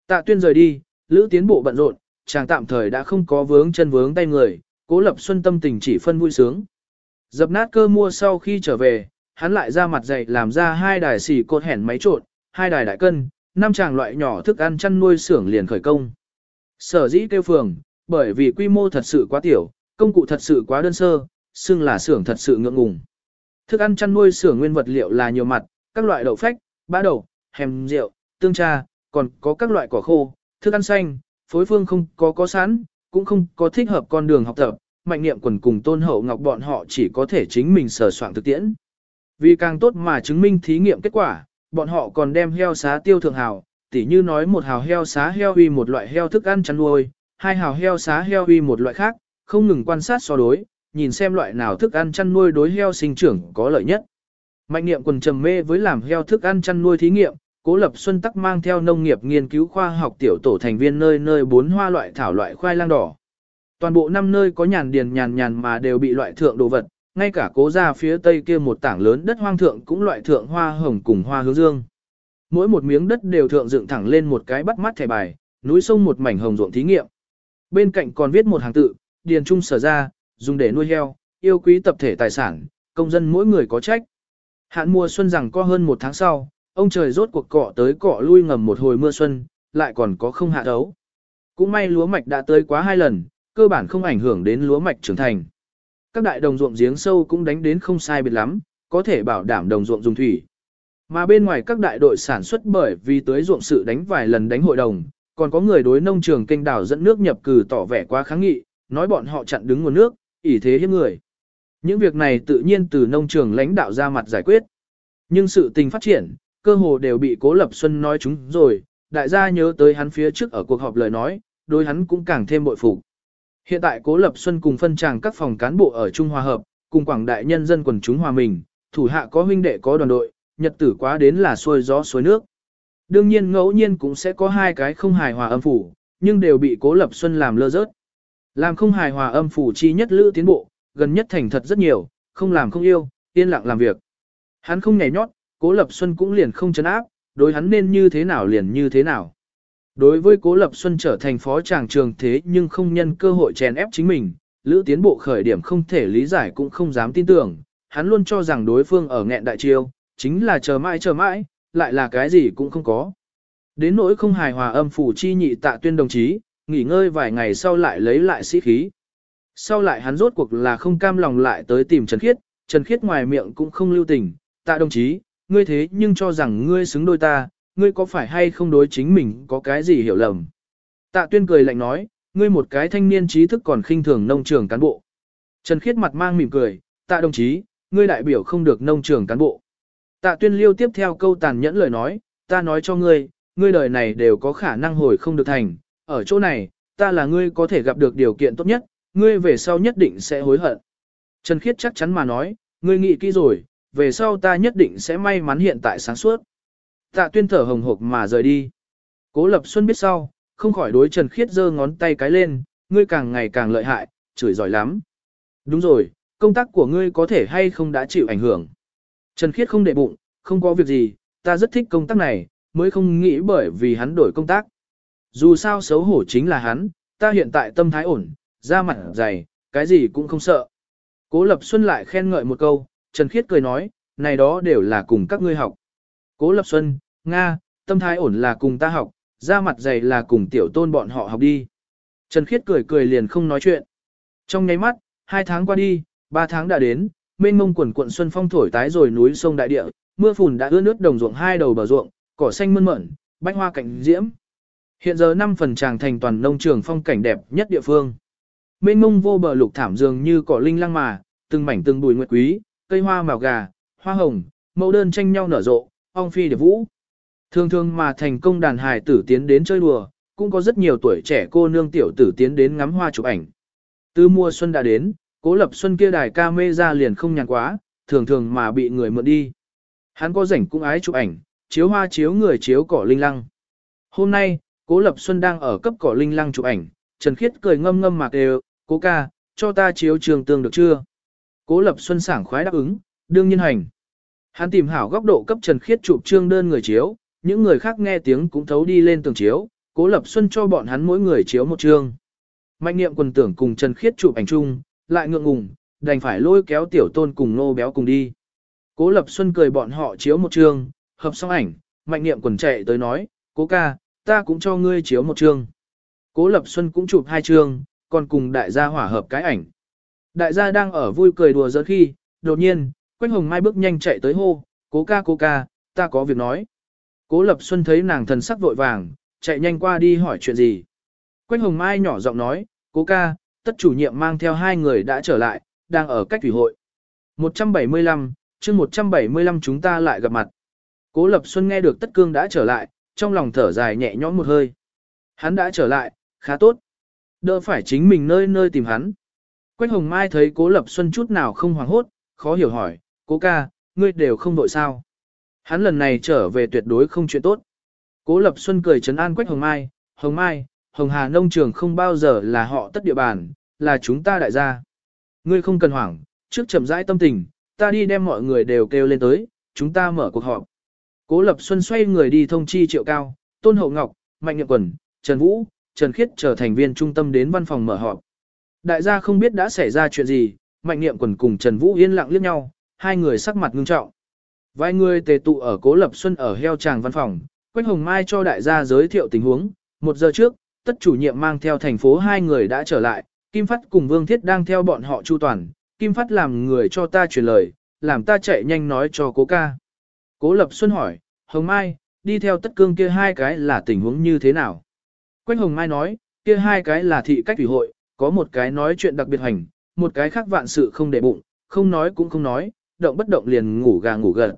Tạ tuyên rời đi, lữ tiến bộ bận rộn, chàng tạm thời đã không có vướng chân vướng tay người, cố lập xuân tâm tình chỉ phân vui sướng. Dập nát cơ mua sau khi trở về, hắn lại ra mặt dày làm ra hai đài xì cột hẻn máy trộn, hai đài đại cân, năm chàng loại nhỏ thức ăn chăn nuôi xưởng liền khởi công. Sở dĩ kêu phường, bởi vì quy mô thật sự quá tiểu, công cụ thật sự quá đơn sơ, xưng là xưởng thật sự ngượng ngùng. Thức ăn chăn nuôi xưởng nguyên vật liệu là nhiều mặt, các loại đậu phách, bã đậu, hèm rượu, tương trà, còn có các loại cỏ khô, thức ăn xanh, phối phương không có có sẵn, cũng không có thích hợp con đường học tập, mạnh niệm quần cùng tôn hậu ngọc bọn họ chỉ có thể chính mình sở soạn thực tiễn. Vì càng tốt mà chứng minh thí nghiệm kết quả, bọn họ còn đem heo xá tiêu thượng hào, tỉ như nói một hào heo xá heo uy một loại heo thức ăn chăn nuôi, hai hào heo xá heo uy một loại khác, không ngừng quan sát so đối, nhìn xem loại nào thức ăn chăn nuôi đối heo sinh trưởng có lợi nhất. Mạnh niệm quần trầm mê với làm heo thức ăn chăn nuôi thí nghiệm, Cố Lập Xuân tắc mang theo nông nghiệp nghiên cứu khoa học tiểu tổ thành viên nơi nơi bốn hoa loại thảo loại khoai lang đỏ. Toàn bộ năm nơi có nhàn điền nhàn nhàn mà đều bị loại thượng đồ vật, ngay cả cố ra phía tây kia một tảng lớn đất hoang thượng cũng loại thượng hoa hồng cùng hoa hướng dương. Mỗi một miếng đất đều thượng dựng thẳng lên một cái bắt mắt thẻ bài, núi sông một mảnh hồng ruộng thí nghiệm. Bên cạnh còn viết một hàng tự, điền trung sở ra, dùng để nuôi heo, yêu quý tập thể tài sản, công dân mỗi người có trách. Hạn mùa xuân rằng có hơn một tháng sau, ông trời rốt cuộc cọ tới cọ lui ngầm một hồi mưa xuân, lại còn có không hạ đấu. Cũng may lúa mạch đã tới quá hai lần, cơ bản không ảnh hưởng đến lúa mạch trưởng thành. Các đại đồng ruộng giếng sâu cũng đánh đến không sai biệt lắm, có thể bảo đảm đồng ruộng dùng thủy. Mà bên ngoài các đại đội sản xuất bởi vì tới ruộng sự đánh vài lần đánh hội đồng, còn có người đối nông trường kênh đảo dẫn nước nhập cử tỏ vẻ quá kháng nghị, nói bọn họ chặn đứng nguồn nước, ỷ thế hiếp người. Những việc này tự nhiên từ nông trường lãnh đạo ra mặt giải quyết. Nhưng sự tình phát triển, cơ hồ đều bị Cố Lập Xuân nói chúng rồi, đại gia nhớ tới hắn phía trước ở cuộc họp lời nói, đối hắn cũng càng thêm bội phục. Hiện tại Cố Lập Xuân cùng phân tràng các phòng cán bộ ở Trung Hòa Hợp, cùng quảng đại nhân dân quần chúng hòa mình, thủ hạ có huynh đệ có đoàn đội, nhật tử quá đến là xuôi gió xuôi nước. Đương nhiên ngẫu nhiên cũng sẽ có hai cái không hài hòa âm phủ, nhưng đều bị Cố Lập Xuân làm lơ rớt. Làm không hài hòa âm phủ chi nhất lữ tiến bộ, gần nhất thành thật rất nhiều, không làm không yêu, yên lặng làm việc. Hắn không nhảy nhót, Cố Lập Xuân cũng liền không chấn áp, đối hắn nên như thế nào liền như thế nào. Đối với Cố Lập Xuân trở thành phó tràng trường thế nhưng không nhân cơ hội chèn ép chính mình, Lữ Tiến Bộ khởi điểm không thể lý giải cũng không dám tin tưởng, hắn luôn cho rằng đối phương ở nghẹn đại chiêu, chính là chờ mãi chờ mãi, lại là cái gì cũng không có. Đến nỗi không hài hòa âm phủ chi nhị tạ tuyên đồng chí, nghỉ ngơi vài ngày sau lại lấy lại sĩ khí. Sau lại hắn rốt cuộc là không cam lòng lại tới tìm Trần Khiết, Trần Khiết ngoài miệng cũng không lưu tình, tạ đồng chí, ngươi thế nhưng cho rằng ngươi xứng đôi ta, ngươi có phải hay không đối chính mình có cái gì hiểu lầm. Tạ tuyên cười lạnh nói, ngươi một cái thanh niên trí thức còn khinh thường nông trường cán bộ. Trần Khiết mặt mang mỉm cười, tạ đồng chí, ngươi đại biểu không được nông trường cán bộ. Tạ tuyên liêu tiếp theo câu tàn nhẫn lời nói, ta nói cho ngươi, ngươi đời này đều có khả năng hồi không được thành, ở chỗ này, ta là ngươi có thể gặp được điều kiện tốt nhất, ngươi về sau nhất định sẽ hối hận. Trần Khiết chắc chắn mà nói, ngươi nghĩ kỹ rồi, về sau ta nhất định sẽ may mắn hiện tại sáng suốt. Tạ tuyên thở hồng hộc mà rời đi. Cố Lập Xuân biết sau, không khỏi đối Trần Khiết giơ ngón tay cái lên, ngươi càng ngày càng lợi hại, chửi giỏi lắm. Đúng rồi, công tác của ngươi có thể hay không đã chịu ảnh hưởng. Trần Khiết không để bụng, không có việc gì, ta rất thích công tác này, mới không nghĩ bởi vì hắn đổi công tác. Dù sao xấu hổ chính là hắn, ta hiện tại tâm thái ổn, da mặt dày, cái gì cũng không sợ. Cố Lập Xuân lại khen ngợi một câu, Trần Khiết cười nói, này đó đều là cùng các ngươi học. Cố Lập Xuân, Nga, tâm thái ổn là cùng ta học, da mặt dày là cùng tiểu tôn bọn họ học đi. Trần Khiết cười cười liền không nói chuyện. Trong nháy mắt, hai tháng qua đi, ba tháng đã đến, mênh mông quần quận xuân phong thổi tái rồi núi sông đại địa, mưa phùn đã ướt nước đồng ruộng hai đầu bờ ruộng, cỏ xanh mơn mởn, bách hoa cảnh diễm. Hiện giờ năm phần tràng thành toàn nông trường phong cảnh đẹp nhất địa phương. Mênh mông vô bờ lục thảm dường như cỏ linh lăng mà, từng mảnh từng bùi nguyệt quý, cây hoa màu gà, hoa hồng, mẫu đơn tranh nhau nở rộ, ong phi để vũ. Thường thường mà thành công đàn hài tử tiến đến chơi đùa, cũng có rất nhiều tuổi trẻ cô nương tiểu tử tiến đến ngắm hoa chụp ảnh. Từ mùa xuân đã đến, Cố Lập Xuân kia đài ca mê ra liền không nhàn quá, thường thường mà bị người mượn đi. Hắn có rảnh cũng ái chụp ảnh, chiếu hoa chiếu người chiếu cỏ linh lăng. Hôm nay, Cố Lập Xuân đang ở cấp cỏ linh lăng chụp ảnh, Trần Khiết cười ngâm ngâm mạc đều, cố ca, cho ta chiếu trường tương được chưa? Cố Lập Xuân sảng khoái đáp ứng, đương nhiên hành. Hắn tìm hảo góc độ cấp Trần Khiết chụp trương đơn người chiếu, những người khác nghe tiếng cũng thấu đi lên tường chiếu, Cố Lập Xuân cho bọn hắn mỗi người chiếu một trương. Mạnh niệm quần tưởng cùng Trần Khiết chụp ảnh chung, lại ngượng ngùng, đành phải lôi kéo tiểu tôn cùng nô béo cùng đi. Cố Lập Xuân cười bọn họ chiếu một trường, hợp xong ảnh, mạnh niệm quần chạy tới nói, cố ca, ta cũng cho ngươi chiếu một trường. Cố Lập Xuân cũng chụp hai trường, còn cùng đại gia hỏa hợp cái ảnh. Đại gia đang ở vui cười đùa giỡn khi, đột nhiên, Quách Hồng Mai bước nhanh chạy tới hô, cố ca cố ca, ta có việc nói. Cố Lập Xuân thấy nàng thần sắc vội vàng, chạy nhanh qua đi hỏi chuyện gì. Quách Hồng Mai nhỏ giọng nói, cố ca, tất chủ nhiệm mang theo hai người đã trở lại, đang ở cách thủy hội. 175, chương 175 chúng ta lại gặp mặt. Cố Lập Xuân nghe được Tất Cương đã trở lại, trong lòng thở dài nhẹ nhõm một hơi. Hắn đã trở lại, khá tốt. Đỡ phải chính mình nơi nơi tìm hắn. Quách Hồng Mai thấy Cố Lập Xuân chút nào không hoảng hốt, khó hiểu hỏi, Cố ca, ngươi đều không đội sao. Hắn lần này trở về tuyệt đối không chuyện tốt. Cố Lập Xuân cười trấn an Quách Hồng Mai, Hồng Mai, Hồng Hà nông trường không bao giờ là họ tất địa bàn, là chúng ta đại gia. Ngươi không cần hoảng, trước chậm rãi tâm tình, ta đi đem mọi người đều kêu lên tới, chúng ta mở cuộc họp. Cố Lập Xuân xoay người đi thông chi triệu cao, Tôn Hậu Ngọc, Mạnh Nhậm Quần, Trần Vũ, Trần Khiết trở thành viên trung tâm đến văn phòng mở họp. Đại gia không biết đã xảy ra chuyện gì, Mạnh Niệm Quần cùng Trần Vũ yên lặng liếc nhau, hai người sắc mặt ngưng trọng. Vài người tề tụ ở Cố Lập Xuân ở heo tràng văn phòng, Quách Hồng Mai cho đại gia giới thiệu tình huống. Một giờ trước, tất chủ nhiệm mang theo thành phố hai người đã trở lại, Kim Phát cùng Vương Thiết đang theo bọn họ chu toàn. Kim Phát làm người cho ta truyền lời, làm ta chạy nhanh nói cho cố ca. Cố Lập Xuân hỏi, Hồng Mai, đi theo tất cương kia hai cái là tình huống như thế nào? Quách Hồng Mai nói, kia hai cái là thị cách thủy hội, có một cái nói chuyện đặc biệt hành, một cái khác vạn sự không để bụng, không nói cũng không nói, động bất động liền ngủ gà ngủ gật.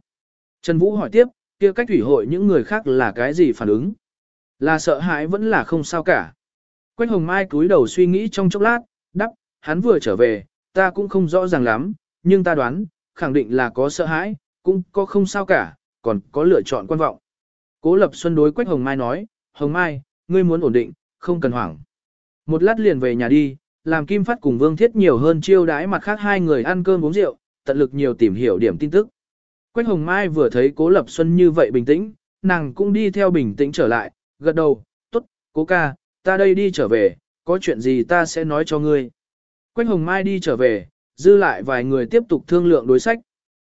Trần Vũ hỏi tiếp, kia cách thủy hội những người khác là cái gì phản ứng? Là sợ hãi vẫn là không sao cả. Quách Hồng Mai cúi đầu suy nghĩ trong chốc lát, đắp, hắn vừa trở về, ta cũng không rõ ràng lắm, nhưng ta đoán, khẳng định là có sợ hãi, cũng có không sao cả, còn có lựa chọn quan vọng. Cố Lập Xuân đối Quách Hồng Mai nói, Hồng Mai, ngươi muốn ổn định, không cần hoảng. Một lát liền về nhà đi, làm Kim Phát cùng Vương Thiết nhiều hơn chiêu đãi mặt khác hai người ăn cơm uống rượu, tận lực nhiều tìm hiểu điểm tin tức. Quách Hồng Mai vừa thấy Cố Lập Xuân như vậy bình tĩnh, nàng cũng đi theo bình tĩnh trở lại, gật đầu, tốt, cố ca, ta đây đi trở về, có chuyện gì ta sẽ nói cho ngươi. Quách Hồng Mai đi trở về, dư lại vài người tiếp tục thương lượng đối sách.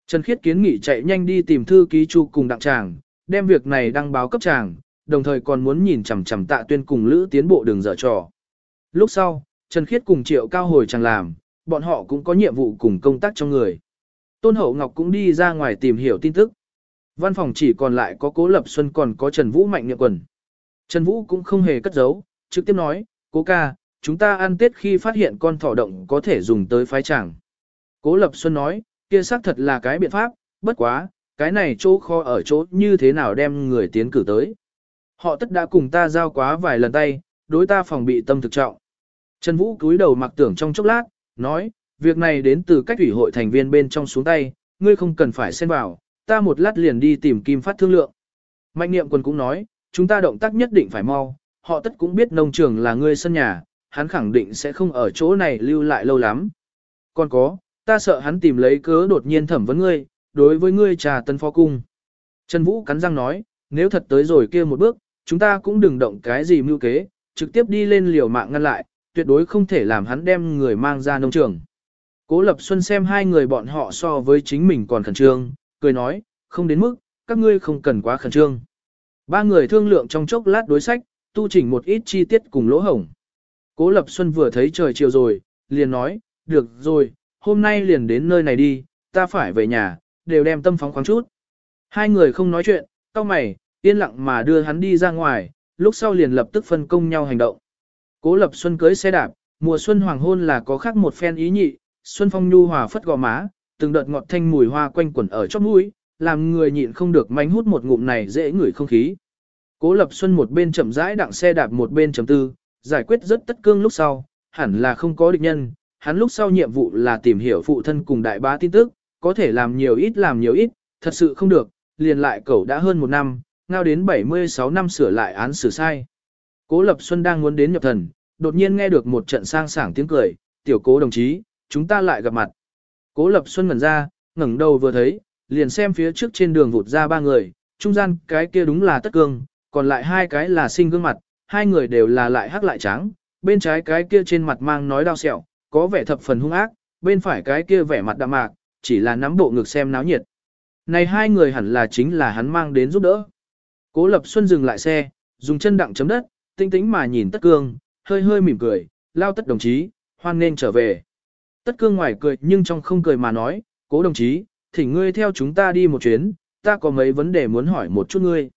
Trần Khiết kiến nghị chạy nhanh đi tìm thư ký chu cùng đặng tràng, đem việc này đăng báo cấp tràng, đồng thời còn muốn nhìn chằm chằm tạ tuyên cùng lữ tiến bộ đường dở trò. Lúc sau, Trần Khiết cùng Triệu Cao hồi chẳng làm, bọn họ cũng có nhiệm vụ cùng công tác trong người. Tôn Hậu Ngọc cũng đi ra ngoài tìm hiểu tin tức. Văn phòng chỉ còn lại có Cố Lập Xuân còn có Trần Vũ Mạnh Nhậm Quần. Trần Vũ cũng không hề cất giấu, trực tiếp nói, Cố ca, chúng ta ăn tết khi phát hiện con thỏ động có thể dùng tới phái chẳng. Cố Lập Xuân nói, kia xác thật là cái biện pháp, bất quá, cái này chỗ kho ở chỗ như thế nào đem người tiến cử tới. Họ tất đã cùng ta giao quá vài lần tay, đối ta phòng bị tâm thực trọng. Trần Vũ cúi đầu mặc tưởng trong chốc lát, nói, việc này đến từ cách ủy hội thành viên bên trong xuống tay, ngươi không cần phải xen vào, ta một lát liền đi tìm Kim Phát thương lượng. Mạnh niệm quân cũng nói, chúng ta động tác nhất định phải mau, họ tất cũng biết nông trường là ngươi sân nhà, hắn khẳng định sẽ không ở chỗ này lưu lại lâu lắm. Còn có, ta sợ hắn tìm lấy cớ đột nhiên thẩm vấn ngươi, đối với ngươi trà tân phó cung. Trần Vũ cắn răng nói, nếu thật tới rồi kia một bước, chúng ta cũng đừng động cái gì mưu kế, trực tiếp đi lên liều mạng ngăn lại, tuyệt đối không thể làm hắn đem người mang ra nông trường. Cố Lập Xuân xem hai người bọn họ so với chính mình còn khẩn trương, cười nói, không đến mức, các ngươi không cần quá khẩn trương. Ba người thương lượng trong chốc lát đối sách, tu chỉnh một ít chi tiết cùng lỗ hổng. Cố Lập Xuân vừa thấy trời chiều rồi, liền nói, được rồi, hôm nay liền đến nơi này đi, ta phải về nhà, đều đem tâm phóng khoáng chút. Hai người không nói chuyện, cao mày, yên lặng mà đưa hắn đi ra ngoài, lúc sau liền lập tức phân công nhau hành động. Cố Lập Xuân cưới xe đạp, mùa xuân hoàng hôn là có khác một phen ý nhị, xuân phong nhu hòa phất gò má, từng đợt ngọt thanh mùi hoa quanh quẩn ở chóp mũi, làm người nhịn không được mánh hút một ngụm này dễ ngửi không khí. Cố Lập Xuân một bên chậm rãi đặng xe đạp một bên chấm tư, giải quyết rất tất cương lúc sau, hẳn là không có địch nhân, hắn lúc sau nhiệm vụ là tìm hiểu phụ thân cùng đại bá tin tức, có thể làm nhiều ít làm nhiều ít, thật sự không được, liền lại cậu đã hơn một năm, ngao đến 76 năm sửa lại án xử sai. Cố Lập Xuân đang muốn đến nhập thần, đột nhiên nghe được một trận sang sảng tiếng cười, tiểu cố đồng chí, chúng ta lại gặp mặt. Cố Lập Xuân ngẩn ra, ngẩng đầu vừa thấy, liền xem phía trước trên đường vụt ra ba người, trung gian cái kia đúng là tất cương, còn lại hai cái là sinh gương mặt, hai người đều là lại hắc lại trắng, bên trái cái kia trên mặt mang nói đau sẹo, có vẻ thập phần hung ác, bên phải cái kia vẻ mặt đạm mạc, chỉ là nắm bộ ngực xem náo nhiệt. Này hai người hẳn là chính là hắn mang đến giúp đỡ. Cố Lập Xuân dừng lại xe, dùng chân đặng chấm đất, tinh tĩnh mà nhìn Tất Cương, hơi hơi mỉm cười, lao tất đồng chí, hoan nên trở về. Tất Cương ngoài cười nhưng trong không cười mà nói, cố đồng chí, thỉnh ngươi theo chúng ta đi một chuyến, ta có mấy vấn đề muốn hỏi một chút ngươi.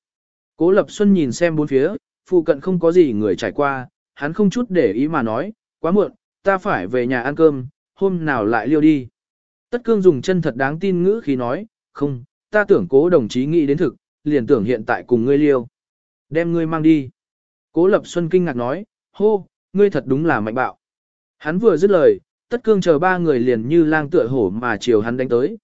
Cố Lập Xuân nhìn xem bốn phía, phụ cận không có gì người trải qua, hắn không chút để ý mà nói, quá muộn, ta phải về nhà ăn cơm, hôm nào lại liêu đi. Tất cương dùng chân thật đáng tin ngữ khi nói, không, ta tưởng cố đồng chí nghĩ đến thực, liền tưởng hiện tại cùng ngươi liêu. Đem ngươi mang đi. Cố Lập Xuân kinh ngạc nói, hô, ngươi thật đúng là mạnh bạo. Hắn vừa dứt lời, tất cương chờ ba người liền như lang tựa hổ mà chiều hắn đánh tới.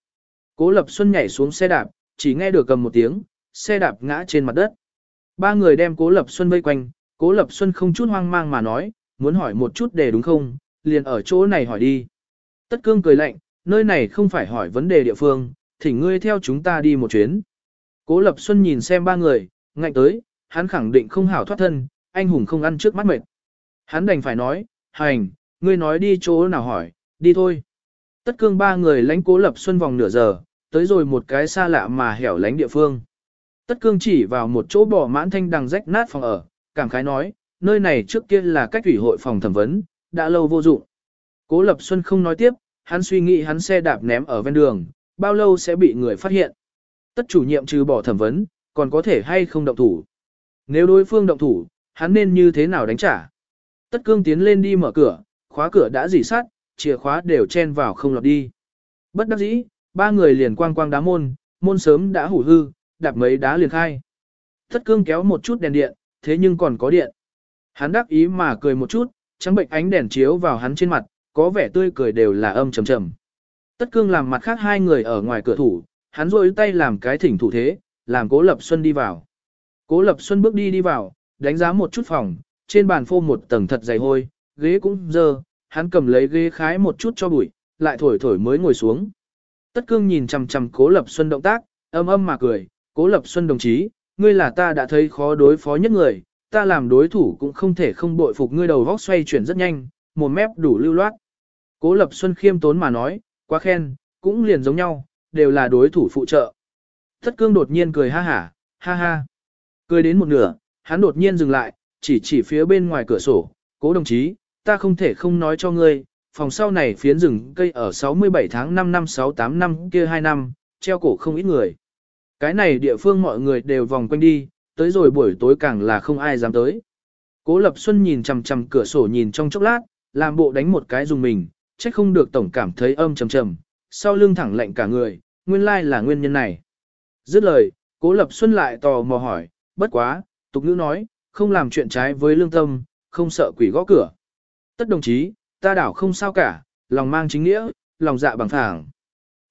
Cố Lập Xuân nhảy xuống xe đạp, chỉ nghe được cầm một tiếng, xe đạp ngã trên mặt đất. Ba người đem Cố Lập Xuân vây quanh, Cố Lập Xuân không chút hoang mang mà nói, muốn hỏi một chút để đúng không, liền ở chỗ này hỏi đi. Tất cương cười lạnh, nơi này không phải hỏi vấn đề địa phương, thỉnh ngươi theo chúng ta đi một chuyến. Cố Lập Xuân nhìn xem ba người, ngạnh tới, hắn khẳng định không hảo thoát thân, anh hùng không ăn trước mắt mệt. Hắn đành phải nói, hành, ngươi nói đi chỗ nào hỏi, đi thôi. Tất cương ba người lánh Cố Lập Xuân vòng nửa giờ, tới rồi một cái xa lạ mà hẻo lánh địa phương. Tất cương chỉ vào một chỗ bỏ mãn thanh đằng rách nát phòng ở, cảm khái nói, nơi này trước kia là cách ủy hội phòng thẩm vấn, đã lâu vô dụng. Cố Lập Xuân không nói tiếp, hắn suy nghĩ hắn xe đạp ném ở ven đường, bao lâu sẽ bị người phát hiện. Tất chủ nhiệm trừ bỏ thẩm vấn, còn có thể hay không động thủ. Nếu đối phương động thủ, hắn nên như thế nào đánh trả. Tất cương tiến lên đi mở cửa, khóa cửa đã dỉ sát, chìa khóa đều chen vào không lọt đi. Bất đắc dĩ, ba người liền quang quang đá môn, môn sớm đã hủ hư, đạp mấy đá liền khai. Tất cương kéo một chút đèn điện, thế nhưng còn có điện. Hắn đắc ý mà cười một chút, trắng bệnh ánh đèn chiếu vào hắn trên mặt, có vẻ tươi cười đều là âm trầm trầm. Tất cương làm mặt khác hai người ở ngoài cửa thủ, hắn rôi tay làm cái thỉnh thủ thế, làm cố lập xuân đi vào. Cố lập xuân bước đi đi vào, đánh giá một chút phòng, trên bàn phô một tầng thật dày hôi, ghế cũng dơ, hắn cầm lấy ghế khái một chút cho bụi, lại thổi thổi mới ngồi xuống. Tất cương nhìn chằm chằm cố lập xuân động tác, âm âm mà cười, cố lập xuân đồng chí, ngươi là ta đã thấy khó đối phó nhất người, ta làm đối thủ cũng không thể không bội phục ngươi đầu vóc xoay chuyển rất nhanh, một mép đủ lưu loát. Cố Lập Xuân khiêm tốn mà nói, quá khen, cũng liền giống nhau, đều là đối thủ phụ trợ. Thất cương đột nhiên cười ha hả, ha ha. Cười đến một nửa, hắn đột nhiên dừng lại, chỉ chỉ phía bên ngoài cửa sổ, cố đồng chí, ta không thể không nói cho ngươi, phòng sau này phiến rừng cây ở 67 tháng 5 năm 68 năm kia 2 năm, treo cổ không ít người. Cái này địa phương mọi người đều vòng quanh đi, tới rồi buổi tối càng là không ai dám tới. Cố Lập Xuân nhìn chằm chằm cửa sổ nhìn trong chốc lát, làm bộ đánh một cái dùng mình, trách không được tổng cảm thấy âm trầm trầm, sau lưng thẳng lạnh cả người, nguyên lai là nguyên nhân này. Dứt lời, Cố Lập Xuân lại tò mò hỏi, bất quá, tục ngữ nói, không làm chuyện trái với lương tâm, không sợ quỷ gõ cửa. Tất đồng chí, ta đảo không sao cả, lòng mang chính nghĩa, lòng dạ bằng phẳng.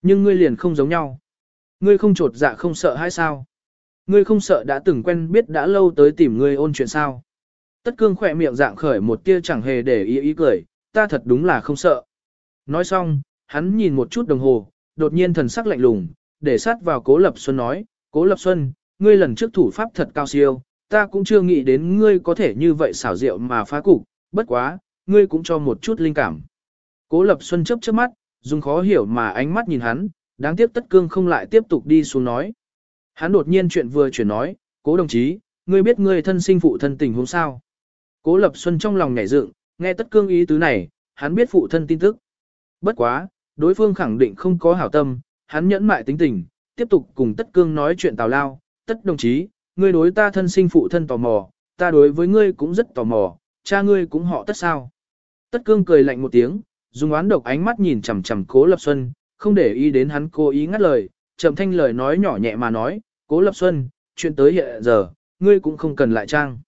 Nhưng ngươi liền không giống nhau. Ngươi không trột dạ không sợ hay sao? Ngươi không sợ đã từng quen biết đã lâu tới tìm ngươi ôn chuyện sao? Tất cương khỏe miệng dạng khởi một tia chẳng hề để ý ý cười, ta thật đúng là không sợ. Nói xong, hắn nhìn một chút đồng hồ, đột nhiên thần sắc lạnh lùng, để sát vào Cố Lập Xuân nói, Cố Lập Xuân, ngươi lần trước thủ pháp thật cao siêu, ta cũng chưa nghĩ đến ngươi có thể như vậy xảo diệu mà phá cục, bất quá, ngươi cũng cho một chút linh cảm. Cố Lập Xuân chớp chớp mắt, dùng khó hiểu mà ánh mắt nhìn hắn, đáng tiếc tất cương không lại tiếp tục đi xuống nói. Hắn đột nhiên chuyện vừa chuyển nói, cố đồng chí, ngươi biết ngươi thân sinh phụ thân tình huống sao. Cố Lập Xuân trong lòng nhảy dựng, nghe tất cương ý tứ này, hắn biết phụ thân tin tức. Bất quá, đối phương khẳng định không có hảo tâm, hắn nhẫn mại tính tình, tiếp tục cùng tất cương nói chuyện tào lao. Tất đồng chí, ngươi đối ta thân sinh phụ thân tò mò, ta đối với ngươi cũng rất tò mò, cha ngươi cũng họ tất sao. Tất cương cười lạnh một tiếng, dùng oán độc ánh mắt nhìn chằm chằm cố Lập Xuân, không để ý đến hắn cố ý ngắt lời, chậm thanh lời nói nhỏ nhẹ mà nói, cố Lập Xuân, chuyện tới hiện giờ, ngươi cũng không cần lại trang.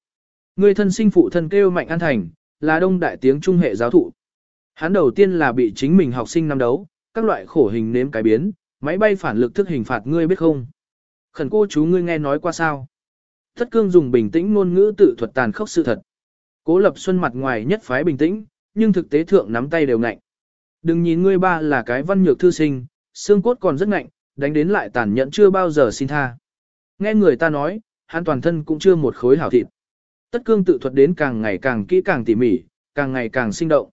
Ngươi thân sinh phụ thân kêu mạnh an thành, là đông đại tiếng trung hệ giáo thụ. Hắn đầu tiên là bị chính mình học sinh năm đấu, các loại khổ hình nếm cái biến, máy bay phản lực thức hình phạt ngươi biết không? Khẩn cô chú ngươi nghe nói qua sao? Thất cương dùng bình tĩnh ngôn ngữ tự thuật tàn khốc sự thật. Cố lập xuân mặt ngoài nhất phái bình tĩnh, nhưng thực tế thượng nắm tay đều ngạnh. Đừng nhìn ngươi ba là cái văn nhược thư sinh, xương cốt còn rất ngạnh, đánh đến lại tàn nhẫn chưa bao giờ xin tha. Nghe người ta nói, hắn toàn thân cũng chưa một khối hảo thịt. Tất cương tự thuật đến càng ngày càng kỹ càng tỉ mỉ, càng ngày càng sinh động.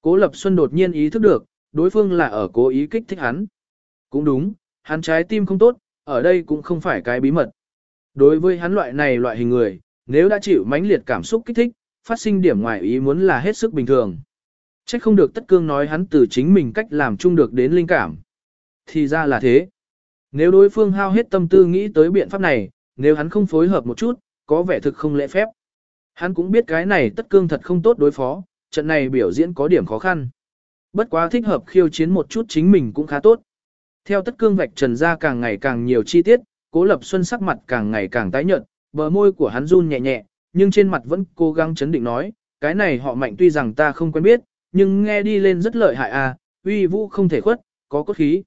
Cố Lập Xuân đột nhiên ý thức được, đối phương là ở cố ý kích thích hắn. Cũng đúng, hắn trái tim không tốt, ở đây cũng không phải cái bí mật. Đối với hắn loại này loại hình người, nếu đã chịu mãnh liệt cảm xúc kích thích, phát sinh điểm ngoài ý muốn là hết sức bình thường. Chắc không được tất cương nói hắn từ chính mình cách làm chung được đến linh cảm. Thì ra là thế. Nếu đối phương hao hết tâm tư nghĩ tới biện pháp này, nếu hắn không phối hợp một chút, có vẻ thực không lễ phép. Hắn cũng biết cái này tất cương thật không tốt đối phó, trận này biểu diễn có điểm khó khăn. Bất quá thích hợp khiêu chiến một chút chính mình cũng khá tốt. Theo tất cương vạch trần ra càng ngày càng nhiều chi tiết, cố lập xuân sắc mặt càng ngày càng tái nhợt, bờ môi của hắn run nhẹ nhẹ, nhưng trên mặt vẫn cố gắng chấn định nói, cái này họ mạnh tuy rằng ta không quen biết, nhưng nghe đi lên rất lợi hại à, uy vũ không thể khuất, có cốt khí.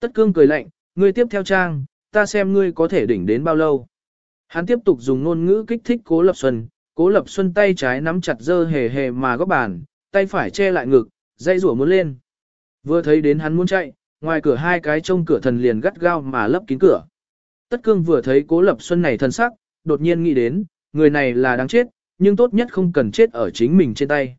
Tất cương cười lạnh, ngươi tiếp theo trang, ta xem ngươi có thể đỉnh đến bao lâu. Hắn tiếp tục dùng ngôn ngữ kích thích cố lập xuân, cố lập xuân tay trái nắm chặt dơ hề hề mà góp bàn, tay phải che lại ngực, dây rủa muốn lên. Vừa thấy đến hắn muốn chạy, ngoài cửa hai cái trông cửa thần liền gắt gao mà lấp kín cửa. Tất cương vừa thấy cố lập xuân này thân sắc, đột nhiên nghĩ đến, người này là đáng chết, nhưng tốt nhất không cần chết ở chính mình trên tay.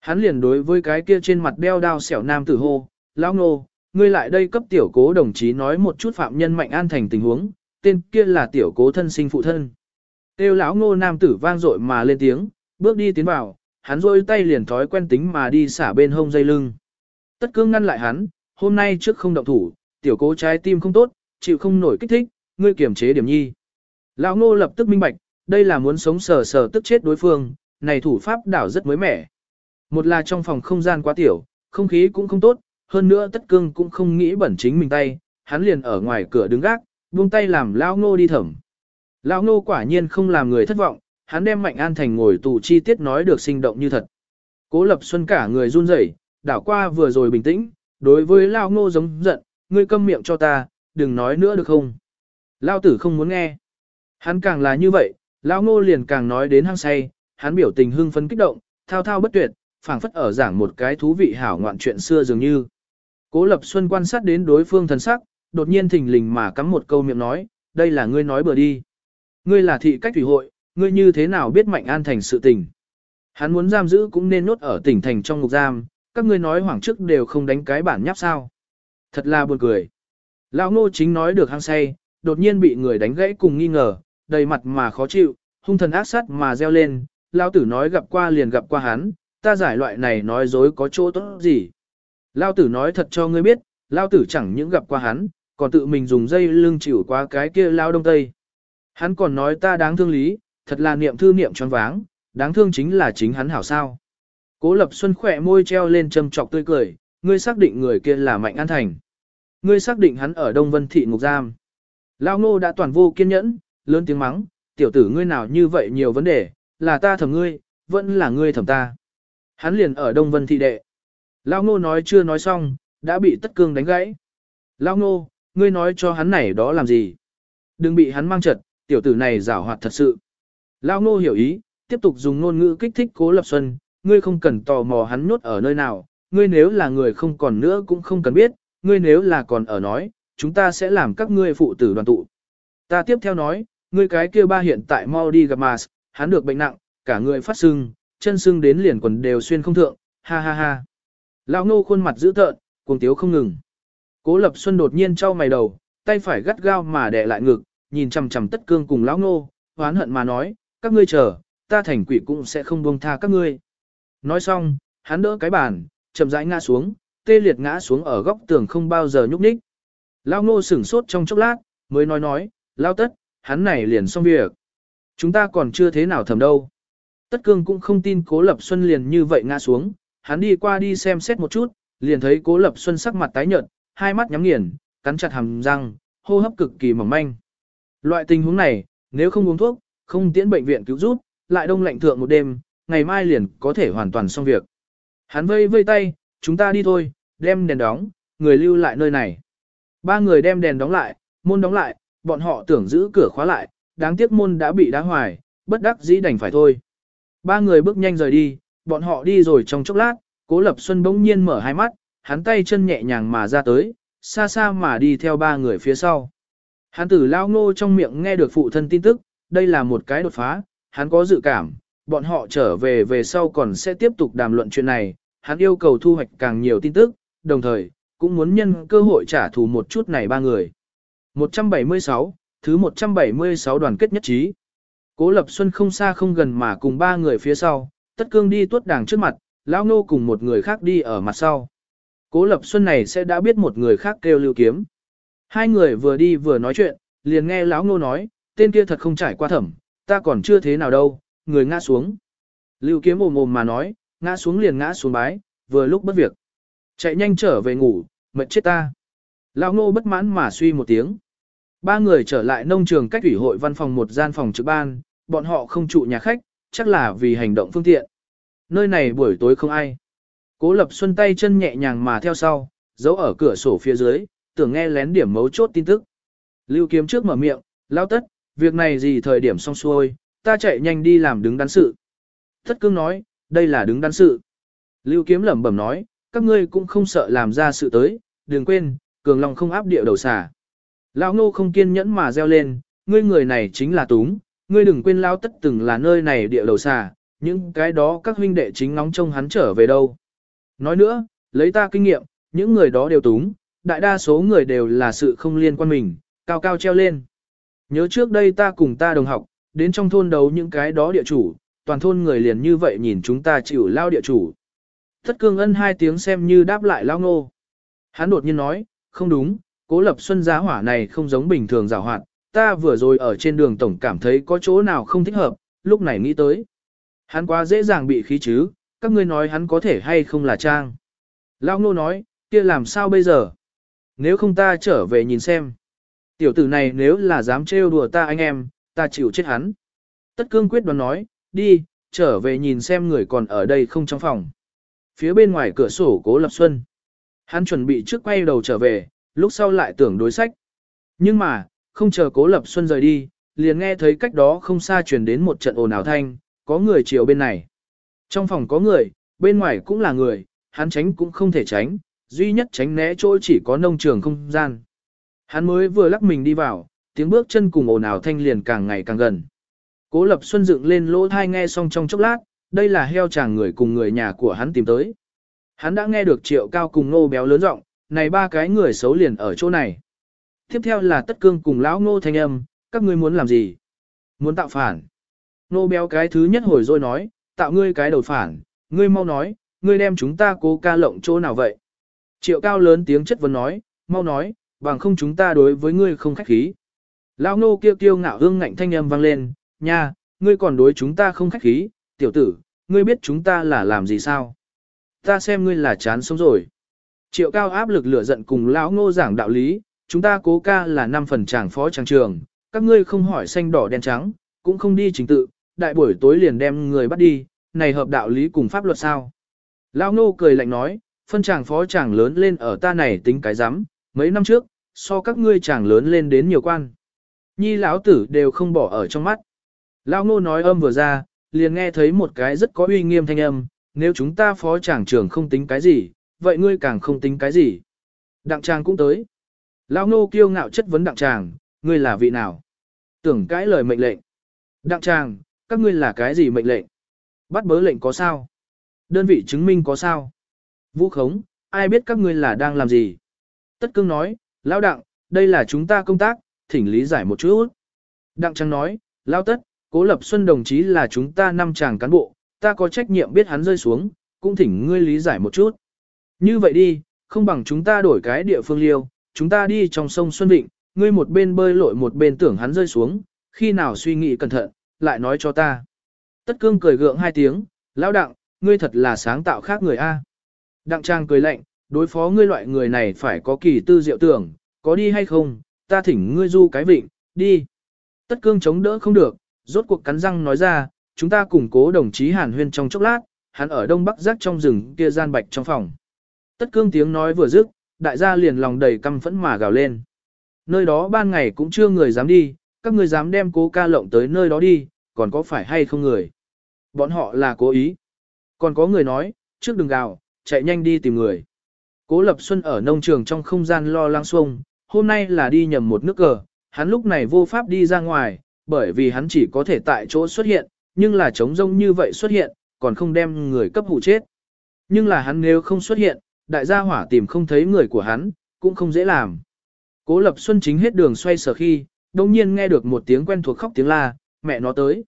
Hắn liền đối với cái kia trên mặt đeo đao xẻo nam tử hô, lão Ngô ngươi lại đây cấp tiểu cố đồng chí nói một chút phạm nhân mạnh an thành tình huống, tên kia là tiểu cố thân sinh phụ thân. Tiêu lão ngô nam tử vang dội mà lên tiếng, bước đi tiến vào, hắn rôi tay liền thói quen tính mà đi xả bên hông dây lưng. Tất cương ngăn lại hắn, hôm nay trước không động thủ, tiểu cố trái tim không tốt, chịu không nổi kích thích, ngươi kiểm chế điểm nhi. Lão ngô lập tức minh bạch, đây là muốn sống sờ sờ tức chết đối phương, này thủ pháp đảo rất mới mẻ. Một là trong phòng không gian quá tiểu, không khí cũng không tốt, hơn nữa tất cương cũng không nghĩ bẩn chính mình tay, hắn liền ở ngoài cửa đứng gác, buông tay làm lão ngô đi thẩm. Lão ngô quả nhiên không làm người thất vọng, hắn đem Mạnh An Thành ngồi tù chi tiết nói được sinh động như thật. Cố Lập Xuân cả người run rẩy, đảo qua vừa rồi bình tĩnh, đối với Lão ngô giống giận, ngươi câm miệng cho ta, đừng nói nữa được không. Lão tử không muốn nghe. Hắn càng là như vậy, Lão ngô liền càng nói đến hăng say, hắn biểu tình hưng phấn kích động, thao thao bất tuyệt, phảng phất ở giảng một cái thú vị hảo ngoạn chuyện xưa dường như. Cố Lập Xuân quan sát đến đối phương thần sắc, đột nhiên thình lình mà cắm một câu miệng nói, đây là ngươi nói bừa đi. Ngươi là thị cách thủy hội, ngươi như thế nào biết Mạnh An thành sự tình. Hắn muốn giam giữ cũng nên nốt ở tỉnh thành trong ngục giam, các ngươi nói hoảng trước đều không đánh cái bản nháp sao. Thật là buồn cười. Lão ngô chính nói được hăng say, đột nhiên bị người đánh gãy cùng nghi ngờ, đầy mặt mà khó chịu, hung thần ác sát mà reo lên, lão tử nói gặp qua liền gặp qua hắn, ta giải loại này nói dối có chỗ tốt gì. Lao tử nói thật cho ngươi biết, Lao tử chẳng những gặp qua hắn, còn tự mình dùng dây lưng chịu qua cái kia Lao Đông Tây. Hắn còn nói ta đáng thương lý, thật là niệm thư niệm tròn váng, đáng thương chính là chính hắn hảo sao. Cố Lập Xuân khỏe môi treo lên châm trọc tươi cười, ngươi xác định người kia là Mạnh An Thành. Ngươi xác định hắn ở Đông Vân Thị Ngục Giam. Lao Ngô đã toàn vô kiên nhẫn, lớn tiếng mắng, tiểu tử ngươi nào như vậy nhiều vấn đề, là ta thầm ngươi, vẫn là ngươi thầm ta. Hắn liền ở Đông Vân Thị Đệ. Lao ngô nói chưa nói xong, đã bị tất cương đánh gãy. Lao ngô, ngươi nói cho hắn này đó làm gì? Đừng bị hắn mang trật, tiểu tử này giảo hoạt thật sự. Lao ngô hiểu ý, tiếp tục dùng ngôn ngữ kích thích cố lập xuân, ngươi không cần tò mò hắn nhốt ở nơi nào, ngươi nếu là người không còn nữa cũng không cần biết, ngươi nếu là còn ở nói, chúng ta sẽ làm các ngươi phụ tử đoàn tụ. Ta tiếp theo nói, ngươi cái kia ba hiện tại mau đi gặp Mars, hắn được bệnh nặng, cả người phát sưng, chân sưng đến liền quần đều xuyên không thượng, ha ha ha. Lão nô khuôn mặt dữ tợn, cuồng tiếu không ngừng. Cố Lập Xuân đột nhiên trao mày đầu, tay phải gắt gao mà đè lại ngực, nhìn chằm chằm Tất Cương cùng lão nô, hoán hận mà nói, các ngươi chờ, ta thành quỷ cũng sẽ không buông tha các ngươi. Nói xong, hắn đỡ cái bàn, chậm rãi ngã xuống, tê liệt ngã xuống ở góc tường không bao giờ nhúc nhích. Lão nô sửng sốt trong chốc lát, mới nói nói, lão tất, hắn này liền xong việc. Chúng ta còn chưa thế nào thầm đâu. Tất cương cũng không tin cố lập xuân liền như vậy ngã xuống, hắn đi qua đi xem xét một chút, liền thấy cố lập xuân sắc mặt tái nhợt, hai mắt nhắm nghiền, cắn chặt hàm răng, hô hấp cực kỳ mỏng manh. Loại tình huống này, nếu không uống thuốc, không tiễn bệnh viện cứu giúp, lại đông lạnh thượng một đêm, ngày mai liền có thể hoàn toàn xong việc. Hắn vây vây tay, chúng ta đi thôi, đem đèn đóng, người lưu lại nơi này. Ba người đem đèn đóng lại, môn đóng lại, bọn họ tưởng giữ cửa khóa lại, đáng tiếc môn đã bị đá hoài, bất đắc dĩ đành phải thôi. Ba người bước nhanh rời đi, bọn họ đi rồi trong chốc lát, Cố Lập Xuân bỗng nhiên mở hai mắt, hắn tay chân nhẹ nhàng mà ra tới, xa xa mà đi theo ba người phía sau. Hắn tử lao ngô trong miệng nghe được phụ thân tin tức, đây là một cái đột phá, hắn có dự cảm, bọn họ trở về về sau còn sẽ tiếp tục đàm luận chuyện này, hắn yêu cầu thu hoạch càng nhiều tin tức, đồng thời, cũng muốn nhân cơ hội trả thù một chút này ba người. 176, thứ 176 đoàn kết nhất trí. Cố Lập Xuân không xa không gần mà cùng ba người phía sau, tất cương đi tuốt đảng trước mặt, lão nô cùng một người khác đi ở mặt sau. Cố Lập Xuân này sẽ đã biết một người khác kêu lưu kiếm. Hai người vừa đi vừa nói chuyện, liền nghe lão nô nói, tên kia thật không trải qua thẩm, ta còn chưa thế nào đâu, người ngã xuống. Lưu kiếm ồm ồm mà nói, ngã xuống liền ngã xuống bái, vừa lúc bất việc. Chạy nhanh trở về ngủ, mệt chết ta. Lão nô bất mãn mà suy một tiếng. Ba người trở lại nông trường cách ủy hội văn phòng một gian phòng trực ban, bọn họ không trụ nhà khách, chắc là vì hành động phương tiện. Nơi này buổi tối không ai. Cố Lập Xuân tay chân nhẹ nhàng mà theo sau, giấu ở cửa sổ phía dưới, tưởng nghe lén điểm mấu chốt tin tức. Lưu Kiếm trước mở miệng, lao tất, việc này gì thời điểm xong xuôi, ta chạy nhanh đi làm đứng đắn sự. Thất cương nói, đây là đứng đắn sự. Lưu Kiếm lẩm bẩm nói, các ngươi cũng không sợ làm ra sự tới, đừng quên, cường lòng không áp địa đầu xả. Lão Ngô không kiên nhẫn mà reo lên, ngươi người này chính là túng, ngươi đừng quên lao tất từng là nơi này địa đầu xà, những cái đó các huynh đệ chính nóng trông hắn trở về đâu. Nói nữa, lấy ta kinh nghiệm, những người đó đều túng, đại đa số người đều là sự không liên quan mình, cao cao treo lên. Nhớ trước đây ta cùng ta đồng học, đến trong thôn đấu những cái đó địa chủ, toàn thôn người liền như vậy nhìn chúng ta chịu lao địa chủ. Thất cương ân hai tiếng xem như đáp lại lao ngô. Hắn đột nhiên nói, không đúng, cố lập xuân giá hỏa này không giống bình thường rào hoạt, ta vừa rồi ở trên đường tổng cảm thấy có chỗ nào không thích hợp, lúc này nghĩ tới. Hắn quá dễ dàng bị khí chứ, các ngươi nói hắn có thể hay không là trang. Lão ngô nói, kia làm sao bây giờ? Nếu không ta trở về nhìn xem. Tiểu tử này nếu là dám trêu đùa ta anh em, ta chịu chết hắn. Tất cương quyết đoán nói, đi, trở về nhìn xem người còn ở đây không trong phòng. Phía bên ngoài cửa sổ cố lập xuân. Hắn chuẩn bị trước quay đầu trở về, lúc sau lại tưởng đối sách. Nhưng mà, không chờ cố lập xuân rời đi, liền nghe thấy cách đó không xa truyền đến một trận ồn ào thanh, có người chiều bên này. Trong phòng có người, bên ngoài cũng là người, hắn tránh cũng không thể tránh, duy nhất tránh né chỗ chỉ có nông trường không gian. Hắn mới vừa lắc mình đi vào, tiếng bước chân cùng ồn ào thanh liền càng ngày càng gần. Cố Lập Xuân dựng lên lỗ thai nghe xong trong chốc lát, đây là heo chàng người cùng người nhà của hắn tìm tới. Hắn đã nghe được triệu cao cùng nô béo lớn giọng, này ba cái người xấu liền ở chỗ này. Tiếp theo là tất cương cùng lão ngô thanh âm, các ngươi muốn làm gì? Muốn tạo phản. Nô béo cái thứ nhất hồi rồi nói, tạo ngươi cái đầu phản, ngươi mau nói, ngươi đem chúng ta cố ca lộng chỗ nào vậy? Triệu cao lớn tiếng chất vấn nói, mau nói, bằng không chúng ta đối với ngươi không khách khí. Lão nô kêu kêu ngạo hương ngạnh thanh âm vang lên, nha, ngươi còn đối chúng ta không khách khí, tiểu tử, ngươi biết chúng ta là làm gì sao? Ta xem ngươi là chán sống rồi. Triệu cao áp lực lửa giận cùng lão ngô giảng đạo lý, chúng ta cố ca là năm phần tràng phó tràng trường, các ngươi không hỏi xanh đỏ đen trắng, cũng không đi chính tự, đại buổi tối liền đem người bắt đi, này hợp đạo lý cùng pháp luật sao? Lão Ngô cười lạnh nói, phân tràng phó tràng lớn lên ở ta này tính cái rắm mấy năm trước, so các ngươi tràng lớn lên đến nhiều quan. Nhi lão tử đều không bỏ ở trong mắt. Lão Ngô nói âm vừa ra, liền nghe thấy một cái rất có uy nghiêm thanh âm, nếu chúng ta phó tràng trưởng không tính cái gì, vậy ngươi càng không tính cái gì. Đặng tràng cũng tới. Lão nô kiêu ngạo chất vấn đặng tràng, ngươi là vị nào? Tưởng cãi lời mệnh lệnh. Đặng tràng, các ngươi là cái gì mệnh lệnh? Bắt bớ lệnh có sao? Đơn vị chứng minh có sao? Vũ khống, ai biết các ngươi là đang làm gì? Tất cương nói, lão đặng, đây là chúng ta công tác, thỉnh lý giải một chút. Đặng Tràng nói, lão tất, cố lập xuân đồng chí là chúng ta năm chàng cán bộ, ta có trách nhiệm biết hắn rơi xuống, cũng thỉnh ngươi lý giải một chút. Như vậy đi, không bằng chúng ta đổi cái địa phương liêu, chúng ta đi trong sông Xuân Vịnh, ngươi một bên bơi lội một bên tưởng hắn rơi xuống, khi nào suy nghĩ cẩn thận, lại nói cho ta. Tất cương cười gượng hai tiếng, lão đặng, ngươi thật là sáng tạo khác người A. Đặng trang cười lạnh, đối phó ngươi loại người này phải có kỳ tư diệu tưởng, có đi hay không, ta thỉnh ngươi du cái vịnh, đi. Tất cương chống đỡ không được, rốt cuộc cắn răng nói ra, chúng ta củng cố đồng chí Hàn Huyên trong chốc lát, hắn ở đông bắc giác trong rừng kia gian bạch trong phòng. Tất cương tiếng nói vừa dứt, đại gia liền lòng đầy căm phẫn mà gào lên. Nơi đó ban ngày cũng chưa người dám đi, các người dám đem cố ca lộng tới nơi đó đi, còn có phải hay không người. Bọn họ là cố ý. Còn có người nói, trước đừng gào, chạy nhanh đi tìm người. Cố Lập Xuân ở nông trường trong không gian lo lắng xuông, hôm nay là đi nhầm một nước cờ, hắn lúc này vô pháp đi ra ngoài, bởi vì hắn chỉ có thể tại chỗ xuất hiện, nhưng là trống rông như vậy xuất hiện, còn không đem người cấp hụ chết. Nhưng là hắn nếu không xuất hiện, đại gia hỏa tìm không thấy người của hắn, cũng không dễ làm. Cố Lập Xuân chính hết đường xoay sở khi, đồng nhiên nghe được một tiếng quen thuộc khóc tiếng la, mẹ nó tới.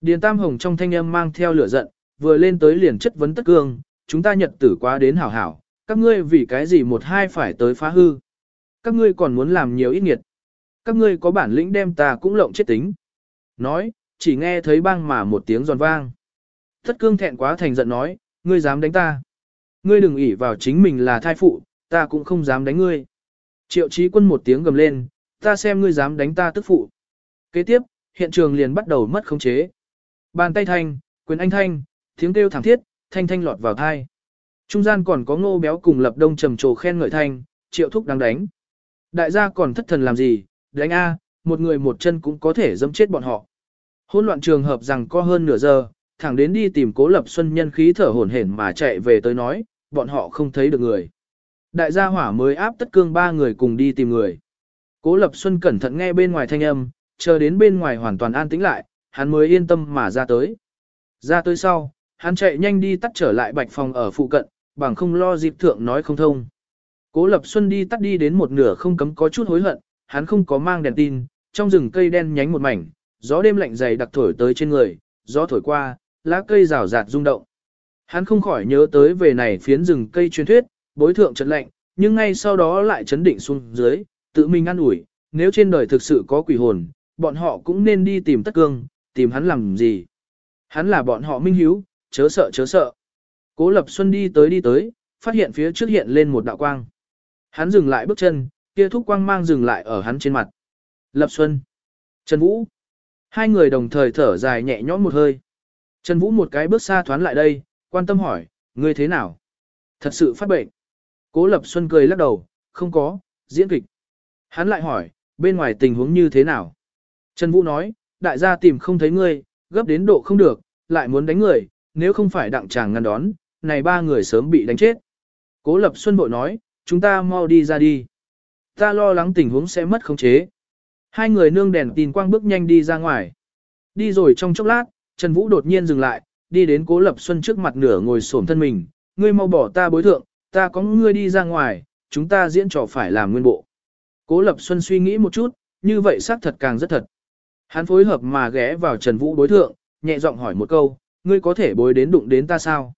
Điền Tam Hồng trong thanh âm mang theo lửa giận, vừa lên tới liền chất vấn tất cương, chúng ta nhật tử quá đến hảo hảo, các ngươi vì cái gì một hai phải tới phá hư. Các ngươi còn muốn làm nhiều ít nghiệt. Các ngươi có bản lĩnh đem ta cũng lộng chết tính. Nói, chỉ nghe thấy bang mà một tiếng giòn vang. Tất cương thẹn quá thành giận nói, ngươi dám đánh ta. Ngươi đừng ỷ vào chính mình là thai phụ, ta cũng không dám đánh ngươi. Triệu trí quân một tiếng gầm lên, ta xem ngươi dám đánh ta tức phụ. Kế tiếp, hiện trường liền bắt đầu mất khống chế. Bàn tay thanh, quyền anh thanh, tiếng kêu thảm thiết, thanh thanh lọt vào thai. Trung gian còn có ngô béo cùng lập đông trầm trồ khen ngợi thanh, triệu thúc đang đánh. Đại gia còn thất thần làm gì, đánh A, một người một chân cũng có thể dâm chết bọn họ. Hôn loạn trường hợp rằng có hơn nửa giờ, thẳng đến đi tìm cố lập xuân nhân khí thở hổn hển mà chạy về tới nói, bọn họ không thấy được người. Đại gia hỏa mới áp tất cương ba người cùng đi tìm người. Cố lập xuân cẩn thận nghe bên ngoài thanh âm, chờ đến bên ngoài hoàn toàn an tĩnh lại, hắn mới yên tâm mà ra tới. Ra tới sau, hắn chạy nhanh đi tắt trở lại bạch phòng ở phụ cận, bằng không lo dịp thượng nói không thông. Cố Lập Xuân đi tắt đi đến một nửa không cấm có chút hối hận, hắn không có mang đèn tin, trong rừng cây đen nhánh một mảnh, gió đêm lạnh dày đặc thổi tới trên người, gió thổi qua, lá cây rào rạt rung động. Hắn không khỏi nhớ tới về này phiến rừng cây truyền thuyết, bối thượng chấn lạnh, nhưng ngay sau đó lại chấn định xuống dưới, tự mình ăn ủi, nếu trên đời thực sự có quỷ hồn, bọn họ cũng nên đi tìm tất cương, tìm hắn làm gì. Hắn là bọn họ minh hiếu, chớ sợ chớ sợ. Cố Lập Xuân đi tới đi tới, phát hiện phía trước hiện lên một đạo quang. Hắn dừng lại bước chân, kia thúc quang mang dừng lại ở hắn trên mặt. Lập Xuân, Trần Vũ. Hai người đồng thời thở dài nhẹ nhõm một hơi. Trần Vũ một cái bước xa thoán lại đây, quan tâm hỏi, ngươi thế nào? Thật sự phát bệnh. Cố Lập Xuân cười lắc đầu, không có, diễn kịch. Hắn lại hỏi, bên ngoài tình huống như thế nào? Trần Vũ nói, đại gia tìm không thấy ngươi, gấp đến độ không được, lại muốn đánh người, nếu không phải đặng chàng ngăn đón, này ba người sớm bị đánh chết. Cố Lập Xuân bội nói, chúng ta mau đi ra đi. Ta lo lắng tình huống sẽ mất khống chế. Hai người nương đèn tin quang bước nhanh đi ra ngoài. Đi rồi trong chốc lát, Trần Vũ đột nhiên dừng lại, đi đến Cố Lập Xuân trước mặt nửa ngồi xổm thân mình, ngươi mau bỏ ta bối thượng, ta có ngươi đi ra ngoài, chúng ta diễn trò phải làm nguyên bộ. Cố Lập Xuân suy nghĩ một chút, như vậy xác thật càng rất thật. Hắn phối hợp mà ghé vào Trần Vũ đối thượng, nhẹ giọng hỏi một câu, ngươi có thể bối đến đụng đến ta sao?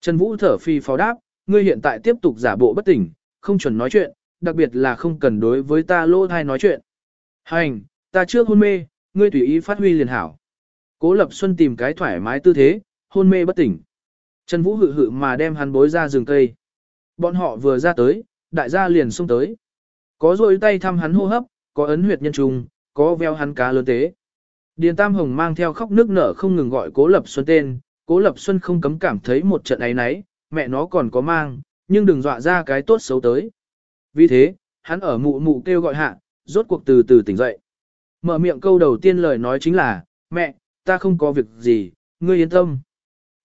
Trần Vũ thở phi pháo đáp, ngươi hiện tại tiếp tục giả bộ bất tỉnh, không chuẩn nói chuyện, đặc biệt là không cần đối với ta lô thai nói chuyện. Hành, ta trước hôn mê, ngươi tùy ý phát huy liền hảo. Cố Lập Xuân tìm cái thoải mái tư thế, hôn mê bất tỉnh. Trần Vũ hự hự mà đem hắn bối ra rừng cây. Bọn họ vừa ra tới, đại gia liền xông tới. Có rôi tay thăm hắn hô hấp, có ấn huyệt nhân trùng, có veo hắn cá lớn tế. Điền Tam Hồng mang theo khóc nước nở không ngừng gọi Cố Lập Xuân tên, Cố Lập Xuân không cấm cảm thấy một trận ấy nấy, mẹ nó còn có mang, nhưng đừng dọa ra cái tốt xấu tới. Vì thế, hắn ở mụ mụ kêu gọi hạ, rốt cuộc từ từ tỉnh dậy. Mở miệng câu đầu tiên lời nói chính là, mẹ, ta không có việc gì, ngươi yên tâm.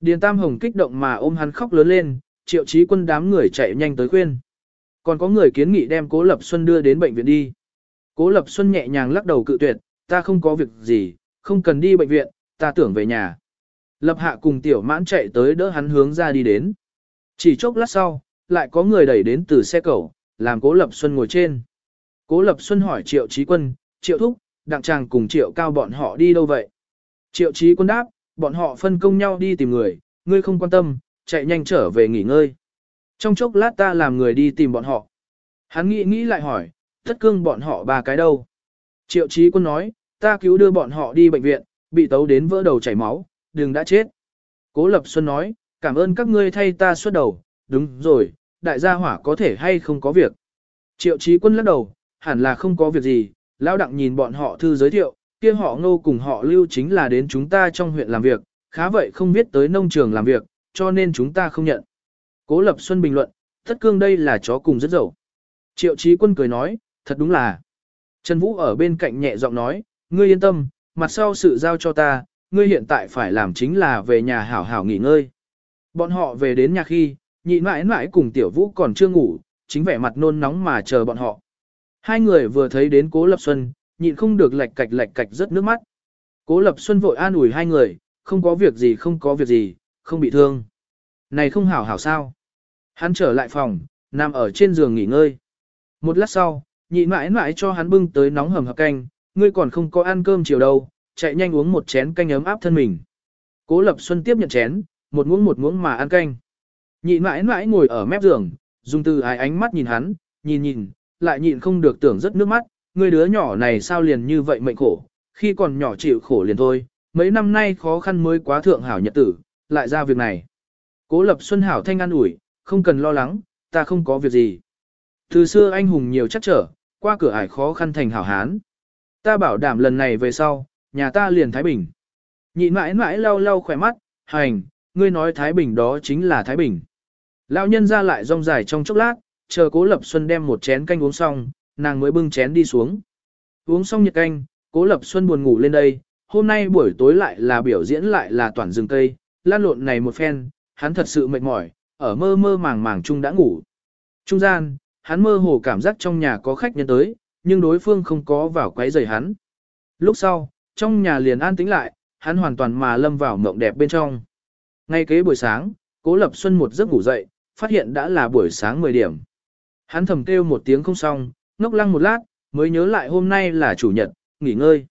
Điền Tam Hồng kích động mà ôm hắn khóc lớn lên, triệu chí quân đám người chạy nhanh tới khuyên. Còn có người kiến nghị đem Cố Lập Xuân đưa đến bệnh viện đi. Cố Lập Xuân nhẹ nhàng lắc đầu cự tuyệt, ta không có việc gì, không cần đi bệnh viện, ta tưởng về nhà. Lập hạ cùng tiểu mãn chạy tới đỡ hắn hướng ra đi đến. Chỉ chốc lát sau, lại có người đẩy đến từ xe cẩu, làm Cố Lập Xuân ngồi trên. Cố Lập Xuân hỏi Triệu Chí Quân, Triệu Thúc, Đặng Tràng cùng Triệu Cao bọn họ đi đâu vậy? Triệu Chí Quân đáp, bọn họ phân công nhau đi tìm người, ngươi không quan tâm, chạy nhanh trở về nghỉ ngơi. Trong chốc lát ta làm người đi tìm bọn họ. Hắn nghĩ nghĩ lại hỏi, thất cương bọn họ ba cái đâu? Triệu Chí Quân nói, ta cứu đưa bọn họ đi bệnh viện, bị tấu đến vỡ đầu chảy máu, đừng đã chết. Cố Lập Xuân nói, cảm ơn các ngươi thay ta xuất đầu, đúng rồi, đại gia hỏa có thể hay không có việc. Triệu Chí Quân lắc đầu, hẳn là không có việc gì, lão đặng nhìn bọn họ thư giới thiệu, kia họ ngô cùng họ lưu chính là đến chúng ta trong huyện làm việc, khá vậy không biết tới nông trường làm việc, cho nên chúng ta không nhận. Cố Lập Xuân bình luận, thất cương đây là chó cùng rất dậu. Triệu Chí Quân cười nói, thật đúng là. Trần Vũ ở bên cạnh nhẹ giọng nói, ngươi yên tâm, mặt sau sự giao cho ta, ngươi hiện tại phải làm chính là về nhà hảo hảo nghỉ ngơi. Bọn họ về đến nhà khi, nhị mãi mãi cùng tiểu vũ còn chưa ngủ, chính vẻ mặt nôn nóng mà chờ bọn họ. Hai người vừa thấy đến Cố Lập Xuân, nhịn không được lạch cạch lạch cạch rất nước mắt. Cố Lập Xuân vội an ủi hai người, không có việc gì không có việc gì, không bị thương. Này không hảo hảo sao. Hắn trở lại phòng, nằm ở trên giường nghỉ ngơi. Một lát sau, nhị mãi mãi cho hắn bưng tới nóng hầm hập canh, ngươi còn không có ăn cơm chiều đâu, chạy nhanh uống một chén canh ấm áp thân mình. Cố Lập Xuân tiếp nhận chén, một muỗng một muỗng mà ăn canh. Nhị mãi mãi ngồi ở mép giường, dùng từ ái ánh mắt nhìn hắn, nhìn nhìn, lại nhịn không được tưởng rất nước mắt, người đứa nhỏ này sao liền như vậy mệnh khổ, khi còn nhỏ chịu khổ liền thôi, mấy năm nay khó khăn mới quá thượng hảo nhật tử, lại ra việc này. Cố Lập Xuân hảo thanh an ủi, không cần lo lắng, ta không có việc gì. Từ xưa anh hùng nhiều chắc trở, qua cửa ải khó khăn thành hảo hán. Ta bảo đảm lần này về sau, nhà ta liền Thái Bình. Nhị mãi mãi lau lau khỏe mắt, hành, ngươi nói Thái Bình đó chính là Thái Bình. Lão nhân ra lại rong dài trong chốc lát, chờ cố Lập Xuân đem một chén canh uống xong, nàng mới bưng chén đi xuống. Uống xong nhiệt canh, cố Lập Xuân buồn ngủ lên đây, hôm nay buổi tối lại là biểu diễn lại là toàn rừng cây, lan lộn này một phen, hắn thật sự mệt mỏi, ở mơ mơ màng màng chung đã ngủ. Trung gian, hắn mơ hồ cảm giác trong nhà có khách nhân tới, nhưng đối phương không có vào quấy rầy hắn. Lúc sau, trong nhà liền an tĩnh lại, hắn hoàn toàn mà lâm vào mộng đẹp bên trong. Ngay kế buổi sáng, Cố Lập Xuân một giấc ngủ dậy, phát hiện đã là buổi sáng 10 điểm. Hắn thầm kêu một tiếng không xong, ngốc lăng một lát, mới nhớ lại hôm nay là chủ nhật, nghỉ ngơi.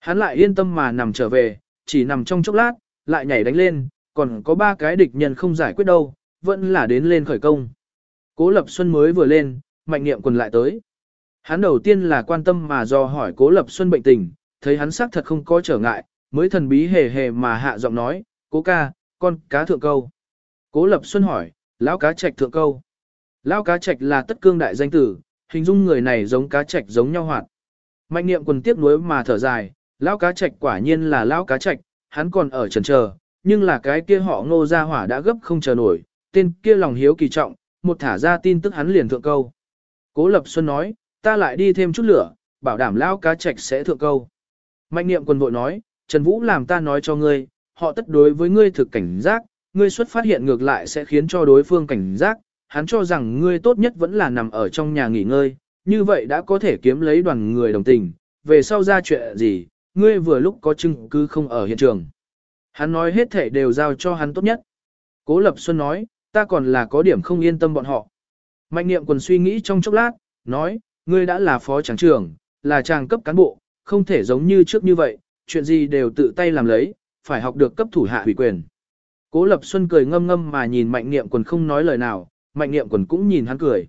Hắn lại yên tâm mà nằm trở về, chỉ nằm trong chốc lát, lại nhảy đánh lên, còn có ba cái địch nhân không giải quyết đâu, vẫn là đến lên khởi công. Cố Lập Xuân mới vừa lên, mạnh niệm quần lại tới. Hắn đầu tiên là quan tâm mà do hỏi Cố Lập Xuân bệnh tình, thấy hắn xác thật không có trở ngại, mới thần bí hề hề mà hạ giọng nói, Cố ca, con cá thượng câu. Cố Lập Xuân hỏi, lão cá trạch thượng câu. Lão cá trạch là tất cương đại danh tử, hình dung người này giống cá trạch giống nhau hoạt. Mạnh niệm quần tiếp nuối mà thở dài, lão cá trạch quả nhiên là lão cá trạch, hắn còn ở trần chờ, nhưng là cái kia họ ngô ra hỏa đã gấp không chờ nổi, tên kia lòng hiếu kỳ trọng, một thả ra tin tức hắn liền thượng câu. Cố Lập Xuân nói, ta lại đi thêm chút lửa, bảo đảm lão cá trạch sẽ thượng câu. Mạnh niệm quần vội nói, Trần Vũ làm ta nói cho ngươi, họ tất đối với ngươi thực cảnh giác, ngươi xuất phát hiện ngược lại sẽ khiến cho đối phương cảnh giác, hắn cho rằng ngươi tốt nhất vẫn là nằm ở trong nhà nghỉ ngơi, như vậy đã có thể kiếm lấy đoàn người đồng tình, về sau ra chuyện gì, ngươi vừa lúc có chứng cứ không ở hiện trường. Hắn nói hết thể đều giao cho hắn tốt nhất. Cố Lập Xuân nói, ta còn là có điểm không yên tâm bọn họ. Mạnh niệm quần suy nghĩ trong chốc lát, nói, ngươi đã là phó tráng trưởng, là tràng cấp cán bộ, không thể giống như trước như vậy, chuyện gì đều tự tay làm lấy, phải học được cấp thủ hạ hủy quyền. Cố Lập Xuân cười ngâm ngâm mà nhìn Mạnh Niệm Quần không nói lời nào, Mạnh Niệm Quần cũng nhìn hắn cười.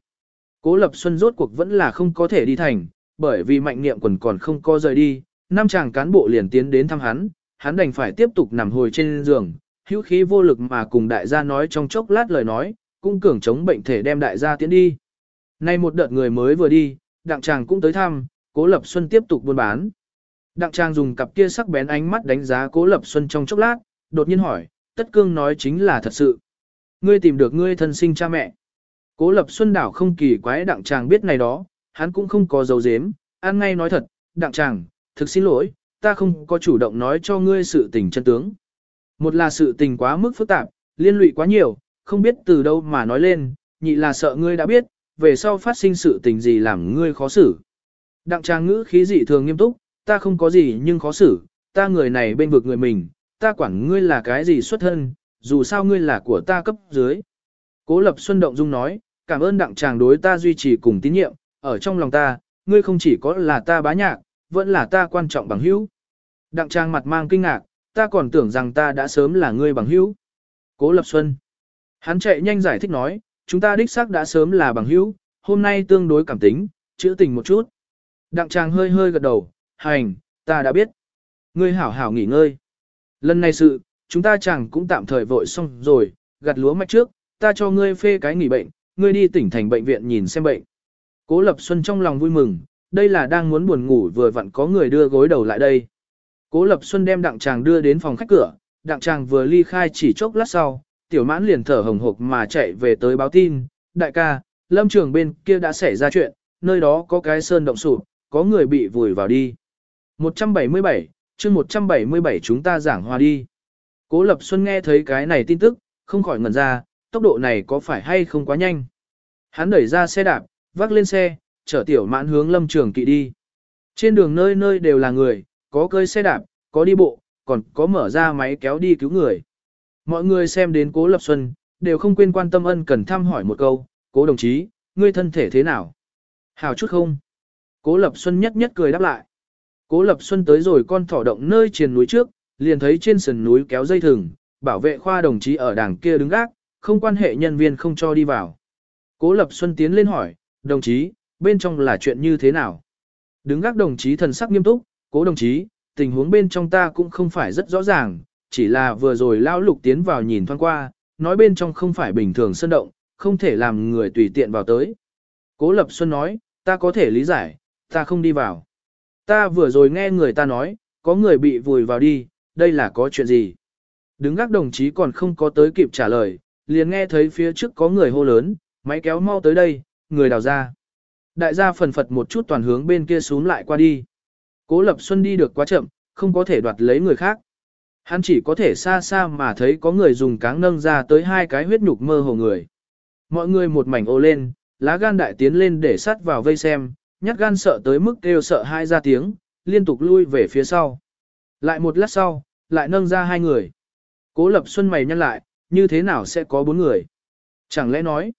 Cố Lập Xuân rốt cuộc vẫn là không có thể đi thành, bởi vì Mạnh Niệm Quần còn không có rời đi, năm chàng cán bộ liền tiến đến thăm hắn, hắn đành phải tiếp tục nằm hồi trên giường, hữu khí vô lực mà cùng đại gia nói trong chốc lát lời nói, cũng cường chống bệnh thể đem đại gia tiến đi. Nay một đợt người mới vừa đi, đặng chàng cũng tới thăm, Cố Lập Xuân tiếp tục buôn bán. Đặng chàng dùng cặp kia sắc bén ánh mắt đánh giá Cố Lập Xuân trong chốc lát, đột nhiên hỏi, tất cương nói chính là thật sự. Ngươi tìm được ngươi thân sinh cha mẹ. Cố lập xuân đảo không kỳ quái đặng chàng biết này đó, hắn cũng không có dấu dếm, an ngay nói thật, đặng chàng, thực xin lỗi, ta không có chủ động nói cho ngươi sự tình chân tướng. Một là sự tình quá mức phức tạp, liên lụy quá nhiều, không biết từ đâu mà nói lên, nhị là sợ ngươi đã biết, về sau phát sinh sự tình gì làm ngươi khó xử. Đặng tràng ngữ khí dị thường nghiêm túc, ta không có gì nhưng khó xử, ta người này bên vực người mình, ta quản ngươi là cái gì xuất thân, dù sao ngươi là của ta cấp dưới. Cố Lập Xuân Động Dung nói, cảm ơn đặng chàng đối ta duy trì cùng tín nhiệm, ở trong lòng ta, ngươi không chỉ có là ta bá nhạc, vẫn là ta quan trọng bằng hữu. Đặng chàng mặt mang kinh ngạc, ta còn tưởng rằng ta đã sớm là ngươi bằng hữu. Cố Lập Xuân. Hắn chạy nhanh giải thích nói, chúng ta đích xác đã sớm là bằng hữu, hôm nay tương đối cảm tính, chữa tình một chút. Đặng chàng hơi hơi gật đầu, hành, ta đã biết. Ngươi hảo hảo nghỉ ngơi. Lần này sự, chúng ta chẳng cũng tạm thời vội xong rồi, gặt lúa mạch trước, ta cho ngươi phê cái nghỉ bệnh, ngươi đi tỉnh thành bệnh viện nhìn xem bệnh. Cố Lập Xuân trong lòng vui mừng, đây là đang muốn buồn ngủ vừa vặn có người đưa gối đầu lại đây. Cố Lập Xuân đem đặng chàng đưa đến phòng khách cửa, đặng chàng vừa ly khai chỉ chốc lát sau, tiểu mãn liền thở hồng hộc mà chạy về tới báo tin, đại ca, lâm trường bên kia đã xảy ra chuyện, nơi đó có cái sơn động sụp, có người bị vùi vào đi. 177, chương 177 chúng ta giảng hòa đi. Cố Lập Xuân nghe thấy cái này tin tức, không khỏi ngẩn ra, tốc độ này có phải hay không quá nhanh. Hắn đẩy ra xe đạp, vác lên xe, chở tiểu mãn hướng lâm trường kỵ đi. Trên đường nơi nơi đều là người, có cơi xe đạp, có đi bộ, còn có mở ra máy kéo đi cứu người. Mọi người xem đến Cố Lập Xuân, đều không quên quan tâm ân cần thăm hỏi một câu, Cố đồng chí, ngươi thân thể thế nào? Hào chút không? Cố Lập Xuân nhất nhất cười đáp lại. Cố Lập Xuân tới rồi con thỏ động nơi triền núi trước, liền thấy trên sườn núi kéo dây thừng, bảo vệ khoa đồng chí ở đảng kia đứng gác, không quan hệ nhân viên không cho đi vào. Cố Lập Xuân tiến lên hỏi, đồng chí, bên trong là chuyện như thế nào? Đứng gác đồng chí thần sắc nghiêm túc, cố đồng chí, tình huống bên trong ta cũng không phải rất rõ ràng, chỉ là vừa rồi lão lục tiến vào nhìn thoáng qua, nói bên trong không phải bình thường sân động, không thể làm người tùy tiện vào tới. Cố Lập Xuân nói, ta có thể lý giải, ta không đi vào. Ta vừa rồi nghe người ta nói, có người bị vùi vào đi, đây là có chuyện gì? Đứng gác đồng chí còn không có tới kịp trả lời, liền nghe thấy phía trước có người hô lớn, máy kéo mau tới đây, người đào ra. Đại gia phần phật một chút toàn hướng bên kia xuống lại qua đi. Cố Lập Xuân đi được quá chậm, không có thể đoạt lấy người khác. Hắn chỉ có thể xa xa mà thấy có người dùng cáng nâng ra tới hai cái huyết nhục mơ hồ người. Mọi người một mảnh ô lên, lá gan đại tiến lên để sát vào vây xem, nhát gan sợ tới mức kêu sợ hai ra tiếng, liên tục lui về phía sau. Lại một lát sau, lại nâng ra hai người. Cố Lập Xuân mày nhăn lại, như thế nào sẽ có bốn người? Chẳng lẽ nói,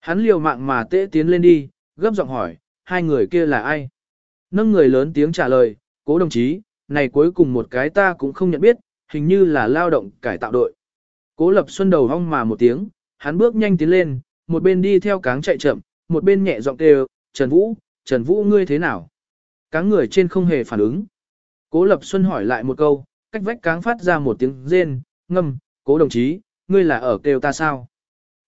hắn liều mạng mà tễ tiến lên đi, gấp giọng hỏi, hai người kia là ai? Nâng người lớn tiếng trả lời, cố đồng chí, này cuối cùng một cái ta cũng không nhận biết, hình như là lao động cải tạo đội. Cố lập xuân đầu hong mà một tiếng, hắn bước nhanh tiến lên, một bên đi theo cáng chạy chậm, một bên nhẹ giọng kêu, Trần Vũ, Trần Vũ ngươi thế nào? Cáng người trên không hề phản ứng. Cố lập xuân hỏi lại một câu, cách vách cáng phát ra một tiếng rên, ngâm, cố đồng chí, ngươi là ở kêu ta sao?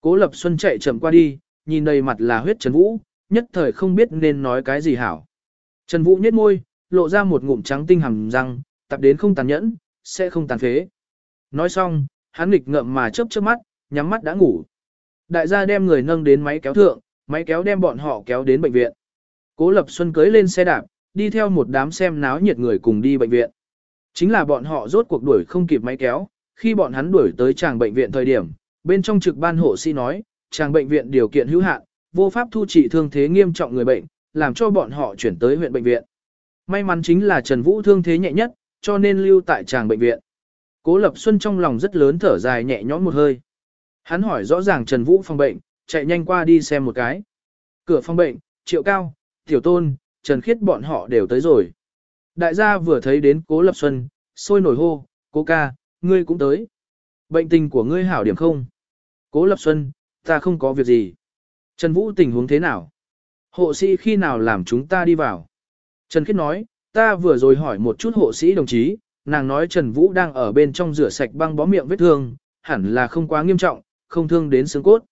Cố lập xuân chạy chậm qua đi, nhìn đầy mặt là huyết Trần Vũ, nhất thời không biết nên nói cái gì hảo. Trần Vũ nhếch môi, lộ ra một ngụm trắng tinh hằng răng, tập đến không tàn nhẫn, sẽ không tàn phế. Nói xong, hắn nghịch ngợm mà chớp chớp mắt, nhắm mắt đã ngủ. Đại gia đem người nâng đến máy kéo thượng, máy kéo đem bọn họ kéo đến bệnh viện. Cố Lập Xuân cưới lên xe đạp, đi theo một đám xem náo nhiệt người cùng đi bệnh viện. Chính là bọn họ rốt cuộc đuổi không kịp máy kéo, khi bọn hắn đuổi tới tràng bệnh viện thời điểm, bên trong trực ban hộ sĩ nói, tràng bệnh viện điều kiện hữu hạn, vô pháp thu trị thương thế nghiêm trọng người bệnh, làm cho bọn họ chuyển tới huyện bệnh viện. May mắn chính là Trần Vũ thương thế nhẹ nhất, cho nên lưu tại tràng bệnh viện. Cố Lập Xuân trong lòng rất lớn thở dài nhẹ nhõm một hơi. Hắn hỏi rõ ràng Trần Vũ phòng bệnh, chạy nhanh qua đi xem một cái. Cửa phòng bệnh, Triệu Cao, Tiểu Tôn, Trần Khiết bọn họ đều tới rồi. Đại gia vừa thấy đến Cố Lập Xuân, sôi nổi hô, Cố ca, ngươi cũng tới. Bệnh tình của ngươi hảo điểm không? Cố Lập Xuân, ta không có việc gì. Trần Vũ tình huống thế nào? Hộ sĩ khi nào làm chúng ta đi vào? Trần Khiết nói, ta vừa rồi hỏi một chút hộ sĩ đồng chí, nàng nói Trần Vũ đang ở bên trong rửa sạch băng bó miệng vết thương, hẳn là không quá nghiêm trọng, không thương đến xương cốt.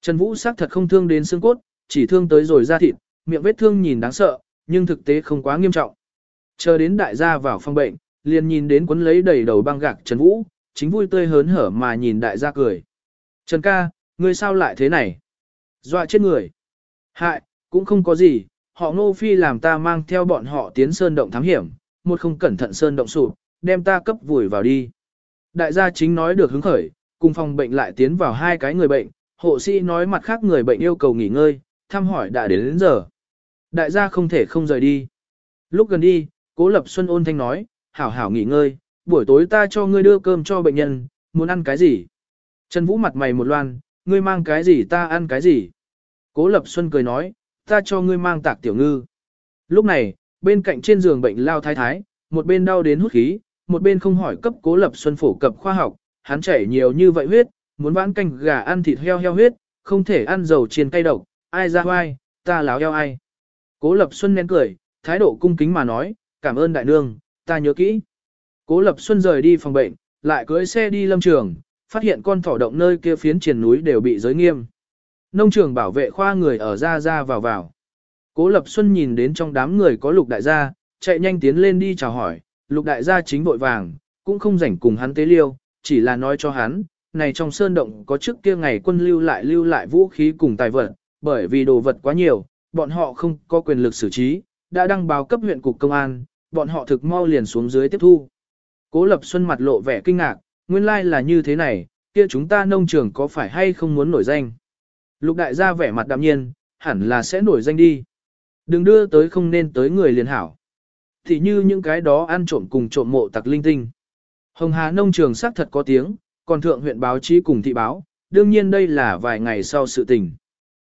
Trần Vũ xác thật không thương đến xương cốt, chỉ thương tới rồi da thịt, miệng vết thương nhìn đáng sợ, nhưng thực tế không quá nghiêm trọng. Chờ đến đại gia vào phòng bệnh, liền nhìn đến quấn lấy đầy đầu băng gạc Trần Vũ, chính vui tươi hớn hở mà nhìn đại gia cười. Trần ca, ngươi sao lại thế này? Dọa chết người. Hại, cũng không có gì, họ ngô phi làm ta mang theo bọn họ tiến sơn động thám hiểm, một không cẩn thận sơn động sụp, đem ta cấp vùi vào đi. Đại gia chính nói được hứng khởi, cùng phòng bệnh lại tiến vào hai cái người bệnh, hộ sĩ nói mặt khác người bệnh yêu cầu nghỉ ngơi, thăm hỏi đã đến đến giờ. Đại gia không thể không rời đi. Lúc gần đi, Cố Lập Xuân ôn thanh nói, hảo hảo nghỉ ngơi, buổi tối ta cho ngươi đưa cơm cho bệnh nhân, muốn ăn cái gì? Trần Vũ mặt mày một loan, ngươi mang cái gì ta ăn cái gì? Cố Lập Xuân cười nói, ta cho ngươi mang tạc tiểu ngư. Lúc này, bên cạnh trên giường bệnh lao thái thái, một bên đau đến hút khí, một bên không hỏi cấp Cố Lập Xuân phổ cập khoa học, hắn chảy nhiều như vậy huyết, muốn vãn canh gà ăn thịt heo heo huyết, không thể ăn dầu chiên cay độc, ai ra hoai, ta láo eo ai. Cố Lập Xuân nén cười, thái độ cung kính mà nói, cảm ơn đại nương, ta nhớ kỹ. Cố Lập Xuân rời đi phòng bệnh, lại cưỡi xe đi lâm trường, phát hiện con thỏ động nơi kia phiến triển núi đều bị giới nghiêm. Nông trường bảo vệ khoa người ở ra ra vào vào. Cố Lập Xuân nhìn đến trong đám người có lục đại gia, chạy nhanh tiến lên đi chào hỏi, lục đại gia chính vội vàng, cũng không rảnh cùng hắn tế liêu, chỉ là nói cho hắn, này trong sơn động có trước kia ngày quân lưu lại lưu lại vũ khí cùng tài vật, bởi vì đồ vật quá nhiều, bọn họ không có quyền lực xử trí, đã đăng báo cấp huyện cục công an, bọn họ thực mau liền xuống dưới tiếp thu. Cố Lập Xuân mặt lộ vẻ kinh ngạc, nguyên lai like là như thế này, kia chúng ta nông trường có phải hay không muốn nổi danh. Lục đại gia vẻ mặt đạm nhiên, hẳn là sẽ nổi danh đi. Đừng đưa tới không nên tới người liền hảo. Thì như những cái đó ăn trộm cùng trộm mộ tặc linh tinh. Hồng Hà nông trường xác thật có tiếng, còn thượng huyện báo chí cùng thị báo, đương nhiên đây là vài ngày sau sự tình.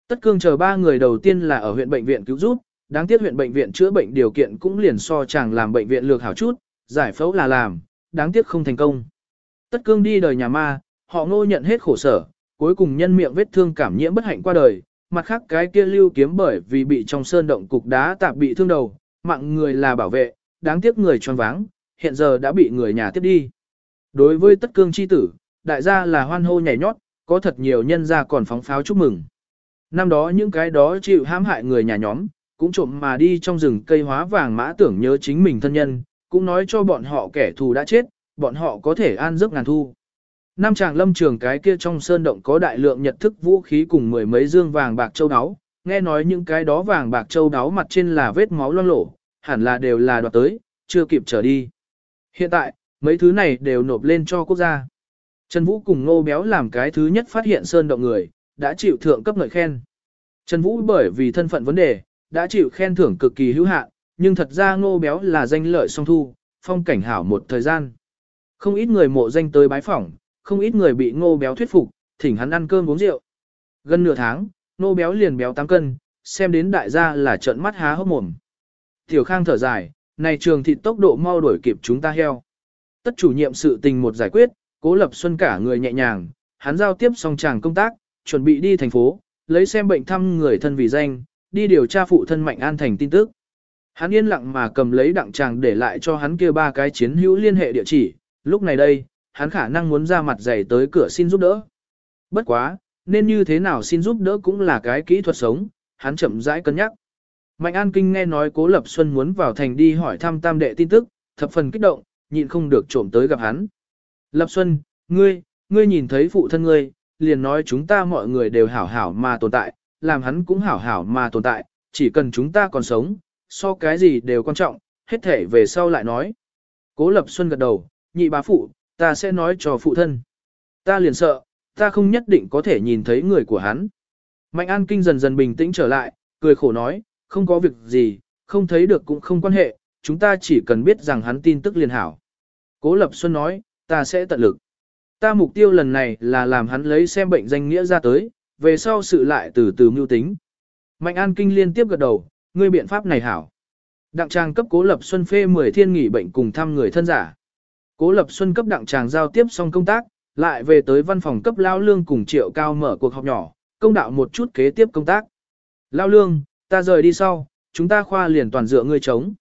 Tất cương chờ ba người đầu tiên là ở huyện bệnh viện cứu giúp, đáng tiếc huyện bệnh viện chữa bệnh điều kiện cũng liền so chàng làm bệnh viện lược hảo chút, giải phẫu là làm, đáng tiếc không thành công. Tất cương đi đời nhà ma, họ ngô nhận hết khổ sở, cuối cùng nhân miệng vết thương cảm nhiễm bất hạnh qua đời, mặt khác cái kia lưu kiếm bởi vì bị trong sơn động cục đá tạp bị thương đầu, mạng người là bảo vệ, đáng tiếc người tròn váng, hiện giờ đã bị người nhà tiếp đi. Đối với tất cương chi tử, đại gia là hoan hô nhảy nhót, có thật nhiều nhân gia còn phóng pháo chúc mừng. Năm đó những cái đó chịu hãm hại người nhà nhóm, cũng trộm mà đi trong rừng cây hóa vàng mã tưởng nhớ chính mình thân nhân, cũng nói cho bọn họ kẻ thù đã chết, bọn họ có thể an giấc ngàn thu. Nam chàng lâm trường cái kia trong sơn động có đại lượng nhật thức vũ khí cùng mười mấy dương vàng bạc châu đáo nghe nói những cái đó vàng bạc châu đáo mặt trên là vết máu loang lổ, hẳn là đều là đoạt tới, chưa kịp trở đi. Hiện tại, mấy thứ này đều nộp lên cho quốc gia. Trần Vũ cùng Ngô Béo làm cái thứ nhất phát hiện sơn động người, đã chịu thượng cấp ngợi khen. Trần Vũ bởi vì thân phận vấn đề, đã chịu khen thưởng cực kỳ hữu hạn, nhưng thật ra Ngô Béo là danh lợi song thu, phong cảnh hảo một thời gian. Không ít người mộ danh tới bái phỏng, không ít người bị Ngô Béo thuyết phục, thỉnh hắn ăn cơm uống rượu. Gần nửa tháng, Ngô Béo liền béo 8 cân, xem đến đại gia là trợn mắt há hốc mồm. Tiểu Khang thở dài, này trường thịt tốc độ mau đuổi kịp chúng ta heo. Tất chủ nhiệm sự tình một giải quyết, Cố Lập Xuân cả người nhẹ nhàng, hắn giao tiếp xong chàng công tác, chuẩn bị đi thành phố, lấy xem bệnh thăm người thân vì danh, đi điều tra phụ thân Mạnh An thành tin tức. Hắn yên lặng mà cầm lấy đặng chàng để lại cho hắn kia ba cái chiến hữu liên hệ địa chỉ, lúc này đây, hắn khả năng muốn ra mặt dày tới cửa xin giúp đỡ. Bất quá, nên như thế nào xin giúp đỡ cũng là cái kỹ thuật sống, hắn chậm rãi cân nhắc. Mạnh An Kinh nghe nói Cố Lập Xuân muốn vào thành đi hỏi thăm tam đệ tin tức, thập phần kích động, nhịn không được trộm tới gặp hắn. Lập Xuân, ngươi, ngươi nhìn thấy phụ thân ngươi, liền nói chúng ta mọi người đều hảo hảo mà tồn tại, làm hắn cũng hảo hảo mà tồn tại, chỉ cần chúng ta còn sống, so cái gì đều quan trọng, hết thể về sau lại nói. Cố Lập Xuân gật đầu, nhị bá phụ, ta sẽ nói cho phụ thân. Ta liền sợ, ta không nhất định có thể nhìn thấy người của hắn. Mạnh An Kinh dần dần bình tĩnh trở lại, cười khổ nói, không có việc gì, không thấy được cũng không quan hệ, chúng ta chỉ cần biết rằng hắn tin tức liền hảo. Cố Lập Xuân nói, ta sẽ tận lực. Ta mục tiêu lần này là làm hắn lấy xem bệnh danh nghĩa ra tới, về sau sự lại từ từ mưu tính. Mạnh An Kinh liên tiếp gật đầu, ngươi biện pháp này hảo. Đặng Trang cấp Cố Lập Xuân phê 10 thiên nghỉ bệnh cùng thăm người thân giả. Cố Lập Xuân cấp Đặng Trang giao tiếp xong công tác, lại về tới văn phòng cấp Lao Lương cùng Triệu Cao mở cuộc họp nhỏ, công đạo một chút kế tiếp công tác. Lao Lương, ta rời đi sau, chúng ta khoa liền toàn dựa ngươi chống.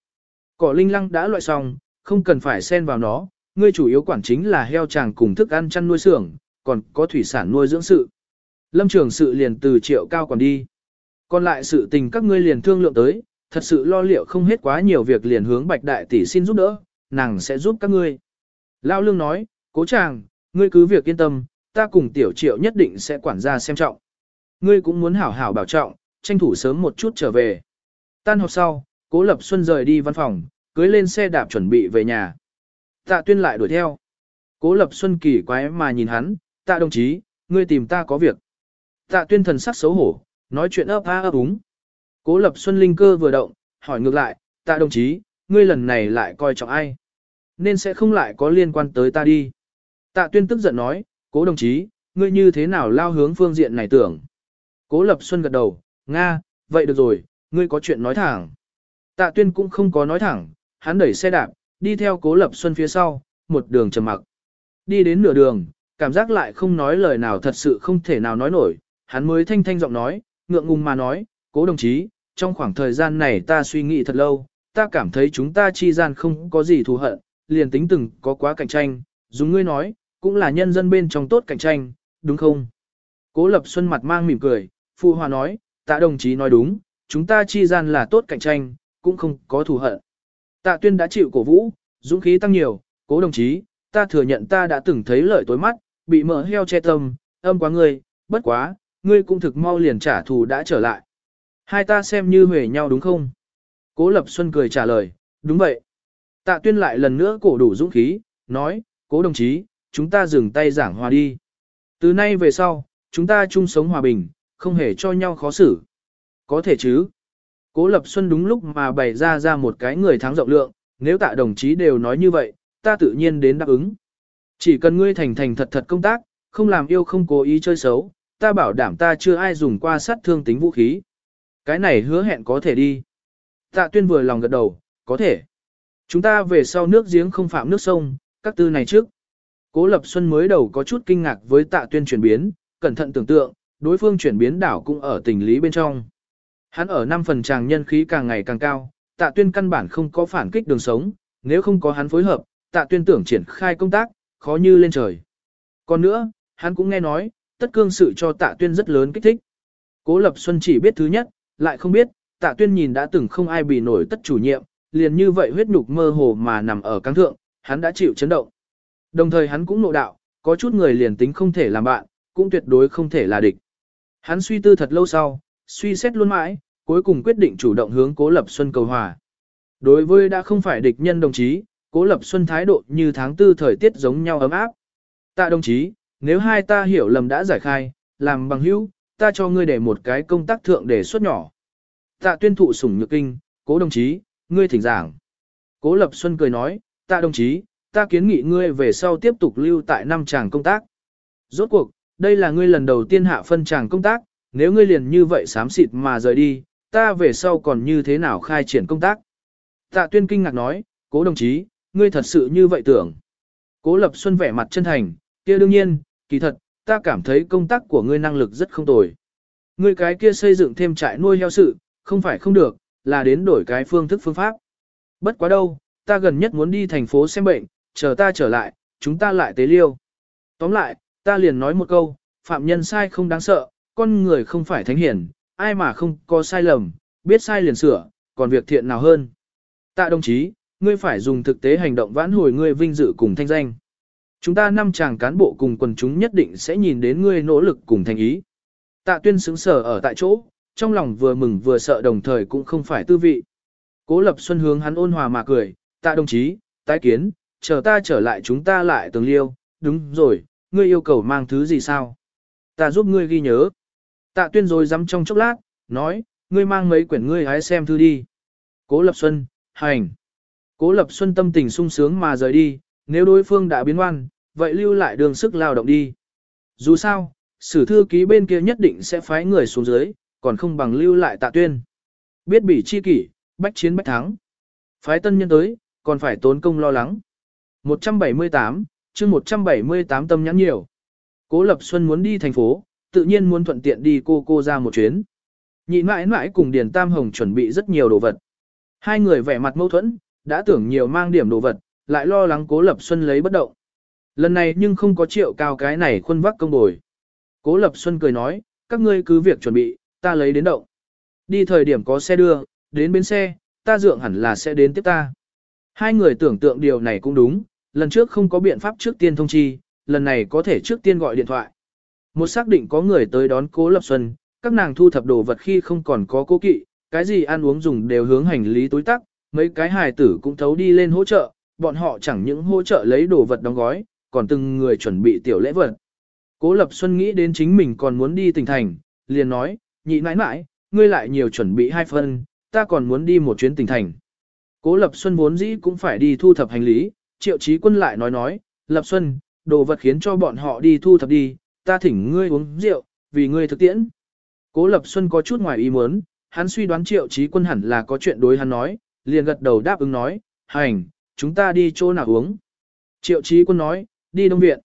Cỏ linh lăng đã loại xong, không cần phải xen vào nó, ngươi chủ yếu quản chính là heo tràng cùng thức ăn chăn nuôi xưởng, còn có thủy sản nuôi dưỡng sự. Lâm trường sự liền từ triệu cao còn đi. Còn lại sự tình các ngươi liền thương lượng tới, thật sự lo liệu không hết quá nhiều việc liền hướng bạch đại tỷ xin giúp đỡ, nàng sẽ giúp các ngươi. Lao lương nói, cố chàng, ngươi cứ việc yên tâm, ta cùng tiểu triệu nhất định sẽ quản gia xem trọng. Ngươi cũng muốn hảo hảo bảo trọng, tranh thủ sớm một chút trở về. Tan học sau, cố lập xuân rời đi văn phòng, cưới lên xe đạp chuẩn bị về nhà. Tạ tuyên lại đuổi theo. Cố lập xuân kỳ quái mà nhìn hắn, tạ đồng chí, ngươi tìm ta có việc. Tạ tuyên thần sắc xấu hổ, nói chuyện ấp a ấp úng. Cố lập xuân linh cơ vừa động, hỏi ngược lại, tạ đồng chí, ngươi lần này lại coi trọng ai? Nên sẽ không lại có liên quan tới ta đi. Tạ tuyên tức giận nói, cố đồng chí, ngươi như thế nào lao hướng phương diện này tưởng? Cố lập xuân gật đầu, Nga, vậy được rồi, ngươi có chuyện nói thẳng. Tạ tuyên cũng không có nói thẳng, hắn đẩy xe đạp, đi theo cố lập xuân phía sau, một đường trầm mặc. Đi đến nửa đường, cảm giác lại không nói lời nào thật sự không thể nào nói nổi, hắn mới thanh thanh giọng nói, ngượng ngùng mà nói, cố đồng chí, trong khoảng thời gian này ta suy nghĩ thật lâu, ta cảm thấy chúng ta chi gian không có gì thù hận, liền tính từng có quá cạnh tranh, dùng ngươi nói, cũng là nhân dân bên trong tốt cạnh tranh, đúng không? Cố Lập Xuân mặt mang mỉm cười, Phu Hòa nói, tạ đồng chí nói đúng, chúng ta chi gian là tốt cạnh tranh, cũng không có thù hận. Tạ tuyên đã chịu cổ vũ, dũng khí tăng nhiều, cố đồng chí, ta thừa nhận ta đã từng thấy lợi tối mắt, bị mỡ heo che tâm, âm quá ngươi, bất quá, ngươi cũng thực mau liền trả thù đã trở lại. Hai ta xem như huề nhau đúng không? Cố Lập Xuân cười trả lời, đúng vậy. Tạ tuyên lại lần nữa cổ đủ dũng khí, nói, cố đồng chí, chúng ta dừng tay giảng hòa đi. Từ nay về sau, chúng ta chung sống hòa bình, không hề cho nhau khó xử. Có thể chứ. Cố Lập Xuân đúng lúc mà bày ra ra một cái người thắng rộng lượng, nếu tạ đồng chí đều nói như vậy, ta tự nhiên đến đáp ứng. Chỉ cần ngươi thành thành thật thật công tác, không làm yêu không cố ý chơi xấu, ta bảo đảm ta chưa ai dùng qua sát thương tính vũ khí. Cái này hứa hẹn có thể đi. Tạ tuyên vừa lòng gật đầu, có thể. Chúng ta về sau nước giếng không phạm nước sông, các tư này trước. Cố Lập Xuân mới đầu có chút kinh ngạc với tạ tuyên chuyển biến, cẩn thận tưởng tượng, đối phương chuyển biến đảo cũng ở tình lý bên trong. Hắn ở năm phần chàng nhân khí càng ngày càng cao, tạ tuyên căn bản không có phản kích đường sống, nếu không có hắn phối hợp, tạ tuyên tưởng triển khai công tác, khó như lên trời. Còn nữa, hắn cũng nghe nói, tất cương sự cho tạ tuyên rất lớn kích thích. Cố Lập Xuân chỉ biết thứ nhất, lại không biết, tạ tuyên nhìn đã từng không ai bị nổi tất chủ nhiệm, liền như vậy huyết nhục mơ hồ mà nằm ở căng thượng, hắn đã chịu chấn động. Đồng thời hắn cũng nộ đạo, có chút người liền tính không thể làm bạn, cũng tuyệt đối không thể là địch. Hắn suy tư thật lâu sau, suy xét luôn mãi, cuối cùng quyết định chủ động hướng Cố Lập Xuân cầu hòa. Đối với đã không phải địch nhân đồng chí, Cố Lập Xuân thái độ như tháng tư thời tiết giống nhau ấm áp. Tạ đồng chí, nếu hai ta hiểu lầm đã giải khai, làm bằng hữu, ta cho ngươi để một cái công tác thượng đề xuất nhỏ. Tạ tuyên thụ sủng nhược kinh, cố đồng chí, ngươi thỉnh giảng. Cố Lập Xuân cười nói, tạ đồng chí, ta kiến nghị ngươi về sau tiếp tục lưu tại năm tràng công tác. Rốt cuộc, đây là ngươi lần đầu tiên hạ phân tràng công tác, nếu ngươi liền như vậy xám xịt mà rời đi, ta về sau còn như thế nào khai triển công tác. Tạ tuyên kinh ngạc nói, cố đồng chí, ngươi thật sự như vậy tưởng. Cố Lập Xuân vẻ mặt chân thành, kia đương nhiên, kỳ thật, ta cảm thấy công tác của ngươi năng lực rất không tồi. Ngươi cái kia xây dựng thêm trại nuôi heo sự, không phải không được, là đến đổi cái phương thức phương pháp. Bất quá đâu, ta gần nhất muốn đi thành phố xem bệnh, chờ ta trở lại, chúng ta lại tế liêu. Tóm lại, ta liền nói một câu, phạm nhân sai không đáng sợ, con người không phải thánh hiển, ai mà không có sai lầm, biết sai liền sửa, còn việc thiện nào hơn. Tạ đồng chí, ngươi phải dùng thực tế hành động vãn hồi ngươi vinh dự cùng thanh danh. Chúng ta năm chàng cán bộ cùng quần chúng nhất định sẽ nhìn đến ngươi nỗ lực cùng thành ý. Tạ tuyên xứng sở ở tại chỗ, trong lòng vừa mừng vừa sợ đồng thời cũng không phải tư vị. Cố lập xuân hướng hắn ôn hòa mà cười, tạ đồng chí, tái kiến, chờ ta trở lại chúng ta lại tường liêu, đúng rồi, ngươi yêu cầu mang thứ gì sao? Ta giúp ngươi ghi nhớ. Tạ tuyên rồi dám trong chốc lát, nói, ngươi mang mấy quyển ngươi hãy xem thư đi. Cố lập xuân, hành. Cố lập xuân tâm tình sung sướng mà rời đi, nếu đối phương đã biến ngoan, vậy lưu lại đường sức lao động đi. Dù sao, sử thư ký bên kia nhất định sẽ phái người xuống dưới, còn không bằng lưu lại tạ tuyên. Biết bị chi kỷ, bách chiến bách thắng. Phái tân nhân tới, còn phải tốn công lo lắng. 178, chương 178 tâm nhắn nhiều. Cố Lập Xuân muốn đi thành phố, tự nhiên muốn thuận tiện đi cô cô ra một chuyến. Nhị mãi mãi cùng Điền Tam Hồng chuẩn bị rất nhiều đồ vật. Hai người vẻ mặt mâu thuẫn, đã tưởng nhiều mang điểm đồ vật, lại lo lắng Cố Lập Xuân lấy bất động. Lần này nhưng không có triệu cao cái này khuôn vác công bồi. Cố Lập Xuân cười nói, các ngươi cứ việc chuẩn bị, ta lấy đến động. Đi thời điểm có xe đưa, đến bến xe, ta dượng hẳn là sẽ đến tiếp ta. Hai người tưởng tượng điều này cũng đúng, lần trước không có biện pháp trước tiên thông chi, lần này có thể trước tiên gọi điện thoại. Một xác định có người tới đón cố lập xuân, các nàng thu thập đồ vật khi không còn có cố kỵ, cái gì ăn uống dùng đều hướng hành lý túi tắc, mấy cái hài tử cũng thấu đi lên hỗ trợ, bọn họ chẳng những hỗ trợ lấy đồ vật đóng gói, còn từng người chuẩn bị tiểu lễ vật. Cố Lập Xuân nghĩ đến chính mình còn muốn đi tỉnh thành, liền nói, nhị nãi nãi, ngươi lại nhiều chuẩn bị hai phân, ta còn muốn đi một chuyến tỉnh thành. Cố Lập Xuân vốn dĩ cũng phải đi thu thập hành lý, triệu chí quân lại nói nói, Lập Xuân, đồ vật khiến cho bọn họ đi thu thập đi, ta thỉnh ngươi uống rượu, vì ngươi thực tiễn. Cố Lập Xuân có chút ngoài ý muốn, hắn suy đoán triệu chí quân hẳn là có chuyện đối hắn nói, liền gật đầu đáp ứng nói, hành, chúng ta đi chỗ nào uống. Triệu chí quân nói, đi Đông Viện.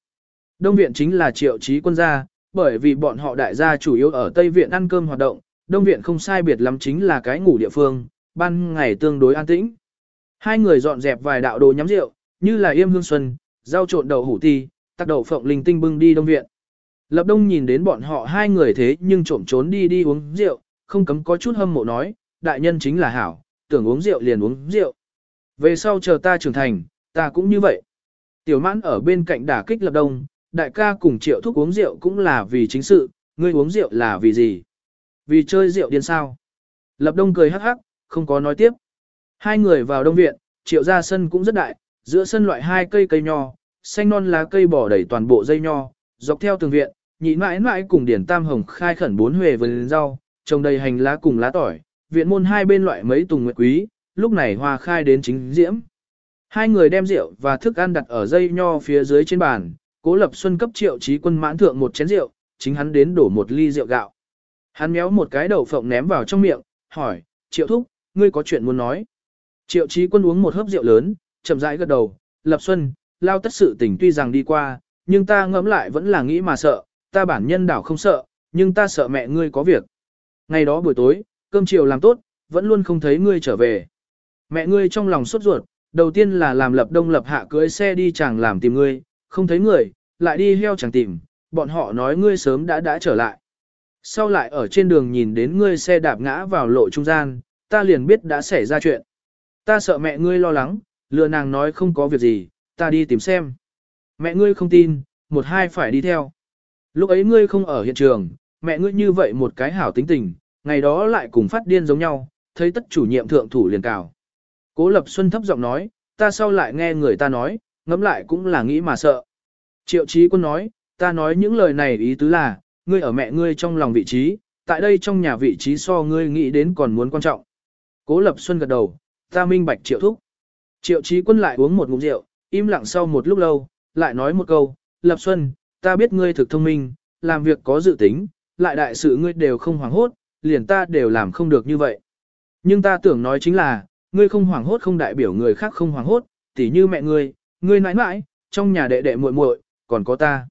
Đông Viện chính là triệu chí quân gia, bởi vì bọn họ đại gia chủ yếu ở Tây Viện ăn cơm hoạt động, Đông Viện không sai biệt lắm chính là cái ngủ địa phương, ban ngày tương đối an tĩnh. Hai người dọn dẹp vài đạo đồ nhắm rượu, như là yêm hương xuân, rau trộn đậu hủ ti, tắc đậu phộng linh tinh bưng đi Đông Viện. Lập Đông nhìn đến bọn họ hai người thế nhưng trộm trốn đi đi uống rượu, không cấm có chút hâm mộ nói, đại nhân chính là hảo, tưởng uống rượu liền uống rượu. Về sau chờ ta trưởng thành, ta cũng như vậy. Tiểu mãn ở bên cạnh đả kích Lập Đông, đại ca cùng triệu thúc uống rượu cũng là vì chính sự, ngươi uống rượu là vì gì? Vì chơi rượu điên sao? Lập đông cười hắc hắc, không có nói tiếp. Hai người vào đông viện, triệu ra sân cũng rất đại, giữa sân loại hai cây cây nho, xanh non lá cây bỏ đầy toàn bộ dây nho, dọc theo tường viện, nhị mãi mãi cùng điển tam hồng khai khẩn bốn huề vườn rau, trồng đầy hành lá cùng lá tỏi, viện môn hai bên loại mấy tùng nguyệt quý, lúc này hoa khai đến chính diễm. Hai người đem rượu và thức ăn đặt ở dây nho phía dưới trên bàn, cố lập xuân cấp triệu trí quân mãn thượng một chén rượu, chính hắn đến đổ một ly rượu gạo. Hắn méo một cái đầu phộng ném vào trong miệng, hỏi, triệu thúc, ngươi có chuyện muốn nói. Triệu trí quân uống một hớp rượu lớn, chậm rãi gật đầu, lập xuân, lao tất sự tình tuy rằng đi qua, nhưng ta ngẫm lại vẫn là nghĩ mà sợ, ta bản nhân đảo không sợ, nhưng ta sợ mẹ ngươi có việc. Ngày đó buổi tối, cơm chiều làm tốt, vẫn luôn không thấy ngươi trở về. Mẹ ngươi trong lòng sốt ruột, đầu tiên là làm lập đông lập hạ cưới xe đi chẳng làm tìm ngươi, không thấy người, lại đi heo chẳng tìm, bọn họ nói ngươi sớm đã đã trở lại. Sau lại ở trên đường nhìn đến ngươi xe đạp ngã vào lộ trung gian, ta liền biết đã xảy ra chuyện. Ta sợ mẹ ngươi lo lắng, lừa nàng nói không có việc gì, ta đi tìm xem. Mẹ ngươi không tin, một hai phải đi theo. Lúc ấy ngươi không ở hiện trường, mẹ ngươi như vậy một cái hảo tính tình, ngày đó lại cùng phát điên giống nhau, thấy tất chủ nhiệm thượng thủ liền cào. Cố Lập Xuân thấp giọng nói, ta sau lại nghe người ta nói, ngẫm lại cũng là nghĩ mà sợ. Triệu Chí Quân nói, ta nói những lời này ý tứ là, ngươi ở mẹ ngươi trong lòng vị trí, tại đây trong nhà vị trí so ngươi nghĩ đến còn muốn quan trọng. Cố Lập Xuân gật đầu, ta minh bạch triệu thúc. Triệu Chí Quân lại uống một ngụm rượu, im lặng sau một lúc lâu, lại nói một câu, Lập Xuân, ta biết ngươi thực thông minh, làm việc có dự tính, lại đại sự ngươi đều không hoảng hốt, liền ta đều làm không được như vậy. Nhưng ta tưởng nói chính là, ngươi không hoảng hốt không đại biểu người khác không hoảng hốt, tỉ như mẹ ngươi, ngươi nãi nãi, trong nhà đệ đệ muội muội, còn có ta.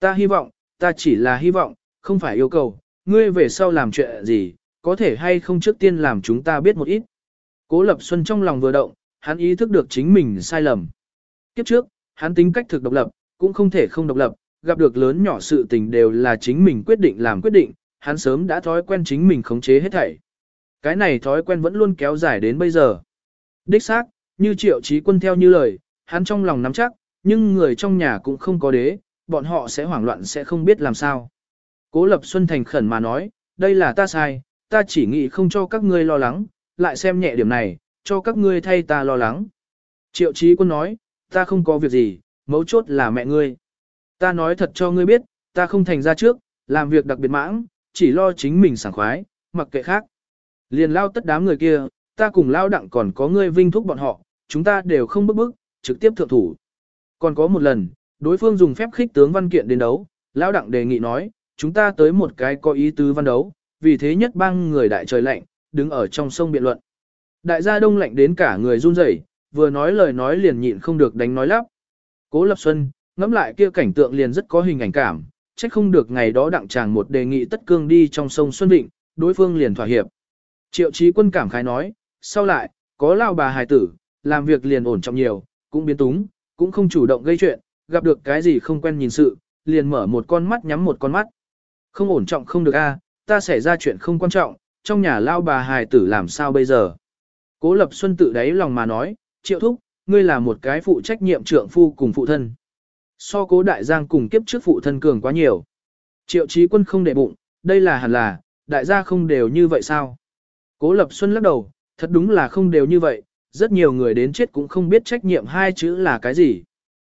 Ta hy vọng, ta chỉ là hy vọng, không phải yêu cầu, ngươi về sau làm chuyện gì, có thể hay không trước tiên làm chúng ta biết một ít. Cố Lập Xuân trong lòng vừa động, hắn ý thức được chính mình sai lầm. Kiếp trước, hắn tính cách thực độc lập, cũng không thể không độc lập, gặp được lớn nhỏ sự tình đều là chính mình quyết định làm quyết định, hắn sớm đã thói quen chính mình khống chế hết thảy. Cái này thói quen vẫn luôn kéo dài đến bây giờ. Đích xác, như triệu trí quân theo như lời, hắn trong lòng nắm chắc, nhưng người trong nhà cũng không có đế, bọn họ sẽ hoảng loạn sẽ không biết làm sao. Cố Lập Xuân thành khẩn mà nói, đây là ta sai, ta chỉ nghĩ không cho các ngươi lo lắng, lại xem nhẹ điểm này, cho các ngươi thay ta lo lắng. Triệu trí quân nói, ta không có việc gì, mấu chốt là mẹ ngươi. Ta nói thật cho ngươi biết, ta không thành ra trước, làm việc đặc biệt mãng, chỉ lo chính mình sảng khoái, mặc kệ khác. Liền lao tất đám người kia, ta cùng lao đặng còn có ngươi vinh thúc bọn họ, chúng ta đều không bức bức, trực tiếp thượng thủ. Còn có một lần, đối phương dùng phép khích tướng văn kiện đến đấu, lao đặng đề nghị nói, chúng ta tới một cái có ý tứ văn đấu, vì thế nhất bang người đại trời lạnh, đứng ở trong sông biện luận. Đại gia đông lạnh đến cả người run rẩy, vừa nói lời nói liền nhịn không được đánh nói lắp. Cố Lập Xuân, ngẫm lại kia cảnh tượng liền rất có hình ảnh cảm, trách không được ngày đó đặng chàng một đề nghị tất cương đi trong sông Xuân Định, đối phương liền thỏa hiệp. Triệu trí quân cảm khái nói, sau lại, có lao bà hài tử, làm việc liền ổn trọng nhiều, cũng biến túng, cũng không chủ động gây chuyện, gặp được cái gì không quen nhìn sự, liền mở một con mắt nhắm một con mắt. Không ổn trọng không được a, ta xảy ra chuyện không quan trọng, trong nhà lao bà hài tử làm sao bây giờ. Cố Lập Xuân tự đáy lòng mà nói, triệu thúc, ngươi là một cái phụ trách nhiệm trưởng phu cùng phụ thân. So cố đại giang cùng kiếp trước phụ thân cường quá nhiều. Triệu trí quân không để bụng, đây là hẳn là, đại gia không đều như vậy sao? Cố Lập Xuân lắc đầu, thật đúng là không đều như vậy, rất nhiều người đến chết cũng không biết trách nhiệm hai chữ là cái gì.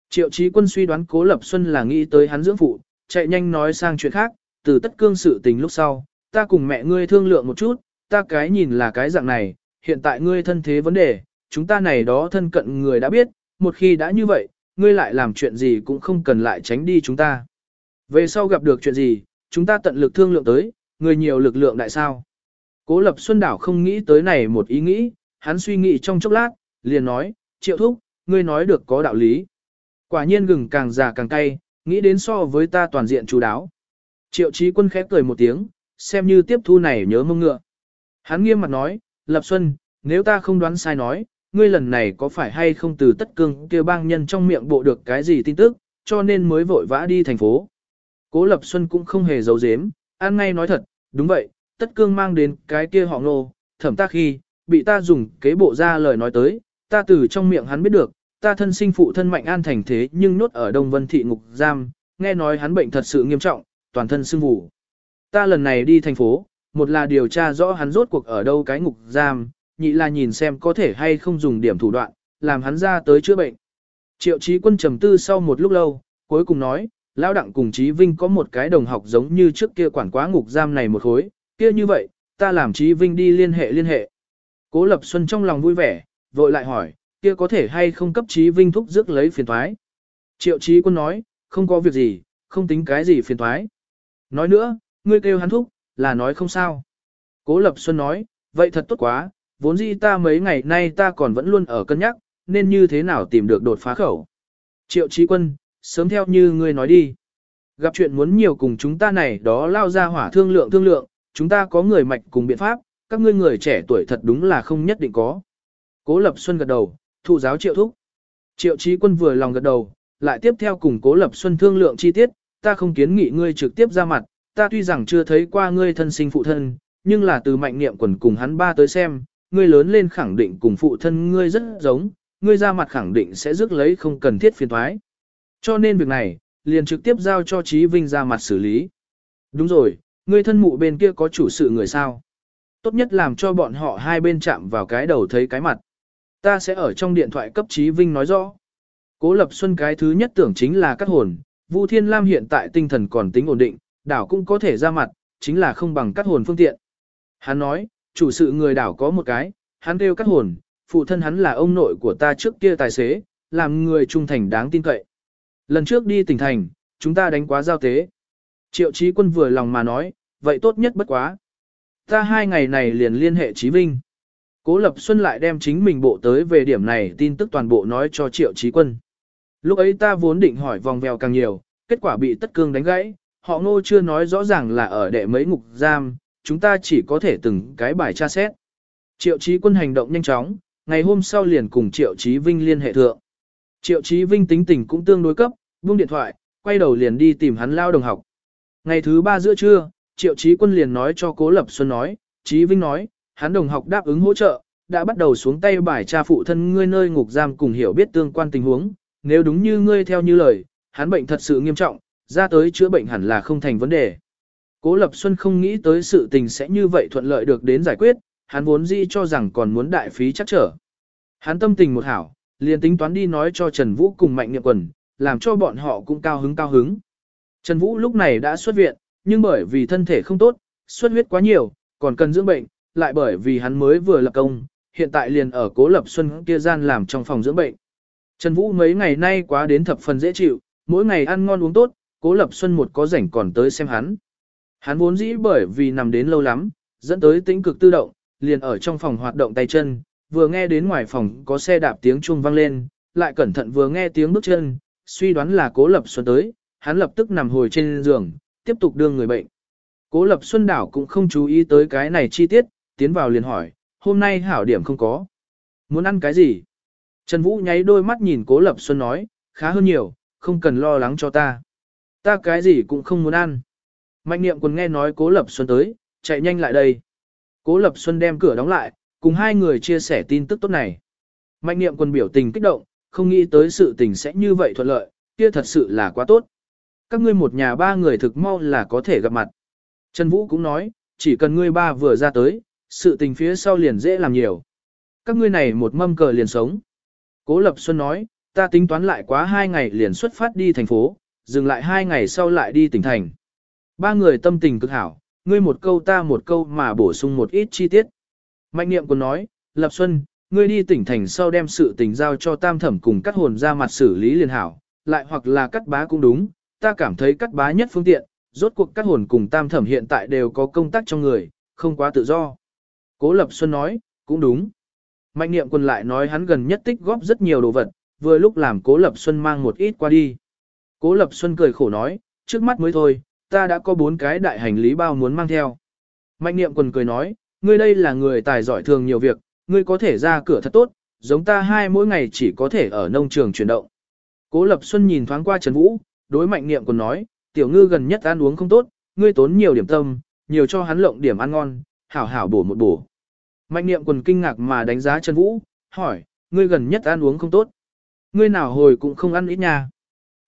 Triệu trí quân suy đoán Cố Lập Xuân là nghĩ tới hắn dưỡng phụ, chạy nhanh nói sang chuyện khác, từ tất cương sự tình lúc sau, ta cùng mẹ ngươi thương lượng một chút, ta cái nhìn là cái dạng này, hiện tại ngươi thân thế vấn đề, chúng ta này đó thân cận người đã biết, một khi đã như vậy, ngươi lại làm chuyện gì cũng không cần lại tránh đi chúng ta. Về sau gặp được chuyện gì, chúng ta tận lực thương lượng tới, người nhiều lực lượng đại sao. Cố Lập Xuân Đảo không nghĩ tới này một ý nghĩ, hắn suy nghĩ trong chốc lát, liền nói, triệu thúc, ngươi nói được có đạo lý. Quả nhiên gừng càng già càng cay, nghĩ đến so với ta toàn diện chú đáo. Triệu trí quân khép cười một tiếng, xem như tiếp thu này nhớ mông ngựa. Hắn nghiêm mặt nói, Lập Xuân, nếu ta không đoán sai nói, ngươi lần này có phải hay không từ tất cương kêu bang nhân trong miệng bộ được cái gì tin tức, cho nên mới vội vã đi thành phố. Cố Lập Xuân cũng không hề giấu giếm, an ngay nói thật, đúng vậy, tất cương mang đến cái kia họ nô, thẩm ta khi, bị ta dùng kế bộ ra lời nói tới, ta từ trong miệng hắn biết được, ta thân sinh phụ thân mạnh an thành thế nhưng nốt ở Đông Vân Thị Ngục Giam, nghe nói hắn bệnh thật sự nghiêm trọng, toàn thân sưng vù. Ta lần này đi thành phố, một là điều tra rõ hắn rốt cuộc ở đâu cái ngục giam, nhị là nhìn xem có thể hay không dùng điểm thủ đoạn, làm hắn ra tới chữa bệnh. Triệu Chí Quân trầm tư sau một lúc lâu, cuối cùng nói, Lão Đặng cùng Chí Vinh có một cái đồng học giống như trước kia quản quá ngục giam này một khối, kia như vậy, ta làm Chí Vinh đi liên hệ liên hệ. Cố Lập Xuân trong lòng vui vẻ, vội lại hỏi, kia có thể hay không cấp Chí Vinh thúc rước lấy phiền thoái. Triệu Chí Quân nói, không có việc gì, không tính cái gì phiền thoái. Nói nữa, ngươi kêu hắn thúc, là nói không sao. Cố Lập Xuân nói, vậy thật tốt quá, vốn dĩ ta mấy ngày nay ta còn vẫn luôn ở cân nhắc, nên như thế nào tìm được đột phá khẩu. Triệu trí Quân, sớm theo như ngươi nói đi. Gặp chuyện muốn nhiều cùng chúng ta này đó lao ra hỏa thương lượng thương lượng, chúng ta có người mạch cùng biện pháp, các ngươi người trẻ tuổi thật đúng là không nhất định có. Cố Lập Xuân gật đầu, thụ giáo triệu thúc. Triệu trí Quân vừa lòng gật đầu, lại tiếp theo cùng Cố Lập Xuân thương lượng chi tiết, ta không kiến nghị ngươi trực tiếp ra mặt, ta tuy rằng chưa thấy qua ngươi thân sinh phụ thân, nhưng là từ mạnh niệm quần cùng hắn ba tới xem, ngươi lớn lên khẳng định cùng phụ thân ngươi rất giống, ngươi ra mặt khẳng định sẽ rước lấy không cần thiết phiền thoái. Cho nên việc này, liền trực tiếp giao cho Trí Vinh ra mặt xử lý. Đúng rồi, ngươi thân mụ bên kia có chủ sự người sao. Tốt nhất làm cho bọn họ hai bên chạm vào cái đầu thấy cái mặt. Ta sẽ ở trong điện thoại cấp Trí Vinh nói rõ. Cố Lập Xuân cái thứ nhất tưởng chính là cắt hồn, Vu Thiên Lam hiện tại tinh thần còn tính ổn định, đảo cũng có thể ra mặt, chính là không bằng cắt hồn phương tiện. Hắn nói, chủ sự người đảo có một cái, hắn kêu cắt hồn, phụ thân hắn là ông nội của ta trước kia tài xế, làm người trung thành đáng tin cậy. Lần trước đi tỉnh thành, chúng ta đánh quá giao tế. Triệu Chí Quân vừa lòng mà nói, vậy tốt nhất bất quá. Ta hai ngày này liền liên hệ Chí Vinh. Cố Lập Xuân lại đem chính mình bộ tới về điểm này tin tức toàn bộ nói cho Triệu Chí Quân. Lúc ấy ta vốn định hỏi vòng vèo càng nhiều, kết quả bị tất cương đánh gãy, họ ngô chưa nói rõ ràng là ở đệ mấy ngục giam, chúng ta chỉ có thể từng cái bài tra xét. Triệu Chí Quân hành động nhanh chóng, ngày hôm sau liền cùng Triệu Chí Vinh liên hệ thượng. Triệu Chí Vinh tính tình cũng tương đối cấp, buông điện thoại, quay đầu liền đi tìm hắn lao đồng học. Ngày thứ ba giữa trưa, Triệu Chí Quân liền nói cho Cố Lập Xuân nói, Chí Vinh nói, hắn đồng học đáp ứng hỗ trợ, đã bắt đầu xuống tay bài tra phụ thân ngươi nơi ngục giam cùng hiểu biết tương quan tình huống, nếu đúng như ngươi theo như lời, hắn bệnh thật sự nghiêm trọng, ra tới chữa bệnh hẳn là không thành vấn đề. Cố Lập Xuân không nghĩ tới sự tình sẽ như vậy thuận lợi được đến giải quyết, hắn vốn dĩ cho rằng còn muốn đại phí chắc trở. Hắn tâm tình một hảo, liền tính toán đi nói cho Trần Vũ cùng Mạnh Niệm Quần, làm cho bọn họ cũng cao hứng cao hứng. Trần Vũ lúc này đã xuất viện, nhưng bởi vì thân thể không tốt, xuất huyết quá nhiều, còn cần dưỡng bệnh, lại bởi vì hắn mới vừa lập công, hiện tại liền ở Cố Lập Xuân kia gian làm trong phòng dưỡng bệnh. Trần Vũ mấy ngày nay quá đến thập phần dễ chịu, mỗi ngày ăn ngon uống tốt, Cố Lập Xuân một có rảnh còn tới xem hắn. Hắn vốn dĩ bởi vì nằm đến lâu lắm, dẫn tới tĩnh cực tự động, liền ở trong phòng hoạt động tay chân, vừa nghe đến ngoài phòng có xe đạp tiếng chuông vang lên, lại cẩn thận vừa nghe tiếng bước chân, suy đoán là Cố Lập Xuân tới, hắn lập tức nằm hồi trên giường, tiếp tục đưa người bệnh. Cố Lập Xuân đảo cũng không chú ý tới cái này chi tiết, tiến vào liền hỏi, hôm nay hảo điểm không có. Muốn ăn cái gì? Trần Vũ nháy đôi mắt nhìn Cố Lập Xuân nói, khá hơn nhiều, không cần lo lắng cho ta. Ta cái gì cũng không muốn ăn. Mạnh niệm còn nghe nói Cố Lập Xuân tới, chạy nhanh lại đây. Cố Lập Xuân đem cửa đóng lại, cùng hai người chia sẻ tin tức tốt này. Mạnh niệm quân biểu tình kích động, không nghĩ tới sự tình sẽ như vậy thuận lợi, kia thật sự là quá tốt. Các ngươi một nhà ba người thực mau là có thể gặp mặt. Trần Vũ cũng nói, chỉ cần ngươi ba vừa ra tới, sự tình phía sau liền dễ làm nhiều. Các ngươi này một mâm cờ liền sống. Cố Lập Xuân nói, ta tính toán lại quá hai ngày liền xuất phát đi thành phố, dừng lại hai ngày sau lại đi tỉnh thành. Ba người tâm tình cực hảo, ngươi một câu ta một câu mà bổ sung một ít chi tiết. Mạnh niệm còn nói, Lập Xuân, ngươi đi tỉnh thành sau đem sự tình giao cho tam thẩm cùng cắt hồn ra mặt xử lý liền hảo, lại hoặc là cắt bá cũng đúng, ta cảm thấy cắt bá nhất phương tiện, rốt cuộc cắt hồn cùng tam thẩm hiện tại đều có công tác trong người, không quá tự do. Cố Lập Xuân nói, cũng đúng. Mạnh niệm quân lại nói hắn gần nhất tích góp rất nhiều đồ vật, vừa lúc làm Cố Lập Xuân mang một ít qua đi. Cố Lập Xuân cười khổ nói, trước mắt mới thôi, ta đã có bốn cái đại hành lý bao muốn mang theo. Mạnh niệm quần cười nói, ngươi đây là người tài giỏi thường nhiều việc, ngươi có thể ra cửa thật tốt, giống ta hai mỗi ngày chỉ có thể ở nông trường chuyển động. Cố Lập Xuân nhìn thoáng qua Trần Vũ, đối mạnh niệm quần nói, tiểu ngư gần nhất ăn uống không tốt, ngươi tốn nhiều điểm tâm, nhiều cho hắn lộng điểm ăn ngon, hảo hảo bổ một bổ. Mạnh niệm quần kinh ngạc mà đánh giá Trần Vũ, hỏi, ngươi gần nhất ăn uống không tốt. Ngươi nào hồi cũng không ăn ít nha.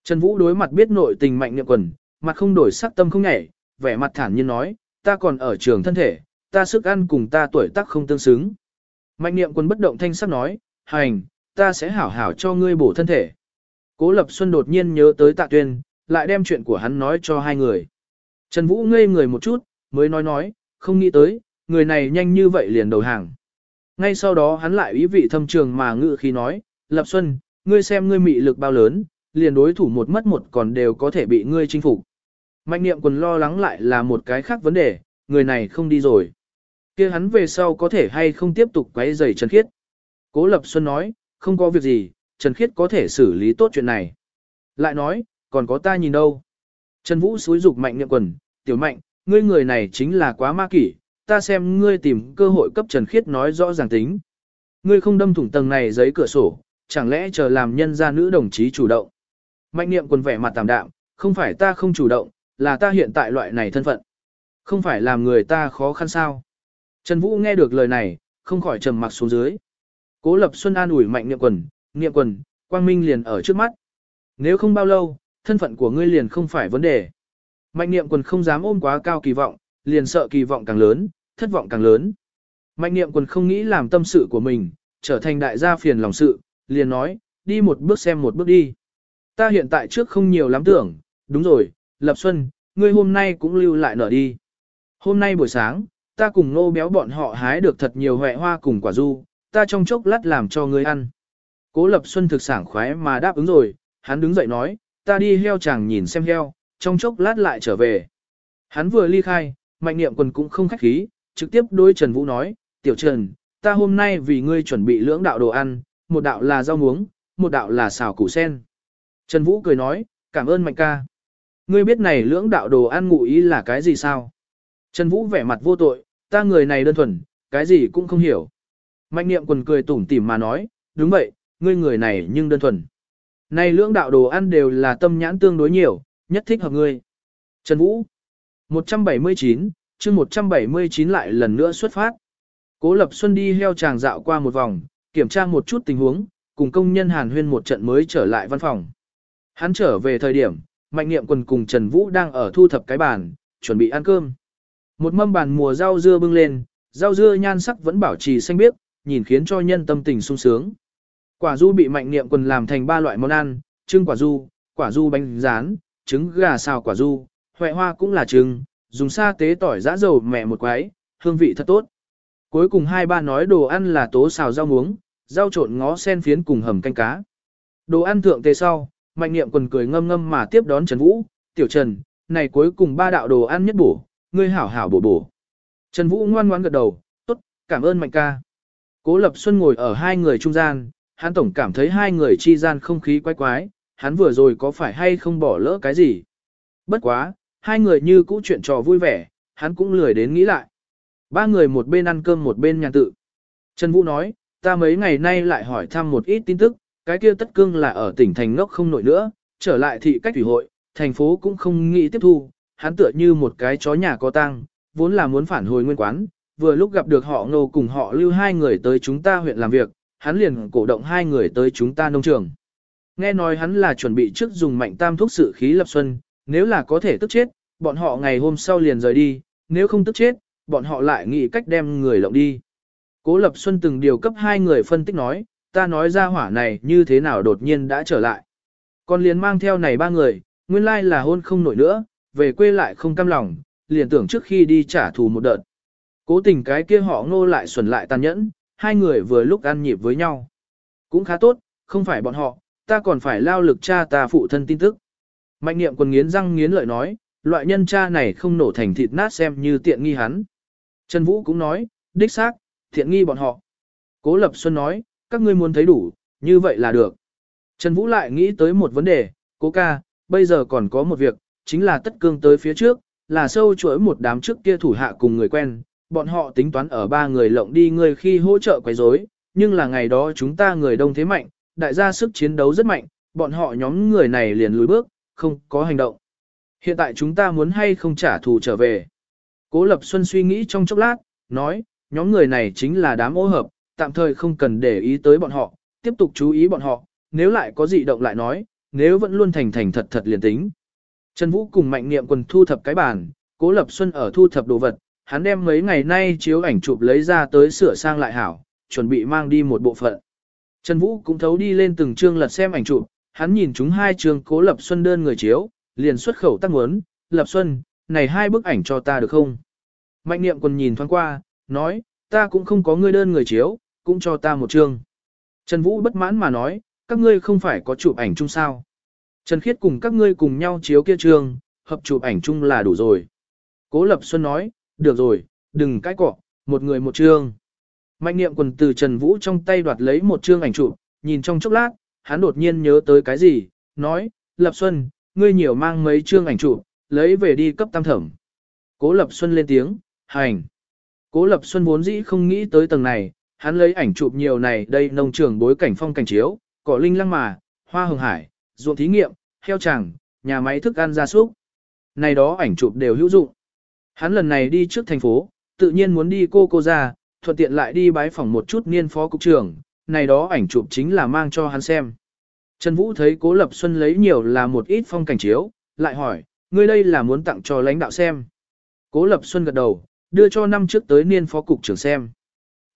Trần Vũ đối mặt biết nội tình mạnh niệm quần, mặt không đổi sắc tâm không nhảy, vẻ mặt thản nhiên nói, ta còn ở trường thân thể, ta sức ăn cùng ta tuổi tác không tương xứng. Mạnh niệm quân bất động thanh sắc nói, hành, ta sẽ hảo hảo cho ngươi bổ thân thể. Cố Lập Xuân đột nhiên nhớ tới tạ tuyên, lại đem chuyện của hắn nói cho hai người. Trần Vũ ngây người một chút, mới nói nói, không nghĩ tới, người này nhanh như vậy liền đầu hàng. Ngay sau đó hắn lại ý vị thâm trường mà ngự khi nói, Lập Xuân, ngươi xem ngươi mị lực bao lớn, liền đối thủ một mất một còn đều có thể bị ngươi chinh phục. Mạnh niệm quần lo lắng lại là một cái khác vấn đề, người này không đi rồi. kia hắn về sau có thể hay không tiếp tục quấy rầy Trần Khiết. Cố Lập Xuân nói, không có việc gì, Trần Khiết có thể xử lý tốt chuyện này. Lại nói, còn có ta nhìn đâu. Trần Vũ xúi dục mạnh niệm quần, tiểu mạnh, ngươi người này chính là quá ma kỷ, ta xem ngươi tìm cơ hội cấp Trần Khiết nói rõ ràng tính. Ngươi không đâm thủng tầng này giấy cửa sổ, chẳng lẽ chờ làm nhân gia nữ đồng chí chủ động. Mạnh niệm quần vẻ mặt tạm đạm, không phải ta không chủ động, là ta hiện tại loại này thân phận. Không phải làm người ta khó khăn sao. Trần Vũ nghe được lời này, không khỏi trầm mặc xuống dưới. Cố Lập Xuân an ủi mạnh niệm quần, niệm quần, quang minh liền ở trước mắt. Nếu không bao lâu, thân phận của ngươi liền không phải vấn đề. Mạnh niệm quần không dám ôm quá cao kỳ vọng, liền sợ kỳ vọng càng lớn, thất vọng càng lớn. Mạnh niệm quần không nghĩ làm tâm sự của mình, trở thành đại gia phiền lòng sự, liền nói, đi một bước xem một bước đi. Ta hiện tại trước không nhiều lắm tưởng, đúng rồi, Lập Xuân, ngươi hôm nay cũng lưu lại nở đi. Hôm nay buổi sáng, ta cùng nô béo bọn họ hái được thật nhiều hẹ hoa cùng quả du, ta trong chốc lát làm cho ngươi ăn. Cố Lập Xuân thực sảng khoái mà đáp ứng rồi, hắn đứng dậy nói, ta đi heo chàng nhìn xem heo, trong chốc lát lại trở về. Hắn vừa ly khai, mạnh niệm quần cũng không khách khí, trực tiếp đối Trần Vũ nói, tiểu Trần, ta hôm nay vì ngươi chuẩn bị lưỡng đạo đồ ăn, một đạo là rau muống, một đạo là xào củ sen. Trần Vũ cười nói, cảm ơn mạnh ca. Ngươi biết này lưỡng đạo đồ ăn ngụ ý là cái gì sao? Trần Vũ vẻ mặt vô tội, ta người này đơn thuần, cái gì cũng không hiểu. Mạnh niệm quần cười tủm tỉm mà nói, đúng vậy, ngươi người này nhưng đơn thuần. Này lưỡng đạo đồ ăn đều là tâm nhãn tương đối nhiều, nhất thích hợp ngươi. Trần Vũ 179, chương 179 lại lần nữa xuất phát. Cố Lập Xuân đi heo chàng dạo qua một vòng, kiểm tra một chút tình huống, cùng công nhân hàn huyên một trận mới trở lại văn phòng. Hắn trở về thời điểm, Mạnh Niệm Quần cùng Trần Vũ đang ở thu thập cái bàn, chuẩn bị ăn cơm. Một mâm bàn mùa rau dưa bưng lên, rau dưa nhan sắc vẫn bảo trì xanh biếc, nhìn khiến cho nhân tâm tình sung sướng. Quả du bị Mạnh Niệm Quần làm thành ba loại món ăn, trưng quả du, quả du bánh rán, trứng gà xào quả du, hoẹ hoa cũng là trứng, dùng sa tế tỏi giã dầu mẹ một quái, hương vị thật tốt. Cuối cùng hai ba nói đồ ăn là tố xào rau muống, rau trộn ngó sen phiến cùng hầm canh cá. Đồ ăn thượng tề sau, mạnh niệm quần cười ngâm ngâm mà tiếp đón Trần Vũ, tiểu Trần, này cuối cùng ba đạo đồ ăn nhất bổ, ngươi hảo hảo bổ bổ. Trần Vũ ngoan ngoãn gật đầu, tốt, cảm ơn mạnh ca. Cố Lập Xuân ngồi ở hai người trung gian, hắn tổng cảm thấy hai người chi gian không khí quái quái, hắn vừa rồi có phải hay không bỏ lỡ cái gì. Bất quá, hai người như cũ chuyện trò vui vẻ, hắn cũng lười đến nghĩ lại. Ba người một bên ăn cơm một bên nhàn tự. Trần Vũ nói, ta mấy ngày nay lại hỏi thăm một ít tin tức, cái kia tất cương là ở tỉnh thành ngốc không nổi nữa, trở lại thị cách thủy hội, thành phố cũng không nghĩ tiếp thu, hắn tựa như một cái chó nhà có tang, vốn là muốn phản hồi nguyên quán, vừa lúc gặp được họ ngô cùng họ lưu hai người tới chúng ta huyện làm việc, hắn liền cổ động hai người tới chúng ta nông trường. Nghe nói hắn là chuẩn bị trước dùng mạnh tam thuốc sự khí lập xuân, nếu là có thể tức chết, bọn họ ngày hôm sau liền rời đi, nếu không tức chết, bọn họ lại nghĩ cách đem người lộng đi. Cố Lập Xuân từng điều cấp hai người phân tích nói, ta nói ra hỏa này như thế nào đột nhiên đã trở lại. Còn liền mang theo này ba người, nguyên lai là hôn không nổi nữa, về quê lại không cam lòng, liền tưởng trước khi đi trả thù một đợt. Cố tình cái kia họ ngô lại xuẩn lại tàn nhẫn, hai người vừa lúc ăn nhịp với nhau. Cũng khá tốt, không phải bọn họ, ta còn phải lao lực cha ta phụ thân tin tức. Mạnh niệm quần nghiến răng nghiến lợi nói, loại nhân cha này không nổ thành thịt nát xem như tiện nghi hắn. Trần Vũ cũng nói, đích xác, thiện nghi bọn họ. Cố Lập Xuân nói, các ngươi muốn thấy đủ, như vậy là được. Trần Vũ lại nghĩ tới một vấn đề, cố ca, bây giờ còn có một việc, chính là tất cương tới phía trước, là sâu chuỗi một đám trước kia thủ hạ cùng người quen, bọn họ tính toán ở ba người lộng đi người khi hỗ trợ quấy rối, nhưng là ngày đó chúng ta người đông thế mạnh, đại gia sức chiến đấu rất mạnh, bọn họ nhóm người này liền lùi bước, không có hành động. Hiện tại chúng ta muốn hay không trả thù trở về. Cố Lập Xuân suy nghĩ trong chốc lát, nói, nhóm người này chính là đám ô hợp, tạm thời không cần để ý tới bọn họ, tiếp tục chú ý bọn họ, nếu lại có dị động lại nói, nếu vẫn luôn thành thành thật thật liền tính. Trần Vũ cùng Mạnh Niệm quần thu thập cái bàn, Cố Lập Xuân ở thu thập đồ vật, hắn đem mấy ngày nay chiếu ảnh chụp lấy ra tới sửa sang lại hảo, chuẩn bị mang đi một bộ phận. Trần Vũ cũng thấu đi lên từng chương lật xem ảnh chụp, hắn nhìn chúng hai chương Cố Lập Xuân đơn người chiếu, liền xuất khẩu tác muốn, Lập Xuân, này hai bức ảnh cho ta được không? Mạnh Niệm quần nhìn thoáng qua, nói, ta cũng không có ngươi đơn người chiếu, cũng cho ta một chương. Trần Vũ bất mãn mà nói, các ngươi không phải có chụp ảnh chung sao. Trần Khiết cùng các ngươi cùng nhau chiếu kia trường, hợp chụp ảnh chung là đủ rồi. Cố Lập Xuân nói, được rồi, đừng cãi cọ, một người một chương. Mạnh niệm quần từ Trần Vũ trong tay đoạt lấy một chương ảnh chụp, nhìn trong chốc lát, hắn đột nhiên nhớ tới cái gì, nói, Lập Xuân, ngươi nhiều mang mấy chương ảnh chụp, lấy về đi cấp tam thẩm. Cố Lập Xuân lên tiếng, hành. Cố Lập Xuân vốn dĩ không nghĩ tới tầng này, hắn lấy ảnh chụp nhiều này đây nông trường bối cảnh phong cảnh chiếu, cỏ linh lăng mà, hoa hồng hải, ruộng thí nghiệm, heo chẳng, nhà máy thức ăn gia súc. Này đó ảnh chụp đều hữu dụng. Hắn lần này đi trước thành phố, tự nhiên muốn đi cô cô ra, thuận tiện lại đi bái phỏng một chút niên phó cục trưởng, này đó ảnh chụp chính là mang cho hắn xem. Trần Vũ thấy Cố Lập Xuân lấy nhiều là một ít phong cảnh chiếu, lại hỏi, ngươi đây là muốn tặng cho lãnh đạo xem. Cố Lập Xuân gật đầu, đưa cho năm trước tới niên phó cục trưởng xem.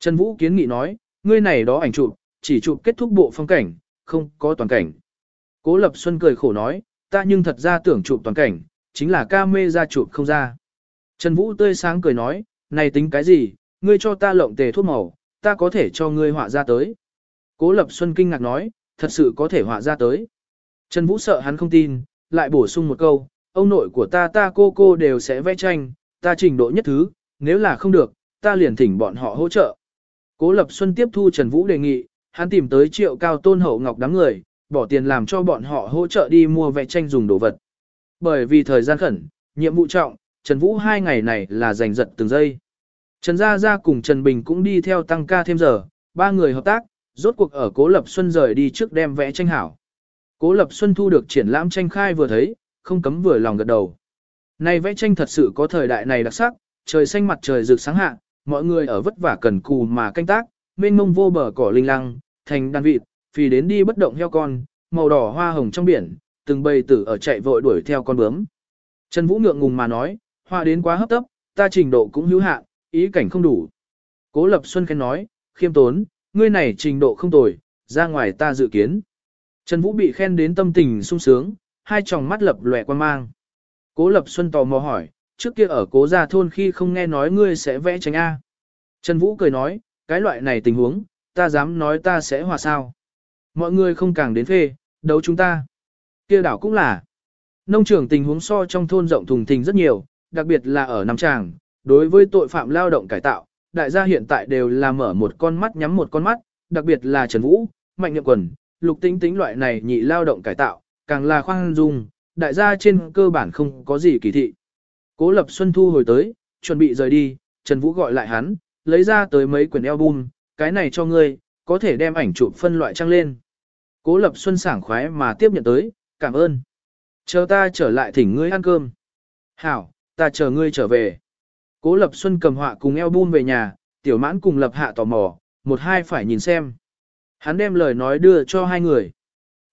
Trần Vũ kiến nghị nói, ngươi này đó ảnh chụp, chỉ chụp kết thúc bộ phong cảnh, không có toàn cảnh. Cố Lập Xuân cười khổ nói, ta nhưng thật ra tưởng chụp toàn cảnh, chính là ca mê ra chụp không ra. Trần Vũ tươi sáng cười nói, này tính cái gì, ngươi cho ta lộng tề thuốc màu, ta có thể cho ngươi họa ra tới. Cố Lập Xuân kinh ngạc nói, thật sự có thể họa ra tới. Trần Vũ sợ hắn không tin, lại bổ sung một câu, ông nội của ta ta cô cô đều sẽ vẽ tranh, ta trình độ nhất thứ, nếu là không được, ta liền thỉnh bọn họ hỗ trợ. Cố Lập Xuân tiếp thu Trần Vũ đề nghị, hắn tìm tới triệu cao tôn hậu ngọc đám người, bỏ tiền làm cho bọn họ hỗ trợ đi mua vẽ tranh dùng đồ vật. Bởi vì thời gian khẩn, nhiệm vụ trọng, Trần Vũ hai ngày này là giành giật từng giây. Trần Gia Gia cùng Trần Bình cũng đi theo tăng ca thêm giờ, ba người hợp tác, rốt cuộc ở Cố Lập Xuân rời đi trước đem vẽ tranh hảo. Cố Lập Xuân thu được triển lãm tranh khai vừa thấy, không cấm vừa lòng gật đầu. Này vẽ tranh thật sự có thời đại này đặc sắc, trời xanh mặt trời rực sáng hạ, mọi người ở vất vả cần cù mà canh tác, mênh mông vô bờ cỏ linh lăng, thành đàn vịt, phì đến đi bất động heo con, màu đỏ hoa hồng trong biển, từng bầy tử ở chạy vội đuổi theo con bướm. Trần Vũ ngượng ngùng mà nói, hoa đến quá hấp tấp, ta trình độ cũng hữu hạn, ý cảnh không đủ. Cố Lập Xuân khen nói, khiêm tốn, ngươi này trình độ không tồi, ra ngoài ta dự kiến. Trần Vũ bị khen đến tâm tình sung sướng, hai tròng mắt lập lòe quan mang. Cố Lập Xuân tò mò hỏi, trước kia ở cố gia thôn khi không nghe nói ngươi sẽ vẽ tránh A. Trần Vũ cười nói, cái loại này tình huống, ta dám nói ta sẽ hòa sao. Mọi người không càng đến phê, đấu chúng ta. kia đảo cũng là. Nông trường tình huống so trong thôn rộng thùng thình rất nhiều, đặc biệt là ở Nam Tràng, đối với tội phạm lao động cải tạo, đại gia hiện tại đều là mở một con mắt nhắm một con mắt, đặc biệt là Trần Vũ, Mạnh Nhậm Quần, Lục Tính Tính loại này nhị lao động cải tạo, càng là khoan dung, đại gia trên cơ bản không có gì kỳ thị. Cố Lập Xuân thu hồi tới, chuẩn bị rời đi, Trần Vũ gọi lại hắn, lấy ra tới mấy quyển album, cái này cho ngươi, có thể đem ảnh chụp phân loại trang lên. Cố Lập Xuân sảng khoái mà tiếp nhận tới, cảm ơn. Chờ ta trở lại thỉnh ngươi ăn cơm. Hảo, ta chờ ngươi trở về. Cố Lập Xuân cầm họa cùng album về nhà, tiểu mãn cùng Lập Hạ tò mò, một hai phải nhìn xem. Hắn đem lời nói đưa cho hai người.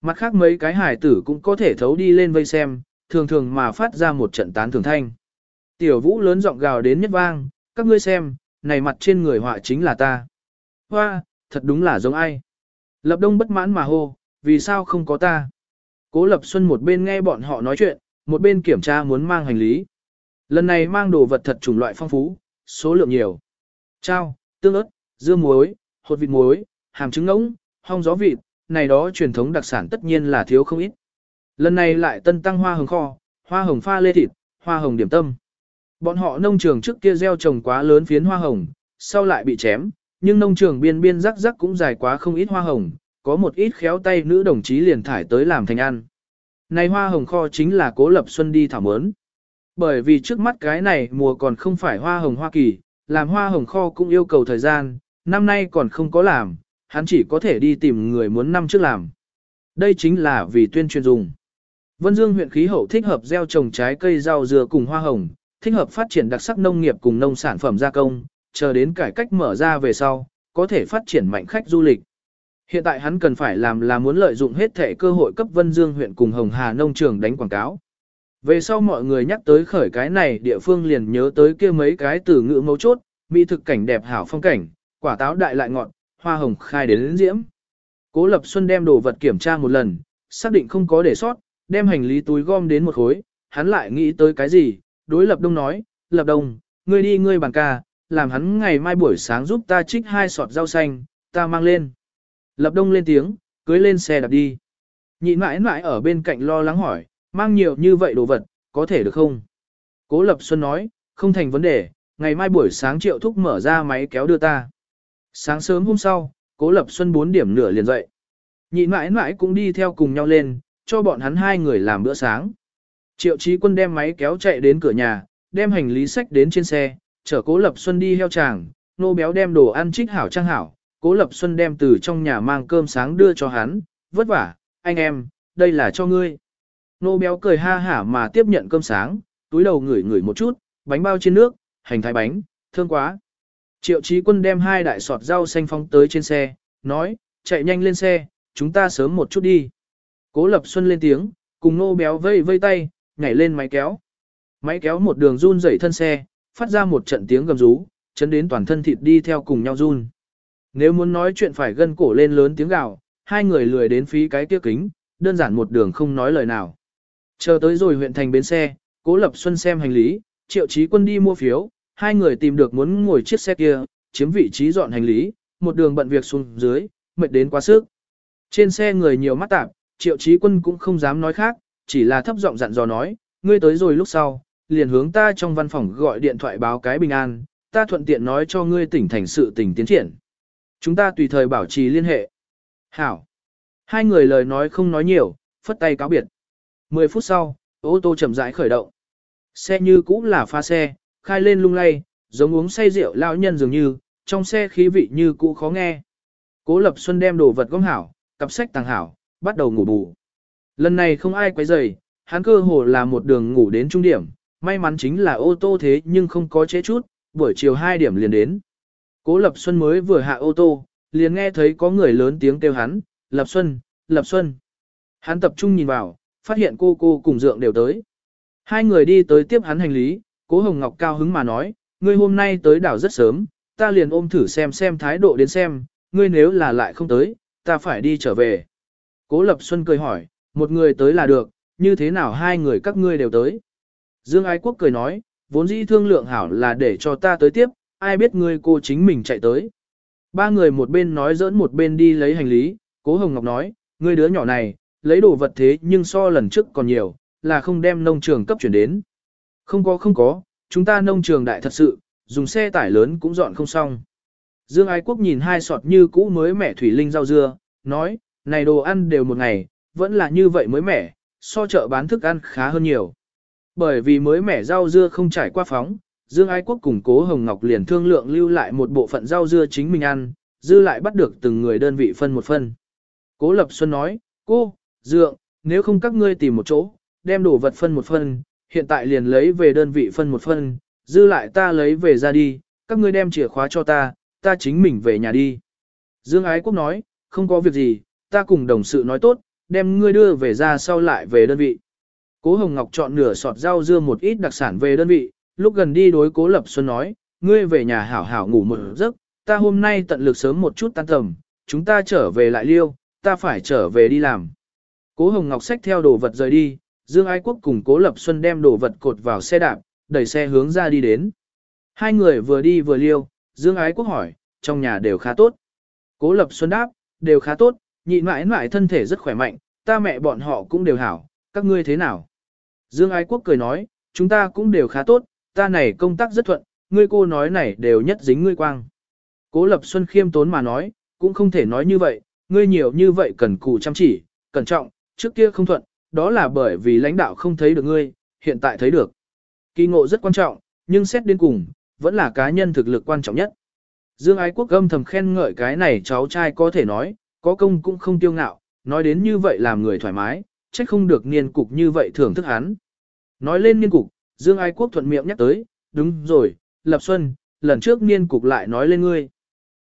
Mặt khác mấy cái hải tử cũng có thể thấu đi lên vây xem, thường thường mà phát ra một trận tán thường thanh. Tiểu vũ lớn giọng gào đến nhất vang, các ngươi xem, này mặt trên người họa chính là ta. Hoa, thật đúng là giống ai. Lập đông bất mãn mà hô, vì sao không có ta. Cố Lập Xuân một bên nghe bọn họ nói chuyện, một bên kiểm tra muốn mang hành lý. Lần này mang đồ vật thật chủng loại phong phú, số lượng nhiều. Trao, tương ớt, dưa muối, hột vịt muối, hàm trứng ngỗng, hong gió vịt, này đó truyền thống đặc sản tất nhiên là thiếu không ít. Lần này lại tân tăng hoa hồng kho, hoa hồng pha lê thịt, hoa hồng điểm tâm. Bọn họ nông trường trước kia gieo trồng quá lớn phiến hoa hồng, sau lại bị chém, nhưng nông trường biên biên rắc rắc cũng dài quá không ít hoa hồng, có một ít khéo tay nữ đồng chí liền thải tới làm thành ăn. Này hoa hồng kho chính là cố lập xuân đi thảo mớn. Bởi vì trước mắt cái này mùa còn không phải hoa hồng Hoa Kỳ, làm hoa hồng kho cũng yêu cầu thời gian, năm nay còn không có làm, hắn chỉ có thể đi tìm người muốn năm trước làm. Đây chính là vì tuyên truyền dùng. Vân Dương huyện khí hậu thích hợp gieo trồng trái cây rau dừa cùng hoa hồng, thích hợp phát triển đặc sắc nông nghiệp cùng nông sản phẩm gia công, chờ đến cải cách mở ra về sau, có thể phát triển mạnh khách du lịch. Hiện tại hắn cần phải làm là muốn lợi dụng hết thể cơ hội cấp Vân Dương huyện cùng Hồng Hà nông trường đánh quảng cáo. Về sau mọi người nhắc tới khởi cái này địa phương liền nhớ tới kia mấy cái từ ngữ mấu chốt, mỹ thực cảnh đẹp hảo phong cảnh, quả táo đại lại ngọn, hoa hồng khai đến, lĩnh diễm. Cố Lập Xuân đem đồ vật kiểm tra một lần, xác định không có để sót, đem hành lý túi gom đến một khối, hắn lại nghĩ tới cái gì, đối Lập Đông nói, Lập Đông, ngươi đi ngươi bàn ca, làm hắn ngày mai buổi sáng giúp ta trích hai sọt rau xanh, ta mang lên. Lập Đông lên tiếng, cưới lên xe đạp đi. Nhị mãi mãi ở bên cạnh lo lắng hỏi, mang nhiều như vậy đồ vật, có thể được không? Cố Lập Xuân nói, không thành vấn đề, ngày mai buổi sáng triệu thúc mở ra máy kéo đưa ta. Sáng sớm hôm sau, Cố Lập Xuân 4 điểm nửa liền dậy. Nhị mãi mãi cũng đi theo cùng nhau lên, cho bọn hắn hai người làm bữa sáng. Triệu Chí Quân đem máy kéo chạy đến cửa nhà, đem hành lý sách đến trên xe, chở Cố Lập Xuân đi heo tràng, nô béo đem đồ ăn trích hảo trang hảo, Cố Lập Xuân đem từ trong nhà mang cơm sáng đưa cho hắn, vất vả, anh em, đây là cho ngươi. Nô béo cười ha hả mà tiếp nhận cơm sáng, túi đầu ngửi ngửi một chút, bánh bao trên nước, hành thái bánh, thương quá. Triệu Chí Quân đem hai đại sọt rau xanh phóng tới trên xe, nói, chạy nhanh lên xe, chúng ta sớm một chút đi. Cố Lập Xuân lên tiếng, cùng nô béo vây vây tay, nhảy lên máy kéo. Máy kéo một đường run dậy thân xe, phát ra một trận tiếng gầm rú, chấn đến toàn thân thịt đi theo cùng nhau run. Nếu muốn nói chuyện phải gân cổ lên lớn tiếng gào, hai người lười đến phí cái kia kính, đơn giản một đường không nói lời nào. Chờ tới rồi huyện thành bến xe, Cố Lập Xuân xem hành lý, Triệu Chí Quân đi mua phiếu, hai người tìm được muốn ngồi chiếc xe kia, chiếm vị trí dọn hành lý, một đường bận việc xuống dưới, mệt đến quá sức. Trên xe người nhiều mắt tạp, Triệu Chí Quân cũng không dám nói khác, chỉ là thấp giọng dặn dò nói, ngươi tới rồi lúc sau, liền hướng ta trong văn phòng gọi điện thoại báo cái bình an, ta thuận tiện nói cho ngươi tỉnh thành sự tình tiến triển. Chúng ta tùy thời bảo trì liên hệ. Hảo. Hai người lời nói không nói nhiều, phất tay cáo biệt. Mười phút sau, ô tô chậm rãi khởi động. Xe như cũ là pha xe, khai lên lung lay, giống uống say rượu lão nhân dường như, trong xe khí vị như cũ khó nghe. Cố Lập Xuân đem đồ vật gom hảo, cặp sách tàng hảo, bắt đầu ngủ bù. Lần này không ai quấy rầy, hắn cơ hồ là một đường ngủ đến trung điểm, may mắn chính là ô tô thế nhưng không có chế chút, buổi chiều 2 điểm liền đến. Cố Lập Xuân mới vừa hạ ô tô, liền nghe thấy có người lớn tiếng kêu hắn, Lập Xuân, Lập Xuân. Hắn tập trung nhìn vào, phát hiện cô cô cùng dượng đều tới. Hai người đi tới tiếp hắn hành lý, cố Hồng Ngọc cao hứng mà nói, ngươi hôm nay tới đảo rất sớm, ta liền ôm thử xem xem thái độ đến xem, ngươi nếu là lại không tới, ta phải đi trở về. Cố Lập Xuân cười hỏi, một người tới là được, như thế nào hai người các ngươi đều tới. Dương Ái Quốc cười nói, vốn dĩ thương lượng hảo là để cho ta tới tiếp, ai biết ngươi cô chính mình chạy tới. Ba người một bên nói giỡn một bên đi lấy hành lý, Cố Hồng Ngọc nói, ngươi đứa nhỏ này, lấy đồ vật thế nhưng so lần trước còn nhiều, là không đem nông trường cấp chuyển đến. Không có không có, chúng ta nông trường đại thật sự, dùng xe tải lớn cũng dọn không xong. Dương Ái Quốc nhìn hai sọt như cũ mới mẻ thủy linh rau dưa, nói, này đồ ăn đều một ngày, vẫn là như vậy mới mẻ, so chợ bán thức ăn khá hơn nhiều. Bởi vì mới mẻ rau dưa không trải qua phóng, Dương Ái Quốc cùng Cố Hồng Ngọc liền thương lượng lưu lại một bộ phận rau dưa chính mình ăn, dư lại bắt được từng người đơn vị phân một phân. Cố Lập Xuân nói, cô, dượng, nếu không các ngươi tìm một chỗ, đem đồ vật phân một phân, hiện tại liền lấy về đơn vị phân một phân, dư lại ta lấy về ra đi, các ngươi đem chìa khóa cho ta, ta chính mình về nhà đi. Dương Ái Quốc nói, không có việc gì, ta cùng đồng sự nói tốt, đem ngươi đưa về ra sau lại về đơn vị. Cố Hồng Ngọc chọn nửa sọt rau dưa một ít đặc sản về đơn vị, lúc gần đi đối Cố Lập Xuân nói, ngươi về nhà hảo hảo ngủ một giấc, ta hôm nay tận lực sớm một chút tan tầm, chúng ta trở về lại liêu, ta phải trở về đi làm. Cố Hồng Ngọc xách theo đồ vật rời đi, Dương Ái Quốc cùng Cố Lập Xuân đem đồ vật cột vào xe đạp, đẩy xe hướng ra đi đến. Hai người vừa đi vừa liêu, Dương Ái Quốc hỏi, trong nhà đều khá tốt. Cố Lập Xuân đáp, đều khá tốt, nhị mãi mãi thân thể rất khỏe mạnh, ta mẹ bọn họ cũng đều hảo, các ngươi thế nào? Dương Ái Quốc cười nói, chúng ta cũng đều khá tốt, ta này công tác rất thuận, ngươi cô nói này đều nhất dính ngươi quang. Cố Lập Xuân khiêm tốn mà nói, cũng không thể nói như vậy, ngươi nhiều như vậy cần cù chăm chỉ, cẩn trọng, trước kia không thuận, đó là bởi vì lãnh đạo không thấy được ngươi, hiện tại thấy được. Kỳ ngộ rất quan trọng, nhưng xét đến cùng, vẫn là cá nhân thực lực quan trọng nhất. Dương Ái Quốc gâm thầm khen ngợi cái này cháu trai có thể nói, có công cũng không tiêu ngạo, nói đến như vậy làm người thoải mái, trách không được niên cục như vậy thưởng thức hắn. Nói lên niên cục, Dương Ai Quốc thuận miệng nhắc tới, đúng rồi, Lập Xuân, lần trước niên cục lại nói lên ngươi.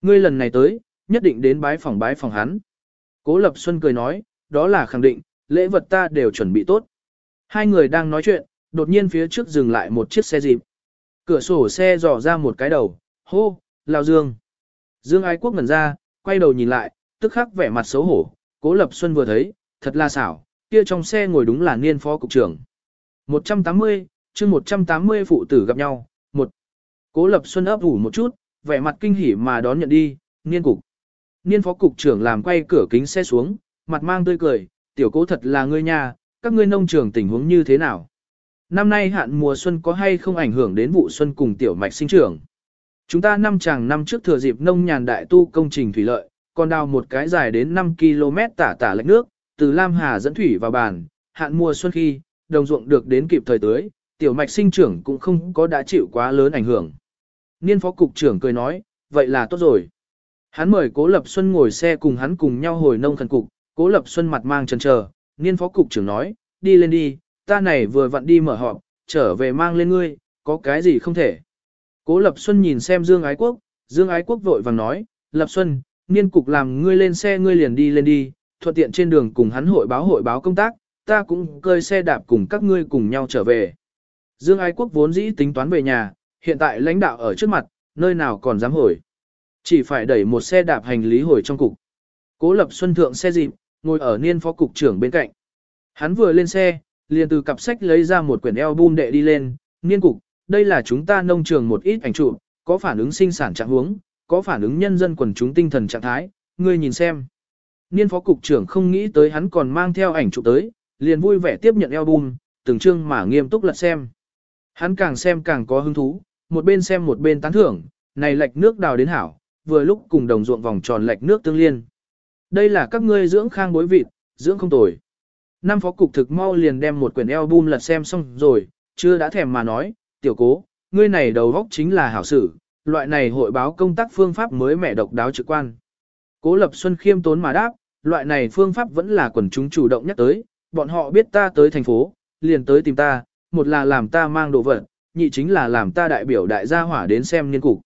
Ngươi lần này tới, nhất định đến bái phòng bái phòng hắn. Cố Lập Xuân cười nói, đó là khẳng định, lễ vật ta đều chuẩn bị tốt. Hai người đang nói chuyện, đột nhiên phía trước dừng lại một chiếc xe dịp. Cửa sổ xe dò ra một cái đầu, hô, lao Dương. Dương Ái Quốc ngẩn ra, quay đầu nhìn lại, tức khắc vẻ mặt xấu hổ, Cố Lập Xuân vừa thấy, thật là xảo, kia trong xe ngồi đúng là niên phó cục trưởng. 180, chương 180 phụ tử gặp nhau, một. Cố Lập Xuân ấp ủ một chút, vẻ mặt kinh hỉ mà đón nhận đi, niên cục. Niên phó cục trưởng làm quay cửa kính xe xuống, mặt mang tươi cười, tiểu cố thật là ngươi nhà, các ngươi nông trường tình huống như thế nào? Năm nay hạn mùa xuân có hay không ảnh hưởng đến vụ xuân cùng tiểu mạch sinh trưởng? Chúng ta năm chàng năm trước thừa dịp nông nhàn đại tu công trình thủy lợi, còn đào một cái dài đến 5 km tả tả lệch nước, từ Lam Hà dẫn thủy vào bàn, hạn mùa xuân khi, đồng ruộng được đến kịp thời tưới, tiểu mạch sinh trưởng cũng không có đã chịu quá lớn ảnh hưởng. Niên phó cục trưởng cười nói, vậy là tốt rồi. Hắn mời Cố Lập Xuân ngồi xe cùng hắn cùng nhau hồi nông khẩn cục, Cố Lập Xuân mặt mang chần chờ, niên phó cục trưởng nói, đi lên đi, ta này vừa vặn đi mở họp, trở về mang lên ngươi, có cái gì không thể. Cố Lập Xuân nhìn xem Dương Ái Quốc, Dương Ái Quốc vội vàng nói, Lập Xuân, niên cục làm ngươi lên xe ngươi liền đi lên đi, thuận tiện trên đường cùng hắn hội báo hội báo công tác, ta cũng cơi xe đạp cùng các ngươi cùng nhau trở về. Dương Ái Quốc vốn dĩ tính toán về nhà, hiện tại lãnh đạo ở trước mặt, nơi nào còn dám hồi. Chỉ phải đẩy một xe đạp hành lý hồi trong cục. Cố Lập Xuân thượng xe dịp, ngồi ở niên phó cục trưởng bên cạnh. Hắn vừa lên xe, liền từ cặp sách lấy ra một quyển album đệ đi lên, niên cục, đây là chúng ta nông trường một ít ảnh chụp, có phản ứng sinh sản trạng huống, có phản ứng nhân dân quần chúng tinh thần trạng thái, ngươi nhìn xem. Niên phó cục trưởng không nghĩ tới hắn còn mang theo ảnh chụp tới, liền vui vẻ tiếp nhận album, từng chương mà nghiêm túc lật xem. Hắn càng xem càng có hứng thú, một bên xem một bên tán thưởng, này lệch nước đào đến hảo, vừa lúc cùng đồng ruộng vòng tròn lệch nước tương liên. Đây là các ngươi dưỡng khang bối vịt, dưỡng không tồi. Năm phó cục thực mau liền đem một quyển album lật xem xong rồi, chưa đã thèm mà nói, tiểu cố, ngươi này đầu góc chính là hảo sử, loại này hội báo công tác phương pháp mới mẻ độc đáo trực quan. Cố Lập Xuân khiêm tốn mà đáp, loại này phương pháp vẫn là quần chúng chủ động nhắc tới, bọn họ biết ta tới thành phố, liền tới tìm ta, một là làm ta mang đồ vật, nhị chính là làm ta đại biểu đại gia hỏa đến xem niên cục.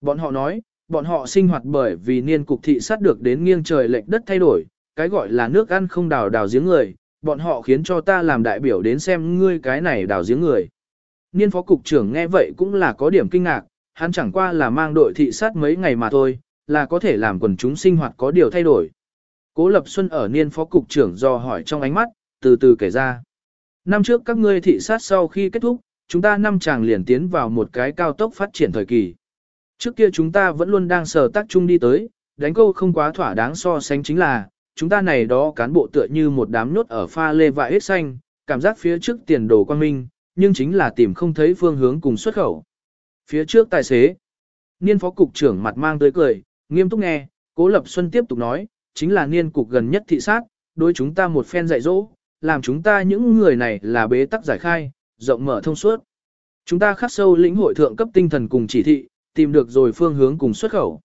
Bọn họ nói, bọn họ sinh hoạt bởi vì niên cục thị sát được đến nghiêng trời lệch đất thay đổi, cái gọi là nước ăn không đào đào giếng người, bọn họ khiến cho ta làm đại biểu đến xem ngươi cái này đào giếng người. Niên phó cục trưởng nghe vậy cũng là có điểm kinh ngạc, hắn chẳng qua là mang đội thị sát mấy ngày mà thôi, là có thể làm quần chúng sinh hoạt có điều thay đổi. Cố Lập Xuân ở niên phó cục trưởng do hỏi trong ánh mắt, từ từ kể ra. Năm trước các ngươi thị sát sau khi kết thúc, chúng ta năm chàng liền tiến vào một cái cao tốc phát triển thời kỳ. Trước kia chúng ta vẫn luôn đang sở tác chung đi tới, đánh câu không quá thỏa đáng so sánh chính là, chúng ta này đó cán bộ tựa như một đám nhốt ở pha lê vại hết xanh, cảm giác phía trước tiền đồ quan minh, nhưng chính là tìm không thấy phương hướng cùng xuất khẩu. Phía trước tài xế, niên phó cục trưởng mặt mang tới cười, nghiêm túc nghe, cố lập xuân tiếp tục nói, chính là niên cục gần nhất thị sát, đối chúng ta một phen dạy dỗ, làm chúng ta những người này là bế tắc giải khai, rộng mở thông suốt. Chúng ta khắc sâu lĩnh hội thượng cấp tinh thần cùng chỉ thị, tìm được rồi phương hướng cùng xuất khẩu.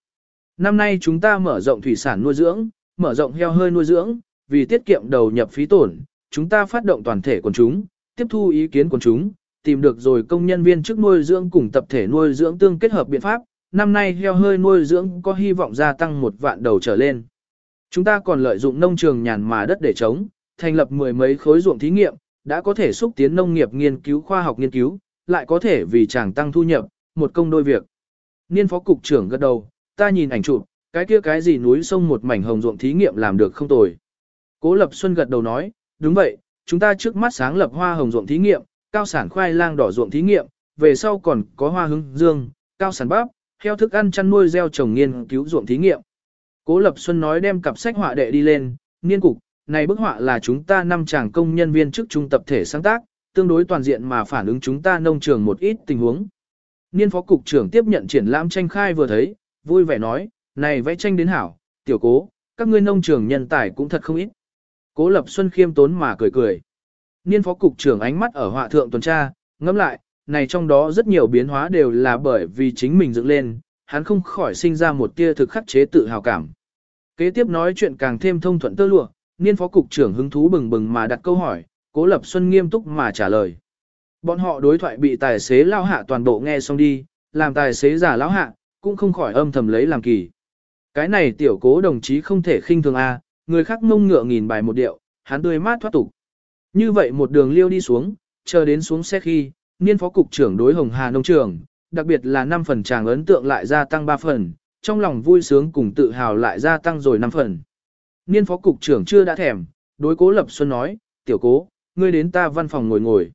Năm nay chúng ta mở rộng thủy sản nuôi dưỡng, mở rộng heo hơi nuôi dưỡng, vì tiết kiệm đầu nhập phí tổn, chúng ta phát động toàn thể quần chúng, tiếp thu ý kiến quần chúng, tìm được rồi công nhân viên chức nuôi dưỡng cùng tập thể nuôi dưỡng tương kết hợp biện pháp, năm nay heo hơi nuôi dưỡng có hy vọng gia tăng một vạn đầu trở lên. Chúng ta còn lợi dụng nông trường nhàn mà đất để chống, thành lập mười mấy khối ruộng thí nghiệm, đã có thể xúc tiến nông nghiệp nghiên cứu khoa học nghiên cứu, lại có thể vì chàng tăng thu nhập, một công đôi việc. Niên phó cục trưởng gật đầu, ta nhìn ảnh chụp, cái kia cái gì núi sông một mảnh hồng ruộng thí nghiệm làm được không tồi. Cố Lập Xuân gật đầu nói, đúng vậy, chúng ta trước mắt sáng lập hoa hồng ruộng thí nghiệm, cao sản khoai lang đỏ ruộng thí nghiệm, về sau còn có hoa hứng dương, cao sản bắp, heo thức ăn chăn nuôi gieo trồng nghiên cứu ruộng thí nghiệm. Cố Lập Xuân nói đem cặp sách họa đệ đi lên, niên cục, này bức họa là chúng ta năm chàng công nhân viên chức trung tập thể sáng tác, tương đối toàn diện mà phản ứng chúng ta nông trường một ít tình huống. Niên phó cục trưởng tiếp nhận triển lãm tranh khai vừa thấy, vui vẻ nói, này vẽ tranh đến hảo, tiểu cố, các ngươi nông trường nhân tài cũng thật không ít. Cố Lập Xuân khiêm tốn mà cười cười. Niên phó cục trưởng ánh mắt ở họa thượng tuần tra, ngẫm lại, này trong đó rất nhiều biến hóa đều là bởi vì chính mình dựng lên, hắn không khỏi sinh ra một tia thực khắc chế tự hào cảm. Kế tiếp nói chuyện càng thêm thông thuận tơ lụa, niên phó cục trưởng hứng thú bừng bừng mà đặt câu hỏi, Cố Lập Xuân nghiêm túc mà trả lời. Bọn họ đối thoại bị tài xế lao hạ toàn bộ nghe xong đi, làm tài xế giả lão hạ, cũng không khỏi âm thầm lấy làm kỳ. Cái này tiểu cố đồng chí không thể khinh thường a, người khác mông ngựa nghìn bài một điệu, hắn tươi mát thoát tục. Như vậy một đường liêu đi xuống, chờ đến xuống xe khi, niên phó cục trưởng đối Hồng Hà nông trường, đặc biệt là 5 phần chàng ấn tượng lại gia tăng 3 phần, trong lòng vui sướng cùng tự hào lại gia tăng rồi 5 phần. Niên phó cục trưởng chưa đã thèm, đối cố Lập Xuân nói, tiểu cố, ngươi đến ta văn phòng ngồi ngồi.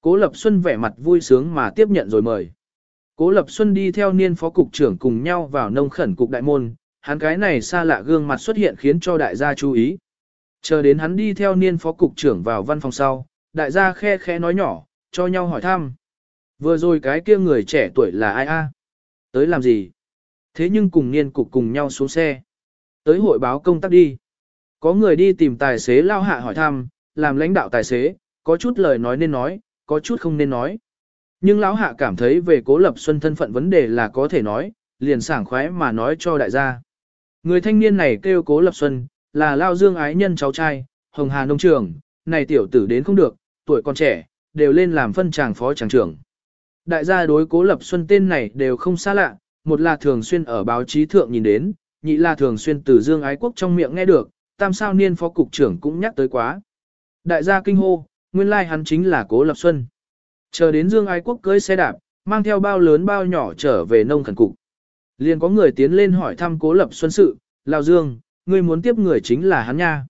Cố Lập Xuân vẻ mặt vui sướng mà tiếp nhận rồi mời. Cố Lập Xuân đi theo niên phó cục trưởng cùng nhau vào nông khẩn cục đại môn, hắn cái này xa lạ gương mặt xuất hiện khiến cho đại gia chú ý. Chờ đến hắn đi theo niên phó cục trưởng vào văn phòng sau, đại gia khe khẽ nói nhỏ, cho nhau hỏi thăm. Vừa rồi cái kia người trẻ tuổi là ai a? Tới làm gì? Thế nhưng cùng niên cục cùng nhau xuống xe. Tới hội báo công tác đi. Có người đi tìm tài xế lao hạ hỏi thăm, làm lãnh đạo tài xế, có chút lời nói nên nói, có chút không nên nói. Nhưng lão hạ cảm thấy về cố lập xuân thân phận vấn đề là có thể nói, liền sảng khoái mà nói cho đại gia. Người thanh niên này kêu cố lập xuân, là lao dương ái nhân cháu trai, hồng hà nông trường, này tiểu tử đến không được, tuổi còn trẻ, đều lên làm phân tràng phó tràng trưởng. Đại gia đối cố lập xuân tên này đều không xa lạ, một là thường xuyên ở báo chí thượng nhìn đến, nhị là thường xuyên từ dương ái quốc trong miệng nghe được, tam sao niên phó cục trưởng cũng nhắc tới quá. Đại gia kinh hô, nguyên lai hắn chính là cố lập xuân. Chờ đến dương ái quốc cưới xe đạp, mang theo bao lớn bao nhỏ trở về nông khẩn cục. Liền có người tiến lên hỏi thăm cố lập xuân sự, Lào Dương, ngươi muốn tiếp người chính là hắn nha.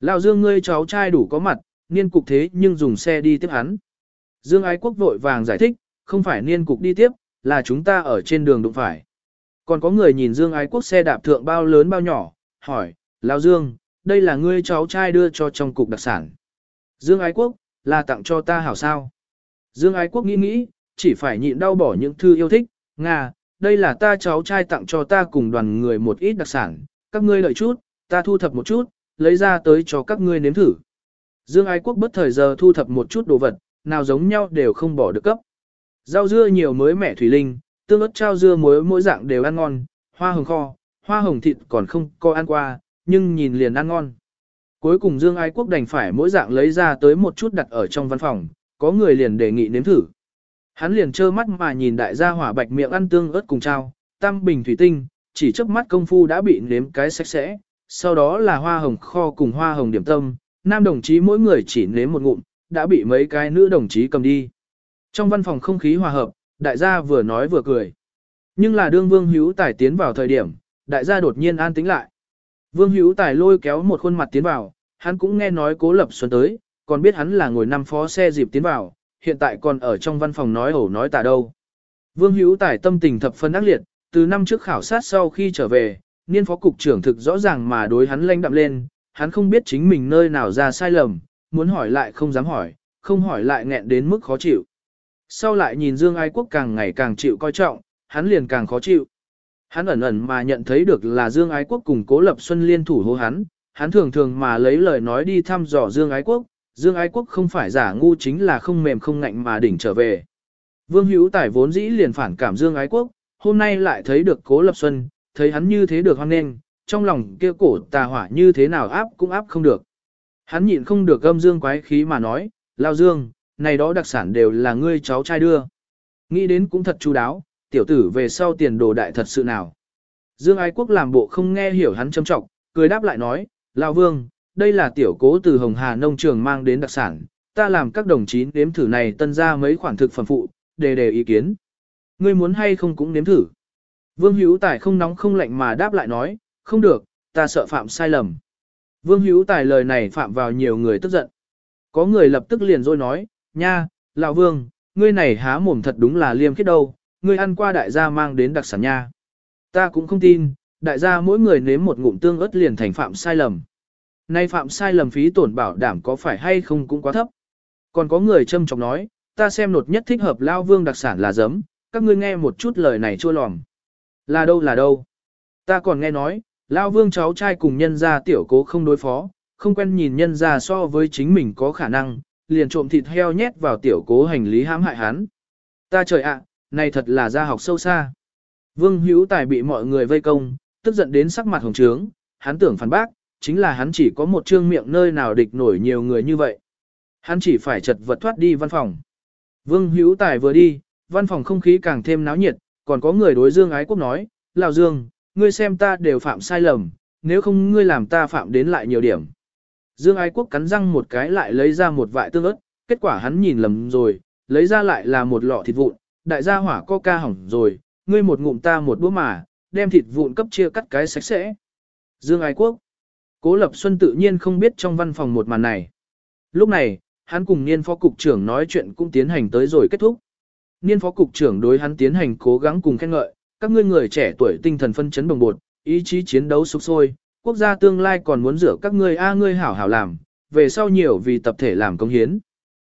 Lão Dương ngươi cháu trai đủ có mặt, niên cục thế nhưng dùng xe đi tiếp hắn. Dương ái quốc vội vàng giải thích, không phải niên cục đi tiếp, là chúng ta ở trên đường đụng phải. Còn có người nhìn Dương ái quốc xe đạp thượng bao lớn bao nhỏ, hỏi, Lão Dương, đây là ngươi cháu trai đưa cho trong cục đặc sản. Dương ái quốc, là tặng cho ta hảo sao. Dương ái quốc nghĩ nghĩ, chỉ phải nhịn đau bỏ những thư yêu thích, Nga, đây là ta cháu trai tặng cho ta cùng đoàn người một ít đặc sản, các ngươi đợi chút, ta thu thập một chút, lấy ra tới cho các ngươi nếm thử. Dương ái quốc bất thời giờ thu thập một chút đồ vật, nào giống nhau đều không bỏ được cấp. Rau dưa nhiều mới mẻ thủy linh, tương ớt trao dưa muối mỗi dạng đều ăn ngon, hoa hồng kho, hoa hồng thịt còn không có ăn qua, nhưng nhìn liền ăn ngon. Cuối cùng Dương Ái Quốc đành phải mỗi dạng lấy ra tới một chút đặt ở trong văn phòng, có người liền đề nghị nếm thử. Hắn liền trơ mắt mà nhìn đại gia hỏa bạch miệng ăn tương ớt cùng trao, tam bình thủy tinh, chỉ trước mắt công phu đã bị nếm cái sạch sẽ, sau đó là hoa hồng kho cùng hoa hồng điểm tâm, nam đồng chí mỗi người chỉ nếm một ngụm, đã bị mấy cái nữ đồng chí cầm đi. Trong văn phòng không khí hòa hợp, đại gia vừa nói vừa cười. Nhưng là đương Vương Hữu Tài tiến vào thời điểm, đại gia đột nhiên an tĩnh lại. Vương Hữu Tài lôi kéo một khuôn mặt tiến vào, hắn cũng nghe nói Cố Lập Xuân tới, còn biết hắn là ngồi năm phó xe dịp tiến vào, hiện tại còn ở trong văn phòng nói ẩu nói tả đâu. Vương Hữu Tài tâm tình thập phân ác liệt, từ năm trước khảo sát sau khi trở về, niên phó cục trưởng thực rõ ràng mà đối hắn lanh đạm lên, hắn không biết chính mình nơi nào ra sai lầm, muốn hỏi lại không dám hỏi, không hỏi lại nghẹn đến mức khó chịu. Sau lại nhìn Dương Ái Quốc càng ngày càng chịu coi trọng, hắn liền càng khó chịu. Hắn ẩn ẩn mà nhận thấy được là Dương Ái Quốc cùng Cố Lập Xuân liên thủ hô hắn, hắn thường thường mà lấy lời nói đi thăm dò Dương Ái Quốc, Dương Ái Quốc không phải giả ngu chính là không mềm không ngạnh mà đỉnh trở về. Vương Hữu Tài vốn dĩ liền phản cảm Dương Ái Quốc, hôm nay lại thấy được Cố Lập Xuân, thấy hắn như thế được hoan nghênh, trong lòng kia cổ tà hỏa như thế nào áp cũng áp không được. Hắn nhịn không được gâm Dương quái khí mà nói, Lao Dương, này đó đặc sản đều là ngươi cháu trai đưa. Nghĩ đến cũng thật chú đáo, tiểu tử về sau tiền đồ đại thật sự nào. Dương Ái Quốc làm bộ không nghe hiểu hắn châm trọng, cười đáp lại nói, Lão Vương, đây là tiểu cố từ Hồng Hà nông trường mang đến đặc sản, ta làm các đồng chí nếm thử này tân ra mấy khoản thực phẩm phụ, đề đề ý kiến. Ngươi muốn hay không cũng nếm thử. Vương Hữu Tài không nóng không lạnh mà đáp lại nói, không được, ta sợ phạm sai lầm. Vương Hữu Tài lời này phạm vào nhiều người tức giận. Có người lập tức liền rồi nói, nha, lão Vương, ngươi này há mồm thật đúng là liêm khiết đâu, ngươi ăn qua đại gia mang đến đặc sản nha. Ta cũng không tin, đại gia mỗi người nếm một ngụm tương ớt liền thành phạm sai lầm. Nay phạm sai lầm phí tổn bảo đảm có phải hay không cũng quá thấp. Còn có người châm trọng nói, ta xem nột nhất thích hợp lao vương đặc sản là giấm, các ngươi nghe một chút lời này chua lòm. Là đâu là đâu. Ta còn nghe nói, lao vương cháu trai cùng nhân gia tiểu cố không đối phó, không quen nhìn nhân gia so với chính mình có khả năng, liền trộm thịt heo nhét vào tiểu cố hành lý hãm hại hắn. Ta trời ạ, này thật là gia học sâu xa. Vương Hữu Tài bị mọi người vây công, tức giận đến sắc mặt hồng trướng, hắn tưởng phản bác, chính là hắn chỉ có một trương miệng nơi nào địch nổi nhiều người như vậy. Hắn chỉ phải chật vật thoát đi văn phòng. Vương Hữu Tài vừa đi, văn phòng không khí càng thêm náo nhiệt, còn có người đối Dương Ái Quốc nói, Lào Dương, ngươi xem ta đều phạm sai lầm, nếu không ngươi làm ta phạm đến lại nhiều điểm. Dương Ái Quốc cắn răng một cái lại lấy ra một vại tương ớt, kết quả hắn nhìn lầm rồi, lấy ra lại là một lọ thịt vụn, đại gia hỏa coca hỏng rồi, ngươi một ngụm ta một búa mà, đem thịt vụn cấp chia cắt cái sạch sẽ. Dương Ái Quốc Cố Lập Xuân tự nhiên không biết trong văn phòng một màn này. Lúc này, hắn cùng niên phó cục trưởng nói chuyện cũng tiến hành tới rồi kết thúc. Niên phó cục trưởng đối hắn tiến hành cố gắng cùng khen ngợi, các ngươi người trẻ tuổi tinh thần phân chấn đồng bột, ý chí chiến đấu sục sôi, quốc gia tương lai còn muốn rửa các ngươi a ngươi hảo hảo làm, về sau nhiều vì tập thể làm công hiến.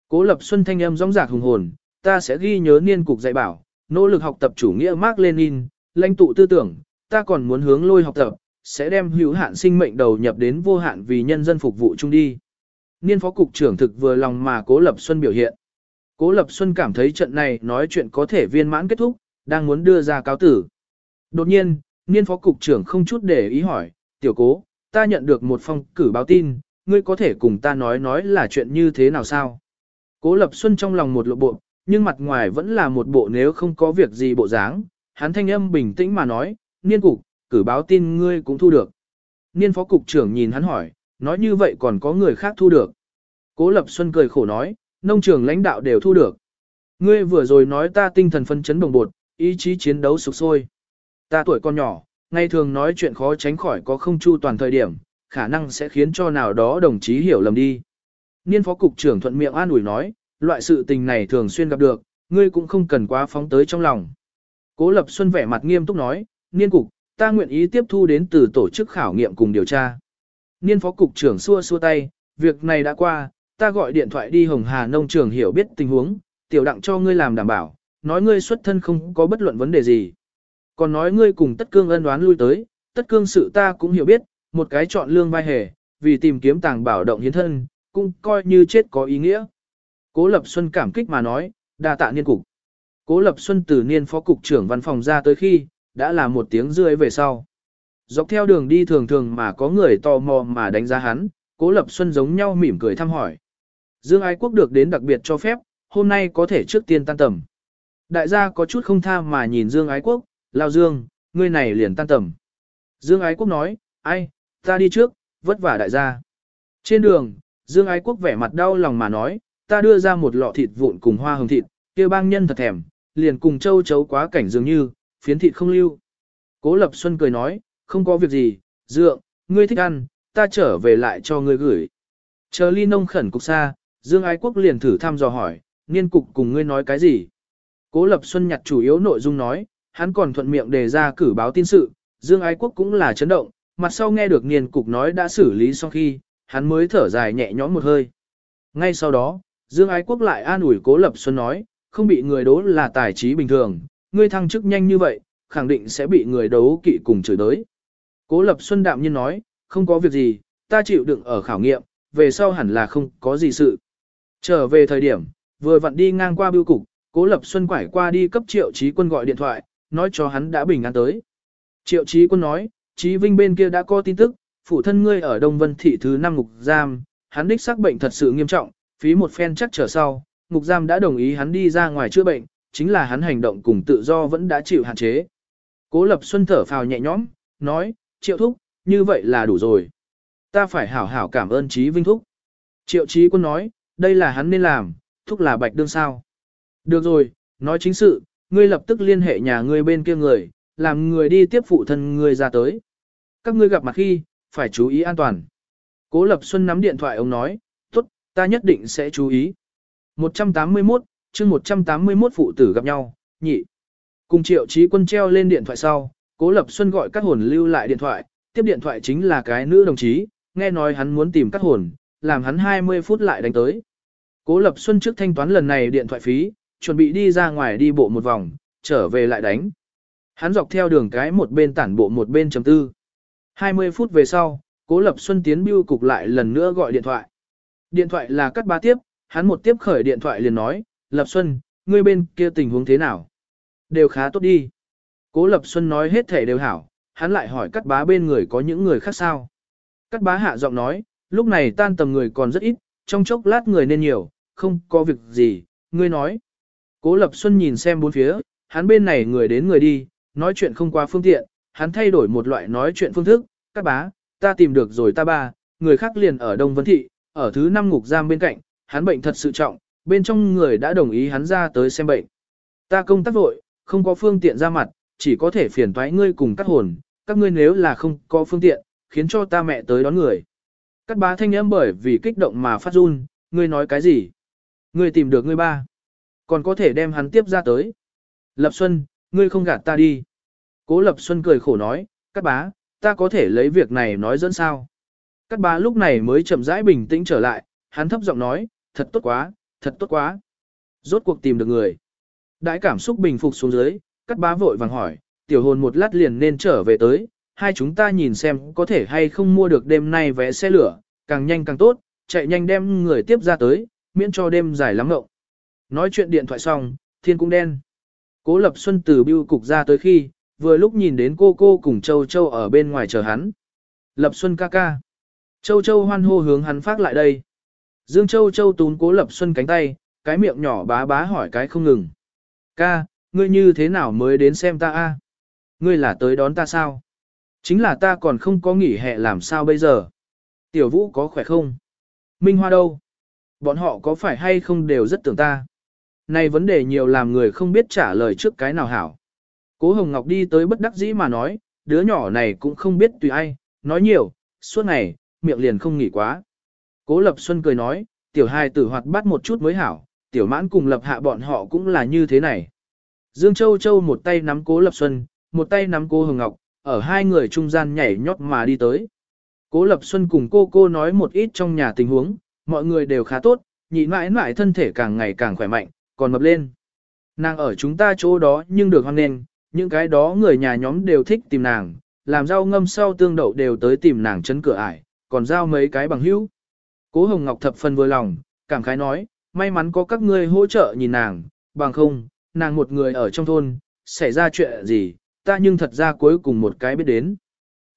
Cố Lập Xuân thanh âm rõng rạc hùng hồn, ta sẽ ghi nhớ niên cục dạy bảo, nỗ lực học tập chủ nghĩa Mark Lenin, lãnh tụ tư tưởng, ta còn muốn hướng lôi học tập, sẽ đem hữu hạn sinh mệnh đầu nhập đến vô hạn vì nhân dân phục vụ chung đi. Niên phó cục trưởng thực vừa lòng mà Cố Lập Xuân biểu hiện. Cố Lập Xuân cảm thấy trận này nói chuyện có thể viên mãn kết thúc, đang muốn đưa ra cáo tử. Đột nhiên, Niên phó cục trưởng không chút để ý hỏi, tiểu cố, ta nhận được một phong cử báo tin, ngươi có thể cùng ta nói nói là chuyện như thế nào sao? Cố Lập Xuân trong lòng một lộ bộ, nhưng mặt ngoài vẫn là một bộ nếu không có việc gì bộ dáng, hắn thanh âm bình tĩnh mà nói, niên cục, cử báo tin ngươi cũng thu được. Niên phó cục trưởng nhìn hắn hỏi, nói như vậy còn có người khác thu được. Cố Lập Xuân cười khổ nói, nông trường lãnh đạo đều thu được. Ngươi vừa rồi nói ta tinh thần phân chấn đồng bột, ý chí chiến đấu sục sôi. Ta tuổi con nhỏ, ngày thường nói chuyện khó tránh khỏi có không chu toàn thời điểm, khả năng sẽ khiến cho nào đó đồng chí hiểu lầm đi. Niên phó cục trưởng thuận miệng an ủi nói, loại sự tình này thường xuyên gặp được, ngươi cũng không cần quá phóng tới trong lòng. Cố Lập Xuân vẻ mặt nghiêm túc nói, niên cục, ta nguyện ý tiếp thu đến từ tổ chức khảo nghiệm cùng điều tra. Niên phó cục trưởng xua xua tay, việc này đã qua, ta gọi điện thoại đi Hồng Hà nông trường hiểu biết tình huống, tiểu đặng cho ngươi làm đảm bảo, nói ngươi xuất thân không có bất luận vấn đề gì. Còn nói ngươi cùng tất cương ân đoán lui tới, tất cương sự ta cũng hiểu biết, một cái chọn lương vai hề, vì tìm kiếm tàng bảo động hiến thân, cũng coi như chết có ý nghĩa. Cố Lập Xuân cảm kích mà nói, đa tạ niên cục. Cố Lập Xuân từ niên phó cục trưởng văn phòng ra tới khi, đã là một tiếng rưỡi về sau. Dọc theo đường đi thường thường mà có người tò mò mà đánh giá hắn, Cố Lập Xuân giống nhau mỉm cười thăm hỏi. Dương Ái Quốc được đến đặc biệt cho phép, hôm nay có thể trước tiên tan tầm. Đại gia có chút không tha mà nhìn Dương Ái Quốc, lao Dương, ngươi này liền tan tầm. Dương Ái Quốc nói, ai, ta đi trước, vất vả đại gia. Trên đường, Dương Ái Quốc vẻ mặt đau lòng mà nói, ta đưa ra một lọ thịt vụn cùng hoa hồng thịt, kia bang nhân thật thèm, liền cùng châu chấu quá cảnh dường như, phiến thịt không lưu. Cố Lập Xuân cười nói, không có việc gì, dượng, ngươi thích ăn, ta trở về lại cho ngươi gửi. Chờ ly nông khẩn cục xa, Dương Ái Quốc liền thử thăm dò hỏi, niên cục cùng ngươi nói cái gì? Cố Lập Xuân nhặt chủ yếu nội dung nói, hắn còn thuận miệng đề ra cử báo tin sự, Dương Ái Quốc cũng là chấn động, mặt sau nghe được niên cục nói đã xử lý xong khi, hắn mới thở dài nhẹ nhõm một hơi. Ngay sau đó, Dương Ái Quốc lại an ủi Cố Lập Xuân nói, không bị người đố là tài trí bình thường, ngươi thăng chức nhanh như vậy, khẳng định sẽ bị người đấu kỵ cùng chửi đới. Cố Lập Xuân đạm nhiên nói, không có việc gì, ta chịu đựng ở khảo nghiệm, về sau hẳn là không có gì sự. Trở về thời điểm, vừa vặn đi ngang qua bưu cục, Cố Lập Xuân quải qua đi cấp triệu chí quân gọi điện thoại, nói cho hắn đã bình an tới. Triệu chí quân nói, chí vinh bên kia đã có tin tức, phụ thân ngươi ở Đông Vân Thị thứ 5 ngục giam, hắn đích xác bệnh thật sự nghiêm trọng, phí một phen chắc trở sau, ngục giam đã đồng ý hắn đi ra ngoài chữa bệnh, chính là hắn hành động cùng tự do vẫn đã chịu hạn chế. Cố Lập Xuân thở phào nhẹ nhõm, nói, triệu thúc, như vậy là đủ rồi. Ta phải hảo hảo cảm ơn chí Vinh Thúc. Triệu chí Quân nói, đây là hắn nên làm, thúc là bạch đương sao. Được rồi, nói chính sự, ngươi lập tức liên hệ nhà ngươi bên kia người, làm người đi tiếp phụ thân ngươi ra tới. Các ngươi gặp mặt khi, phải chú ý an toàn. Cố Lập Xuân nắm điện thoại ông nói, tốt, ta nhất định sẽ chú ý. 181, chương 181 phụ tử gặp nhau, nhị. Cùng triệu trí quân treo lên điện thoại sau, Cố Lập Xuân gọi các hồn lưu lại điện thoại, tiếp điện thoại chính là cái nữ đồng chí, nghe nói hắn muốn tìm các hồn, làm hắn 20 phút lại đánh tới. Cố Lập Xuân trước thanh toán lần này điện thoại phí, chuẩn bị đi ra ngoài đi bộ một vòng, trở về lại đánh. Hắn dọc theo đường cái một bên tản bộ một bên chấm tư. 20 phút về sau, Cố Lập Xuân tiến bưu cục lại lần nữa gọi điện thoại. Điện thoại là cắt ba tiếp, hắn một tiếp khởi điện thoại liền nói, Lập Xuân, ngươi bên kia tình huống thế nào? Đều khá tốt đi. Cố Lập Xuân nói hết thể đều hảo, hắn lại hỏi cắt bá bên người có những người khác sao. Cắt bá hạ giọng nói, lúc này tan tầm người còn rất ít, trong chốc lát người nên nhiều, không có việc gì, ngươi nói. Cố Lập Xuân nhìn xem bốn phía, hắn bên này người đến người đi, nói chuyện không qua phương tiện, hắn thay đổi một loại nói chuyện phương thức, các bá, ta tìm được rồi ta ba, người khác liền ở Đông Vân Thị, ở thứ năm ngục giam bên cạnh, hắn bệnh thật sự trọng, bên trong người đã đồng ý hắn ra tới xem bệnh. Ta công tác vội, không có phương tiện ra mặt, chỉ có thể phiền toái ngươi cùng cắt hồn, các ngươi nếu là không có phương tiện, khiến cho ta mẹ tới đón người. Cắt bá thanh âm bởi vì kích động mà phát run, ngươi nói cái gì? Ngươi tìm được ngươi ba. Còn có thể đem hắn tiếp ra tới. Lập Xuân, ngươi không gạt ta đi. Cố Lập Xuân cười khổ nói, cắt bá, ta có thể lấy việc này nói dẫn sao. Cắt bá lúc này mới chậm rãi bình tĩnh trở lại, hắn thấp giọng nói, thật tốt quá, thật tốt quá. Rốt cuộc tìm được người. Đại cảm xúc bình phục xuống dưới, cắt bá vội vàng hỏi, tiểu hồn một lát liền nên trở về tới, hai chúng ta nhìn xem có thể hay không mua được đêm nay vé xe lửa, càng nhanh càng tốt, chạy nhanh đem người tiếp ra tới, miễn cho đêm dài lắm ngậu Nói chuyện điện thoại xong, thiên cũng đen. Cố Lập Xuân từ bưu cục ra tới khi, vừa lúc nhìn đến cô cô cùng Châu Châu ở bên ngoài chờ hắn. Lập Xuân ca ca. Châu Châu hoan hô hướng hắn phát lại đây. Dương Châu Châu tún Cố Lập Xuân cánh tay, cái miệng nhỏ bá bá hỏi cái không ngừng. Ca, ngươi như thế nào mới đến xem ta a? Ngươi là tới đón ta sao? Chính là ta còn không có nghỉ hè làm sao bây giờ? Tiểu Vũ có khỏe không? Minh Hoa đâu? Bọn họ có phải hay không đều rất tưởng ta? Này vấn đề nhiều làm người không biết trả lời trước cái nào hảo. Cố Hồng Ngọc đi tới bất đắc dĩ mà nói, đứa nhỏ này cũng không biết tùy ai, nói nhiều, suốt ngày, miệng liền không nghỉ quá. Cố Lập Xuân cười nói, tiểu hai tử hoạt bắt một chút mới hảo, tiểu mãn cùng lập hạ bọn họ cũng là như thế này. Dương Châu Châu một tay nắm Cố Lập Xuân, một tay nắm cố Hồng Ngọc, ở hai người trung gian nhảy nhót mà đi tới. Cố Lập Xuân cùng cô cô nói một ít trong nhà tình huống, mọi người đều khá tốt, nhị mãi mãi thân thể càng ngày càng khỏe mạnh, còn mập lên. Nàng ở chúng ta chỗ đó nhưng được hoan nghênh, những cái đó người nhà nhóm đều thích tìm nàng, làm rau ngâm sau tương đậu đều tới tìm nàng chấn cửa ải, còn giao mấy cái bằng hữu. Cố Hồng Ngọc thập phần vừa lòng, cảm khái nói, may mắn có các ngươi hỗ trợ nhìn nàng, bằng không, nàng một người ở trong thôn, xảy ra chuyện gì, ta nhưng thật ra cuối cùng một cái biết đến.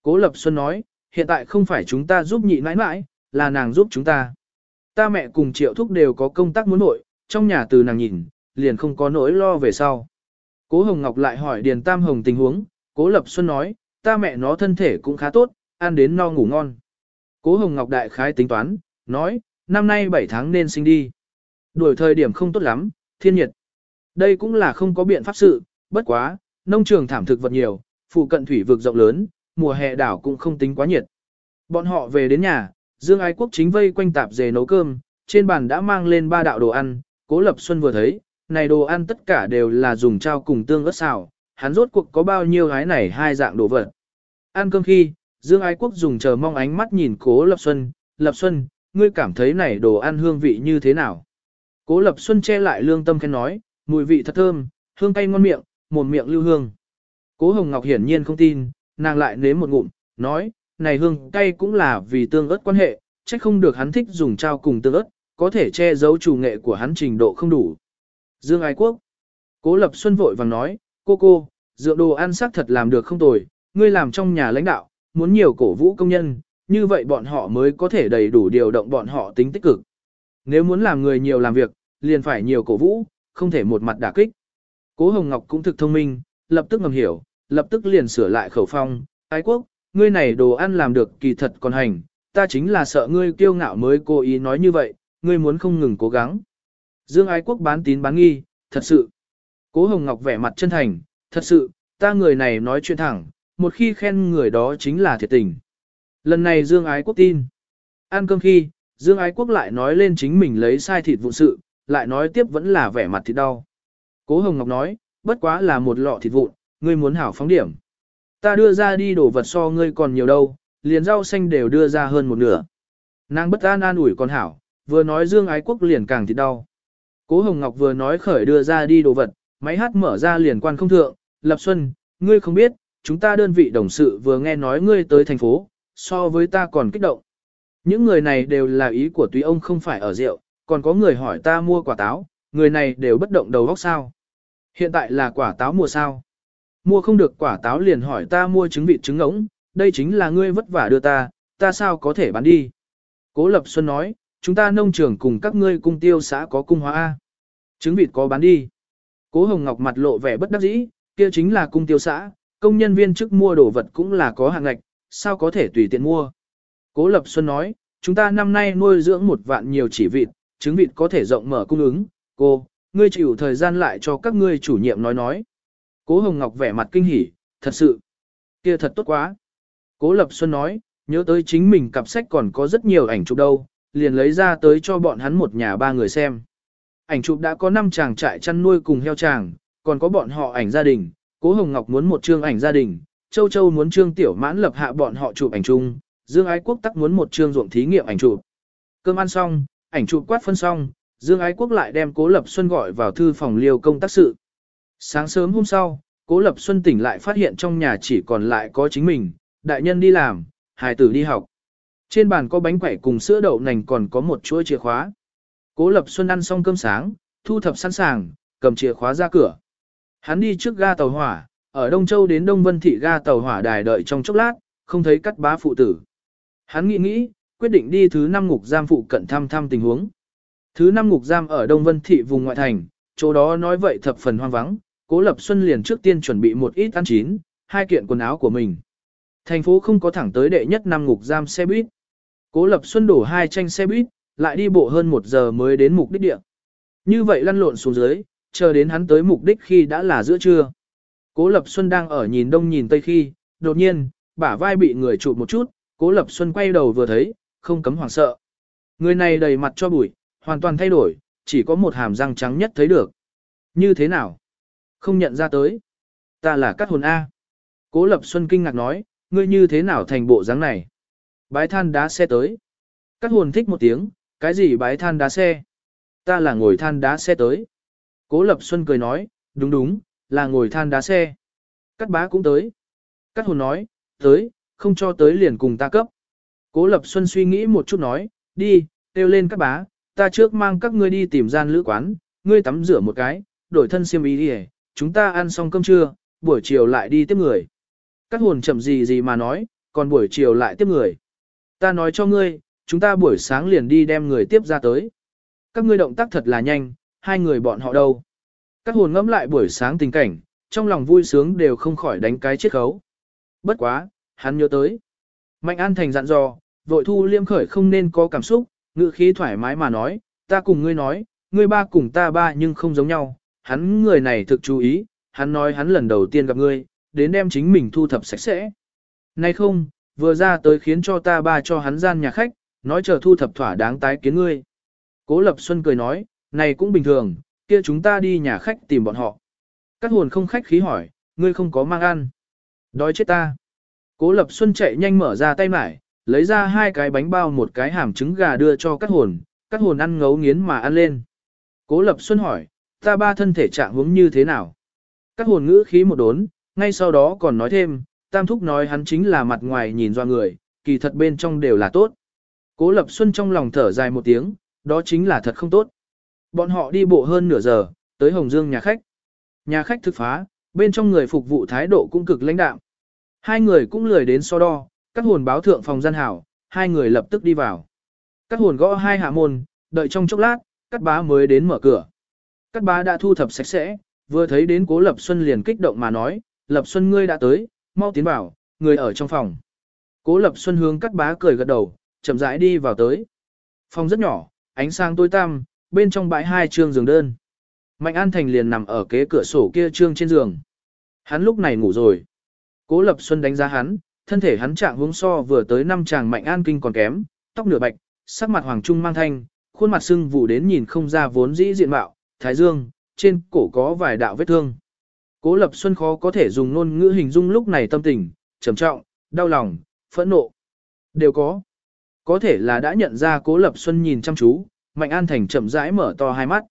Cố Lập Xuân nói, hiện tại không phải chúng ta giúp nhị nãi nãi, là nàng giúp chúng ta. Ta mẹ cùng triệu thúc đều có công tác muốn nội, trong nhà từ nàng nhìn, liền không có nỗi lo về sau. Cố Hồng Ngọc lại hỏi Điền Tam Hồng tình huống, Cố Lập Xuân nói, ta mẹ nó thân thể cũng khá tốt, ăn đến no ngủ ngon. Cố Hồng Ngọc đại khái tính toán, nói, năm nay 7 tháng nên sinh đi. Đuổi thời điểm không tốt lắm, thiên nhiệt. Đây cũng là không có biện pháp sự, bất quá, nông trường thảm thực vật nhiều, phụ cận thủy vực rộng lớn, mùa hè đảo cũng không tính quá nhiệt. Bọn họ về đến nhà, Dương Ái Quốc chính vây quanh tạp dề nấu cơm, trên bàn đã mang lên ba đạo đồ ăn, Cố Lập Xuân vừa thấy, này đồ ăn tất cả đều là dùng trao cùng tương ớt xào, hắn rốt cuộc có bao nhiêu gái này hai dạng đồ vật. Ăn cơm khi, Dương Ái Quốc dùng chờ mong ánh mắt nhìn Cố Lập Xuân, Lập Xuân, ngươi cảm thấy này đồ ăn hương vị như thế nào? Cố Lập Xuân che lại lương tâm khen nói, mùi vị thật thơm, hương cay ngon miệng, một miệng lưu hương. Cố Hồng Ngọc hiển nhiên không tin, nàng lại nếm một ngụm, nói, này hương cay cũng là vì tương ớt quan hệ, chắc không được hắn thích dùng trao cùng tương ớt, có thể che giấu chủ nghệ của hắn trình độ không đủ. Dương Ái Quốc. Cố Lập Xuân vội vàng nói, cô cô, dựa đồ ăn sắc thật làm được không tồi, ngươi làm trong nhà lãnh đạo, muốn nhiều cổ vũ công nhân, như vậy bọn họ mới có thể đầy đủ điều động bọn họ tính tích cực. Nếu muốn làm người nhiều làm việc, liền phải nhiều cổ vũ, không thể một mặt đả kích. Cố Hồng Ngọc cũng thực thông minh, lập tức ngầm hiểu, lập tức liền sửa lại khẩu phong, ái quốc, ngươi này đồ ăn làm được kỳ thật còn hành, ta chính là sợ ngươi kiêu ngạo mới cố ý nói như vậy, ngươi muốn không ngừng cố gắng. Dương ái quốc bán tín bán nghi, thật sự. Cố Hồng Ngọc vẻ mặt chân thành, thật sự, ta người này nói chuyện thẳng, một khi khen người đó chính là thiệt tình. Lần này Dương ái quốc tin. Ăn cơm khi, Dương ái quốc lại nói lên chính mình lấy sai thịt vụ sự, lại nói tiếp vẫn là vẻ mặt thịt đau. Cố Hồng Ngọc nói, bất quá là một lọ thịt vụn, ngươi muốn hảo phóng điểm. Ta đưa ra đi đồ vật so ngươi còn nhiều đâu, liền rau xanh đều đưa ra hơn một nửa. Nàng bất an an ủi con hảo, vừa nói Dương Ái Quốc liền càng thịt đau. Cố Hồng Ngọc vừa nói khởi đưa ra đi đồ vật, máy hát mở ra liền quan không thượng, Lập Xuân, ngươi không biết, chúng ta đơn vị đồng sự vừa nghe nói ngươi tới thành phố, so với ta còn kích động. Những người này đều là ý của túy ông không phải ở rượu, còn có người hỏi ta mua quả táo, người này đều bất động đầu óc sao. Hiện tại là quả táo mùa sao. Mua không được quả táo liền hỏi ta mua trứng vịt trứng ngỗng, đây chính là ngươi vất vả đưa ta, ta sao có thể bán đi. Cố Lập Xuân nói, chúng ta nông trường cùng các ngươi cung tiêu xã có cung hóa A. Trứng vịt có bán đi. Cố Hồng Ngọc mặt lộ vẻ bất đắc dĩ, kia chính là cung tiêu xã, công nhân viên chức mua đồ vật cũng là có hạng ngạch, sao có thể tùy tiện mua. Cố Lập Xuân nói, chúng ta năm nay nuôi dưỡng một vạn nhiều chỉ vịt, trứng vịt có thể rộng mở cung ứng, cô, ngươi chịu thời gian lại cho các ngươi chủ nhiệm nói nói. Cố Hồng Ngọc vẻ mặt kinh hỉ, thật sự, kia thật tốt quá. Cố Lập Xuân nói, nhớ tới chính mình cặp sách còn có rất nhiều ảnh chụp đâu, liền lấy ra tới cho bọn hắn một nhà ba người xem. Ảnh chụp đã có 5 chàng trại chăn nuôi cùng heo chàng, còn có bọn họ ảnh gia đình, Cố Hồng Ngọc muốn một chương ảnh gia đình, Châu Châu muốn trương tiểu mãn lập hạ bọn họ chụp ảnh chung, Dương Ái Quốc tắc muốn một chương ruộng thí nghiệm ảnh chụp. Cơm ăn xong, ảnh chụp quát phân xong, Dương Ái Quốc lại đem Cố Lập Xuân gọi vào thư phòng liêu công tác sự. Sáng sớm hôm sau, Cố Lập Xuân tỉnh lại phát hiện trong nhà chỉ còn lại có chính mình, đại nhân đi làm, hài tử đi học. Trên bàn có bánh quẩy cùng sữa đậu nành còn có một chuỗi chìa khóa. Cố Lập Xuân ăn xong cơm sáng, thu thập sẵn sàng, cầm chìa khóa ra cửa. Hắn đi trước ga tàu hỏa, ở Đông Châu đến Đông Vân Thị ga tàu hỏa đài đợi trong chốc lát, không thấy cắt bá phụ tử. Hắn nghĩ nghĩ, quyết định đi thứ năm ngục giam phụ cận thăm thăm tình huống. Thứ năm ngục giam ở Đông Vân Thị vùng ngoại thành, chỗ đó nói vậy thập phần hoang vắng, Cố Lập Xuân liền trước tiên chuẩn bị một ít ăn chín, hai kiện quần áo của mình. Thành phố không có thẳng tới đệ nhất năm ngục giam xe buýt. Cố Lập Xuân đổ hai tranh xe buýt, lại đi bộ hơn một giờ mới đến mục đích địa. Như vậy lăn lộn xuống dưới, chờ đến hắn tới mục đích khi đã là giữa trưa. Cố Lập Xuân đang ở nhìn đông nhìn tây khi, đột nhiên, bả vai bị người chụp một chút, Cố Lập Xuân quay đầu vừa thấy, không cấm hoảng sợ. Người này đầy mặt cho bụi, hoàn toàn thay đổi, chỉ có một hàm răng trắng nhất thấy được. Như thế nào? Không nhận ra tới. Ta là cắt hồn A. Cố Lập Xuân kinh ngạc nói, ngươi như thế nào thành bộ dáng này? Bái than đá xe tới. Cắt hồn thích một tiếng, cái gì bái than đá xe? Ta là ngồi than đá xe tới. Cố Lập Xuân cười nói, đúng đúng, là ngồi than đá xe. Cắt bá cũng tới. Cắt hồn nói, tới, không cho tới liền cùng ta cấp. Cố Lập Xuân suy nghĩ một chút nói, đi, kêu lên cắt bá, ta trước mang các ngươi đi tìm gian lữ quán, ngươi tắm rửa một cái, đổi thân xiêm y đi chúng ta ăn xong cơm trưa, buổi chiều lại đi tiếp người. Các hồn chậm gì gì mà nói, còn buổi chiều lại tiếp người. Ta nói cho ngươi, chúng ta buổi sáng liền đi đem người tiếp ra tới. Các ngươi động tác thật là nhanh, hai người bọn họ đâu. Các hồn ngẫm lại buổi sáng tình cảnh, trong lòng vui sướng đều không khỏi đánh cái chết khấu. Bất quá, hắn nhớ tới. Mạnh An Thành dặn dò, vội thu liêm khởi không nên có cảm xúc, ngữ khí thoải mái mà nói, ta cùng ngươi nói, ngươi ba cùng ta ba nhưng không giống nhau, hắn người này thực chú ý, hắn nói hắn lần đầu tiên gặp ngươi, đến đem chính mình thu thập sạch sẽ. Nay không, vừa ra tới khiến cho ta ba cho hắn gian nhà khách, nói chờ thu thập thỏa đáng tái kiến ngươi. Cố Lập Xuân cười nói, này cũng bình thường, kia chúng ta đi nhà khách tìm bọn họ. Các hồn không khách khí hỏi, ngươi không có mang ăn. Đói chết ta. Cố Lập Xuân chạy nhanh mở ra tay mải, lấy ra hai cái bánh bao một cái hàm trứng gà đưa cho các hồn, các hồn ăn ngấu nghiến mà ăn lên. Cố Lập Xuân hỏi, ta ba thân thể trạng huống như thế nào? Các hồn ngữ khí một đốn, ngay sau đó còn nói thêm, Tam Thúc nói hắn chính là mặt ngoài nhìn do người, kỳ thật bên trong đều là tốt. Cố Lập Xuân trong lòng thở dài một tiếng, đó chính là thật không tốt. Bọn họ đi bộ hơn nửa giờ, tới Hồng Dương nhà khách. Nhà khách thực phá, bên trong người phục vụ thái độ cũng cực lãnh đạm. Hai người cũng lười đến so đo, các hồn báo thượng phòng gian hảo, hai người lập tức đi vào. Các hồn gõ hai hạ môn, đợi trong chốc lát, các bá mới đến mở cửa. Các bá đã thu thập sạch sẽ, vừa thấy đến cố Lập Xuân liền kích động mà nói, Lập Xuân ngươi đã tới, mau tiến vào, người ở trong phòng. Cố Lập Xuân hướng các bá cười gật đầu, chậm rãi đi vào tới. Phòng rất nhỏ, ánh sáng tối tăm, bên trong bãi hai trương giường đơn. Mạnh An Thành liền nằm ở kế cửa sổ kia trương trên giường. Hắn lúc này ngủ rồi. Cố Lập Xuân đánh giá hắn, thân thể hắn trạng hướng so vừa tới năm chàng Mạnh An Kinh còn kém, tóc nửa bạch, sắc mặt hoàng trung mang thanh, khuôn mặt sưng vụ đến nhìn không ra vốn dĩ diện mạo, thái dương, trên cổ có vài đạo vết thương. Cố Lập Xuân khó có thể dùng ngôn ngữ hình dung lúc này tâm tình, trầm trọng, đau lòng, phẫn nộ. Đều có. Có thể là đã nhận ra Cố Lập Xuân nhìn chăm chú, Mạnh An Thành chậm rãi mở to hai mắt.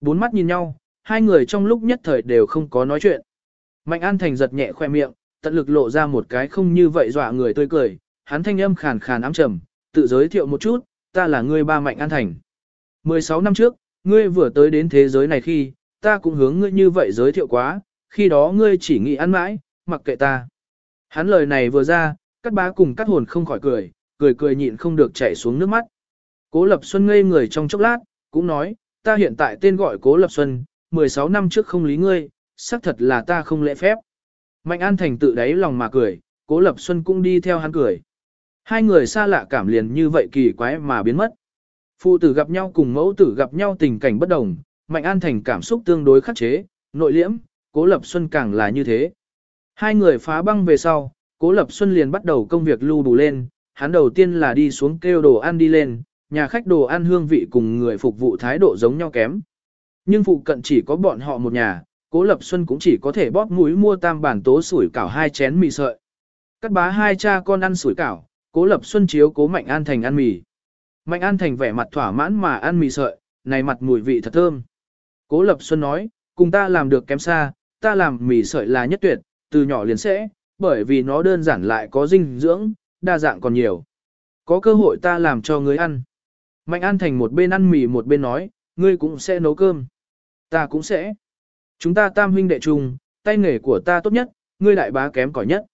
Bốn mắt nhìn nhau, hai người trong lúc nhất thời đều không có nói chuyện. Mạnh An Thành giật nhẹ khoe miệng, tận lực lộ ra một cái không như vậy dọa người tươi cười, hắn thanh âm khàn khàn ám trầm, tự giới thiệu một chút, ta là ngươi ba Mạnh An Thành. 16 năm trước, ngươi vừa tới đến thế giới này khi, ta cũng hướng ngươi như vậy giới thiệu quá, khi đó ngươi chỉ nghĩ ăn mãi, mặc kệ ta. Hắn lời này vừa ra, các bá cùng các hồn không khỏi cười, cười cười nhịn không được chảy xuống nước mắt. Cố Lập Xuân ngây người trong chốc lát, cũng nói, ta hiện tại tên gọi Cố Lập Xuân, 16 năm trước không lý ngươi, xác thật là ta không lễ phép. Mạnh An Thành tự đáy lòng mà cười, Cố Lập Xuân cũng đi theo hắn cười. Hai người xa lạ cảm liền như vậy kỳ quái mà biến mất. Phụ tử gặp nhau cùng mẫu tử gặp nhau tình cảnh bất đồng, Mạnh An Thành cảm xúc tương đối khắc chế, nội liễm, Cố Lập Xuân càng là như thế. Hai người phá băng về sau, Cố Lập Xuân liền bắt đầu công việc lưu đủ lên, hắn đầu tiên là đi xuống kêu đồ ăn đi lên, nhà khách đồ ăn hương vị cùng người phục vụ thái độ giống nhau kém. Nhưng phụ cận chỉ có bọn họ một nhà, Cố Lập Xuân cũng chỉ có thể bóp mũi mua tam bản tố sủi cảo hai chén mì sợi. Cắt bá hai cha con ăn sủi cảo, Cố Lập Xuân chiếu Cố Mạnh An Thành ăn mì. Mạnh An Thành vẻ mặt thỏa mãn mà ăn mì sợi, này mặt mùi vị thật thơm. Cố Lập Xuân nói, cùng ta làm được kém xa, ta làm mì sợi là nhất tuyệt, từ nhỏ liền sẽ, bởi vì nó đơn giản lại có dinh dưỡng, đa dạng còn nhiều. Có cơ hội ta làm cho ngươi ăn. Mạnh An Thành một bên ăn mì một bên nói, ngươi cũng sẽ nấu cơm. Ta cũng sẽ. Chúng ta tam huynh đệ chung, tay nghề của ta tốt nhất, ngươi đại bá kém cỏi nhất.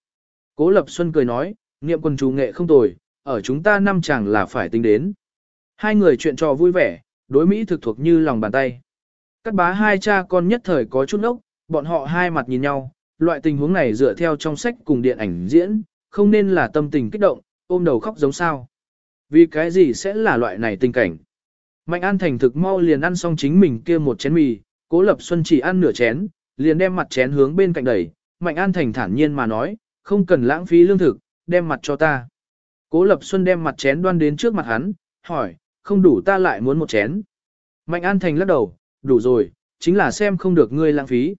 Cố Lập Xuân cười nói, niệm quần chủ nghệ không tồi, ở chúng ta năm chẳng là phải tính đến. Hai người chuyện trò vui vẻ, đối Mỹ thực thuộc như lòng bàn tay. Cắt bá hai cha con nhất thời có chút ốc, bọn họ hai mặt nhìn nhau, loại tình huống này dựa theo trong sách cùng điện ảnh diễn, không nên là tâm tình kích động, ôm đầu khóc giống sao. Vì cái gì sẽ là loại này tình cảnh? Mạnh An Thành thực mau liền ăn xong chính mình kia một chén mì, Cố Lập Xuân chỉ ăn nửa chén, liền đem mặt chén hướng bên cạnh đẩy. Mạnh An Thành thản nhiên mà nói, không cần lãng phí lương thực, đem mặt cho ta. Cố Lập Xuân đem mặt chén đoan đến trước mặt hắn, hỏi, không đủ ta lại muốn một chén. Mạnh An Thành lắc đầu, đủ rồi, chính là xem không được ngươi lãng phí.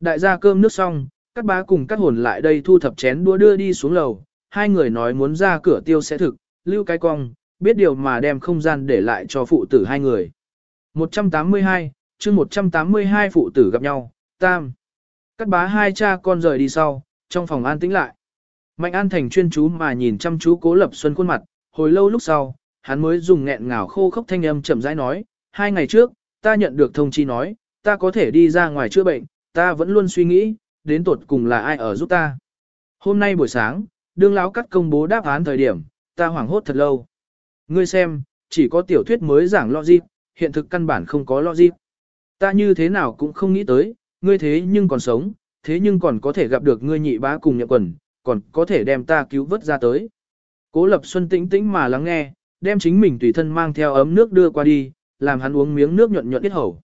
Đại gia cơm nước xong, các bá cùng các hồn lại đây thu thập chén đũa đưa đi xuống lầu, hai người nói muốn ra cửa tiêu sẽ thực, lưu cái cong, biết điều mà đem không gian để lại cho phụ tử hai người. 182, chương 182 phụ tử gặp nhau, tam. Cắt bá hai cha con rời đi sau, trong phòng an tĩnh lại. Mạnh an thành chuyên chú mà nhìn chăm chú cố lập xuân khuôn mặt, hồi lâu lúc sau, hắn mới dùng nghẹn ngào khô khốc thanh âm chậm rãi nói, hai ngày trước, ta nhận được thông chi nói, ta có thể đi ra ngoài chữa bệnh, ta vẫn luôn suy nghĩ, đến tột cùng là ai ở giúp ta. Hôm nay buổi sáng, đương lão cắt công bố đáp án thời điểm, ta hoảng hốt thật lâu. Ngươi xem, chỉ có tiểu thuyết mới giảng logic, hiện thực căn bản không có logic. Ta như thế nào cũng không nghĩ tới, ngươi thế nhưng còn sống, thế nhưng còn có thể gặp được ngươi nhị bá cùng nhậm quần, còn có thể đem ta cứu vớt ra tới. Cố Lập Xuân tĩnh tĩnh mà lắng nghe, đem chính mình tùy thân mang theo ấm nước đưa qua đi, làm hắn uống miếng nước nhuận nhuận kết hầu.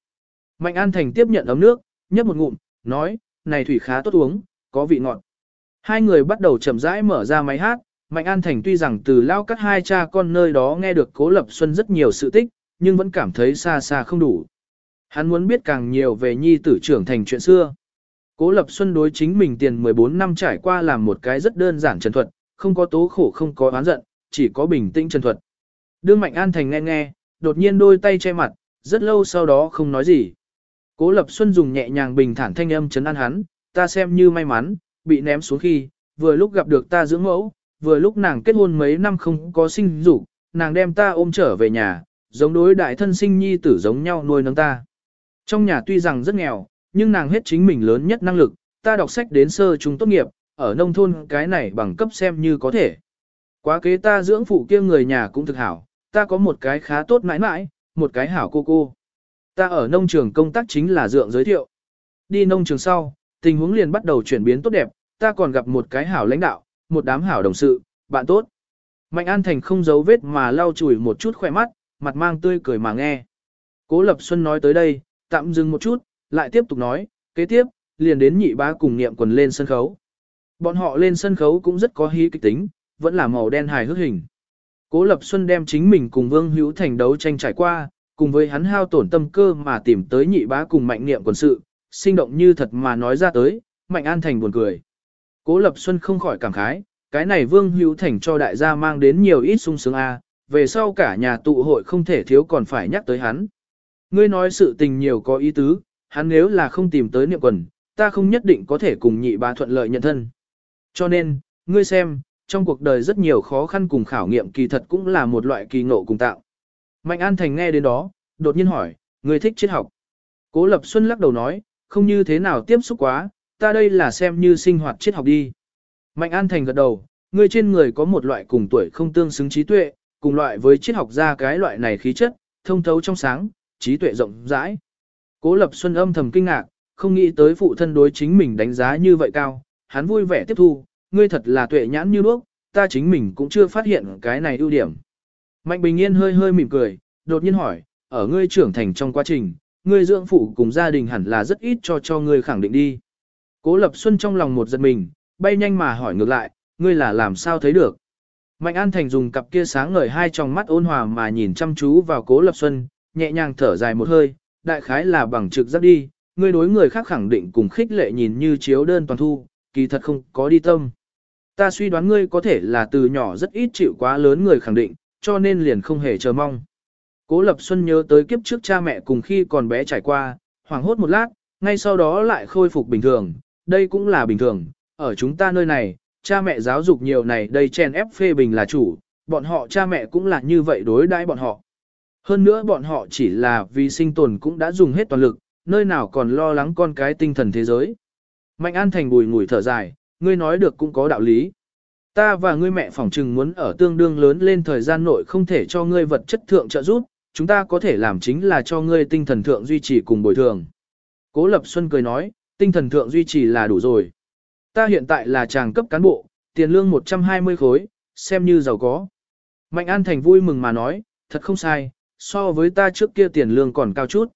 Mạnh An Thành tiếp nhận ấm nước, nhấp một ngụm, nói, này thủy khá tốt uống, có vị ngọt. Hai người bắt đầu chậm rãi mở ra máy hát, Mạnh An Thành tuy rằng từ lao cắt hai cha con nơi đó nghe được Cố Lập Xuân rất nhiều sự tích, nhưng vẫn cảm thấy xa xa không đủ. Hắn muốn biết càng nhiều về nhi tử trưởng thành chuyện xưa. Cố Lập Xuân đối chính mình tiền 14 năm trải qua làm một cái rất đơn giản trần thuật, không có tố khổ không có oán giận, chỉ có bình tĩnh trần thuật. Đương Mạnh An Thành nghe nghe, đột nhiên đôi tay che mặt, rất lâu sau đó không nói gì. Cố Lập Xuân dùng nhẹ nhàng bình thản thanh âm chấn an hắn, ta xem như may mắn, bị ném xuống khi, vừa lúc gặp được ta dưỡng mẫu, vừa lúc nàng kết hôn mấy năm không có sinh dục, nàng đem ta ôm trở về nhà, giống đối đại thân sinh nhi tử giống nhau nuôi nấng ta. Trong nhà tuy rằng rất nghèo, nhưng nàng hết chính mình lớn nhất năng lực, ta đọc sách đến sơ trung tốt nghiệp, ở nông thôn cái này bằng cấp xem như có thể. Quá kế ta dưỡng phụ kia người nhà cũng thực hảo, ta có một cái khá tốt mãi mãi, một cái hảo cô cô. Ta ở nông trường công tác chính là dượng giới thiệu. Đi nông trường sau, tình huống liền bắt đầu chuyển biến tốt đẹp, ta còn gặp một cái hảo lãnh đạo, một đám hảo đồng sự, bạn tốt. Mạnh An Thành không giấu vết mà lau chùi một chút khỏe mắt, mặt mang tươi cười mà nghe. Cố Lập Xuân nói tới đây, tạm dừng một chút, lại tiếp tục nói, kế tiếp, liền đến nhị bá cùng niệm quần lên sân khấu. Bọn họ lên sân khấu cũng rất có hí kịch tính, vẫn là màu đen hài hước hình. Cố Lập Xuân đem chính mình cùng Vương Hữu Thành đấu tranh trải qua, cùng với hắn hao tổn tâm cơ mà tìm tới nhị bá cùng mạnh niệm quần sự, sinh động như thật mà nói ra tới, mạnh an thành buồn cười. Cố Lập Xuân không khỏi cảm khái, cái này Vương Hữu Thành cho đại gia mang đến nhiều ít sung sướng a, về sau cả nhà tụ hội không thể thiếu còn phải nhắc tới hắn. Ngươi nói sự tình nhiều có ý tứ, hắn nếu là không tìm tới niệm quần, ta không nhất định có thể cùng nhị bá thuận lợi nhận thân. Cho nên, ngươi xem, trong cuộc đời rất nhiều khó khăn cùng khảo nghiệm kỳ thật cũng là một loại kỳ ngộ cùng tạo. Mạnh An Thành nghe đến đó, đột nhiên hỏi, ngươi thích triết học. Cố Lập Xuân lắc đầu nói, không như thế nào tiếp xúc quá, ta đây là xem như sinh hoạt triết học đi. Mạnh An Thành gật đầu, ngươi trên người có một loại cùng tuổi không tương xứng trí tuệ, cùng loại với triết học ra cái loại này khí chất, thông thấu trong sáng, trí tuệ rộng rãi. Cố Lập Xuân âm thầm kinh ngạc, không nghĩ tới phụ thân đối chính mình đánh giá như vậy cao, hắn vui vẻ tiếp thu, ngươi thật là tuệ nhãn như đuốc, ta chính mình cũng chưa phát hiện cái này ưu điểm. Mạnh Bình Yên hơi hơi mỉm cười, đột nhiên hỏi, ở ngươi trưởng thành trong quá trình, ngươi dưỡng phụ cùng gia đình hẳn là rất ít cho cho ngươi khẳng định đi. Cố Lập Xuân trong lòng một giật mình, bay nhanh mà hỏi ngược lại, ngươi là làm sao thấy được. Mạnh An Thành dùng cặp kia sáng ngời hai tròng mắt ôn hòa mà nhìn chăm chú vào Cố Lập Xuân, nhẹ nhàng thở dài một hơi, đại khái là bằng trực giác đi, ngươi đối người khác khẳng định cùng khích lệ nhìn như chiếu đơn toàn thu, kỳ thật không có đi tâm. Ta suy đoán ngươi có thể là từ nhỏ rất ít chịu quá lớn người khẳng định, cho nên liền không hề chờ mong. Cố Lập Xuân nhớ tới kiếp trước cha mẹ cùng khi còn bé trải qua, hoảng hốt một lát, ngay sau đó lại khôi phục bình thường, đây cũng là bình thường, ở chúng ta nơi này, cha mẹ giáo dục nhiều này đây chen ép phê bình là chủ, bọn họ cha mẹ cũng là như vậy đối đãi bọn họ. Hơn nữa bọn họ chỉ là vì sinh tồn cũng đã dùng hết toàn lực, nơi nào còn lo lắng con cái tinh thần thế giới. Mạnh An Thành bùi ngùi thở dài, ngươi nói được cũng có đạo lý. Ta và ngươi mẹ phỏng trừng muốn ở tương đương lớn lên thời gian nội không thể cho ngươi vật chất thượng trợ giúp, chúng ta có thể làm chính là cho ngươi tinh thần thượng duy trì cùng bồi thường. Cố Lập Xuân cười nói, tinh thần thượng duy trì là đủ rồi. Ta hiện tại là chàng cấp cán bộ, tiền lương 120 khối, xem như giàu có. Mạnh An Thành vui mừng mà nói, thật không sai, so với ta trước kia tiền lương còn cao chút.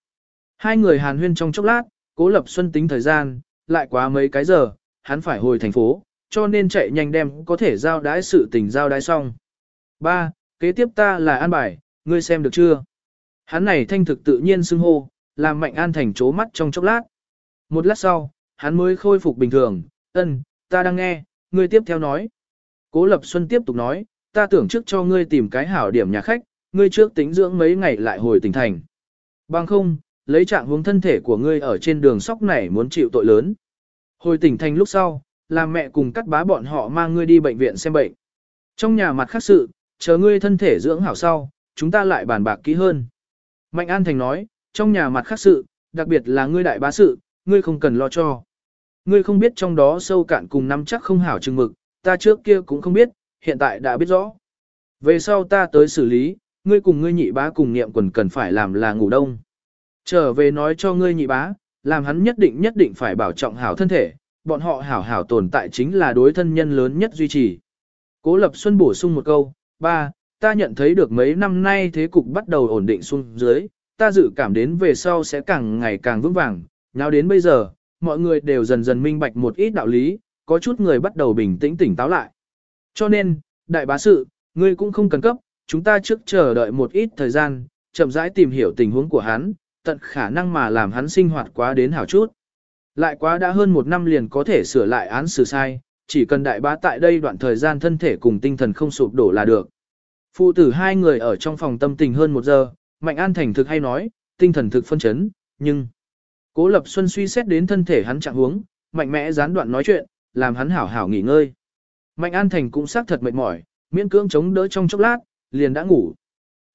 Hai người hàn huyên trong chốc lát, Cố Lập Xuân tính thời gian, lại quá mấy cái giờ, hắn phải hồi thành phố, cho nên chạy nhanh đem có thể giao đái sự tình giao đái xong. Ba, kế tiếp ta là an bài, ngươi xem được chưa? Hắn này thanh thực tự nhiên xưng hô, làm mạnh an thành chố mắt trong chốc lát. Một lát sau, hắn mới khôi phục bình thường, ân, ta đang nghe, ngươi tiếp theo nói. Cố Lập Xuân tiếp tục nói, ta tưởng trước cho ngươi tìm cái hảo điểm nhà khách, ngươi trước tính dưỡng mấy ngày lại hồi tỉnh thành. Bằng không, lấy trạng hướng thân thể của ngươi ở trên đường sóc này muốn chịu tội lớn. Hồi tỉnh thành lúc sau, làm mẹ cùng cắt bá bọn họ mang ngươi đi bệnh viện xem bệnh. Trong nhà mặt khác sự, chờ ngươi thân thể dưỡng hảo sau, chúng ta lại bàn bạc kỹ hơn. Mạnh An Thành nói, trong nhà mặt khác sự, đặc biệt là ngươi đại bá sự, ngươi không cần lo cho. Ngươi không biết trong đó sâu cạn cùng nắm chắc không hảo chừng mực, ta trước kia cũng không biết, hiện tại đã biết rõ. Về sau ta tới xử lý, ngươi cùng ngươi nhị bá cùng niệm quần cần phải làm là ngủ đông. Trở về nói cho ngươi nhị bá, làm hắn nhất định nhất định phải bảo trọng hảo thân thể, bọn họ hảo hảo tồn tại chính là đối thân nhân lớn nhất duy trì. Cố Lập Xuân bổ sung một câu, ba, ta nhận thấy được mấy năm nay thế cục bắt đầu ổn định xuống dưới, ta dự cảm đến về sau sẽ càng ngày càng vững vàng, nào đến bây giờ, mọi người đều dần dần minh bạch một ít đạo lý, có chút người bắt đầu bình tĩnh tỉnh táo lại. Cho nên, đại bá sự, ngươi cũng không cần cấp, chúng ta trước chờ đợi một ít thời gian, chậm rãi tìm hiểu tình huống của hắn, tận khả năng mà làm hắn sinh hoạt quá đến hảo chút. Lại quá đã hơn một năm liền có thể sửa lại án xử sai, chỉ cần đại bá tại đây đoạn thời gian thân thể cùng tinh thần không sụp đổ là được. Phụ tử hai người ở trong phòng tâm tình hơn một giờ, Mạnh An Thành thực hay nói, tinh thần thực phân chấn, nhưng... Cố Lập Xuân suy xét đến thân thể hắn trạng huống, mạnh mẽ gián đoạn nói chuyện, làm hắn hảo hảo nghỉ ngơi. Mạnh An Thành cũng xác thật mệt mỏi, miễn cưỡng chống đỡ trong chốc lát, liền đã ngủ.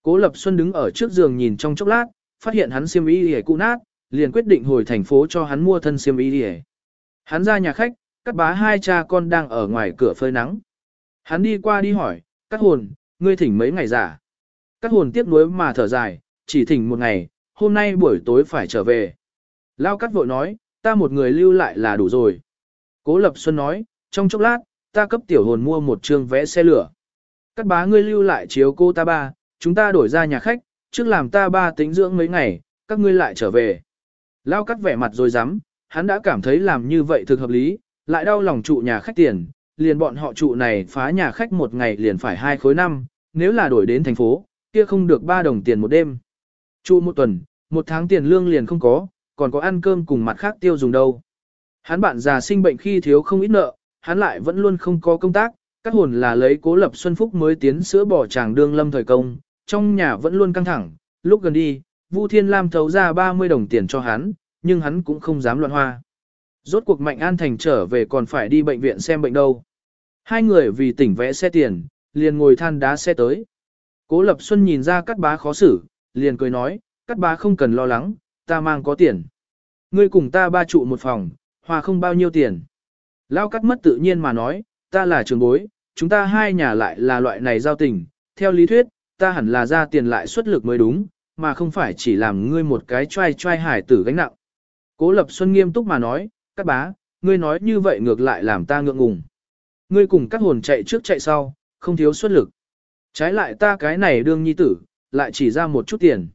Cố Lập Xuân đứng ở trước giường nhìn trong chốc lát, phát hiện hắn xiêm y hề cũ nát, liền quyết định hồi thành phố cho hắn mua thân xiêm y hề. Hắn ra nhà khách, các bá hai cha con đang ở ngoài cửa phơi nắng. Hắn đi qua đi hỏi, các hồn, ngươi thỉnh mấy ngày giả. Các hồn tiếc nuối mà thở dài, chỉ thỉnh một ngày, hôm nay buổi tối phải trở về. Lao cắt vội nói, ta một người lưu lại là đủ rồi. Cố Lập Xuân nói, trong chốc lát, ta cấp tiểu hồn mua một trường vé xe lửa. Cắt bá ngươi lưu lại chiếu cô ta ba, chúng ta đổi ra nhà khách, trước làm ta ba tính dưỡng mấy ngày, các ngươi lại trở về. Lao cắt vẻ mặt rồi dám, hắn đã cảm thấy làm như vậy thực hợp lý, lại đau lòng trụ nhà khách tiền, liền bọn họ trụ này phá nhà khách một ngày liền phải hai khối năm, nếu là đổi đến thành phố, kia không được ba đồng tiền một đêm. Trụ một tuần, một tháng tiền lương liền không có, còn có ăn cơm cùng mặt khác tiêu dùng đâu. Hắn bạn già sinh bệnh khi thiếu không ít nợ, hắn lại vẫn luôn không có công tác, các hồn là lấy cố lập Xuân Phúc mới tiến sữa bỏ chàng đương lâm thời công, trong nhà vẫn luôn căng thẳng, lúc gần đi, Vu Thiên Lam thấu ra 30 đồng tiền cho hắn, nhưng hắn cũng không dám loạn hoa. Rốt cuộc Mạnh An Thành trở về còn phải đi bệnh viện xem bệnh đâu. Hai người vì tỉnh vẽ xe tiền, liền ngồi than đá xe tới. Cố Lập Xuân nhìn ra cắt bá khó xử, liền cười nói, cắt bá không cần lo lắng, ta mang có tiền. Ngươi cùng ta ba trụ một phòng, hòa không bao nhiêu tiền. Lao cắt mất tự nhiên mà nói, ta là trường bối, chúng ta hai nhà lại là loại này giao tình, theo lý thuyết, ta hẳn là ra tiền lại xuất lực mới đúng, mà không phải chỉ làm ngươi một cái trai trai hải tử gánh nặng. Cố Lập Xuân nghiêm túc mà nói, các bá, ngươi nói như vậy ngược lại làm ta ngượng ngùng. ngươi cùng các hồn chạy trước chạy sau, không thiếu xuất lực. Trái lại ta cái này đương nhi tử, lại chỉ ra một chút tiền.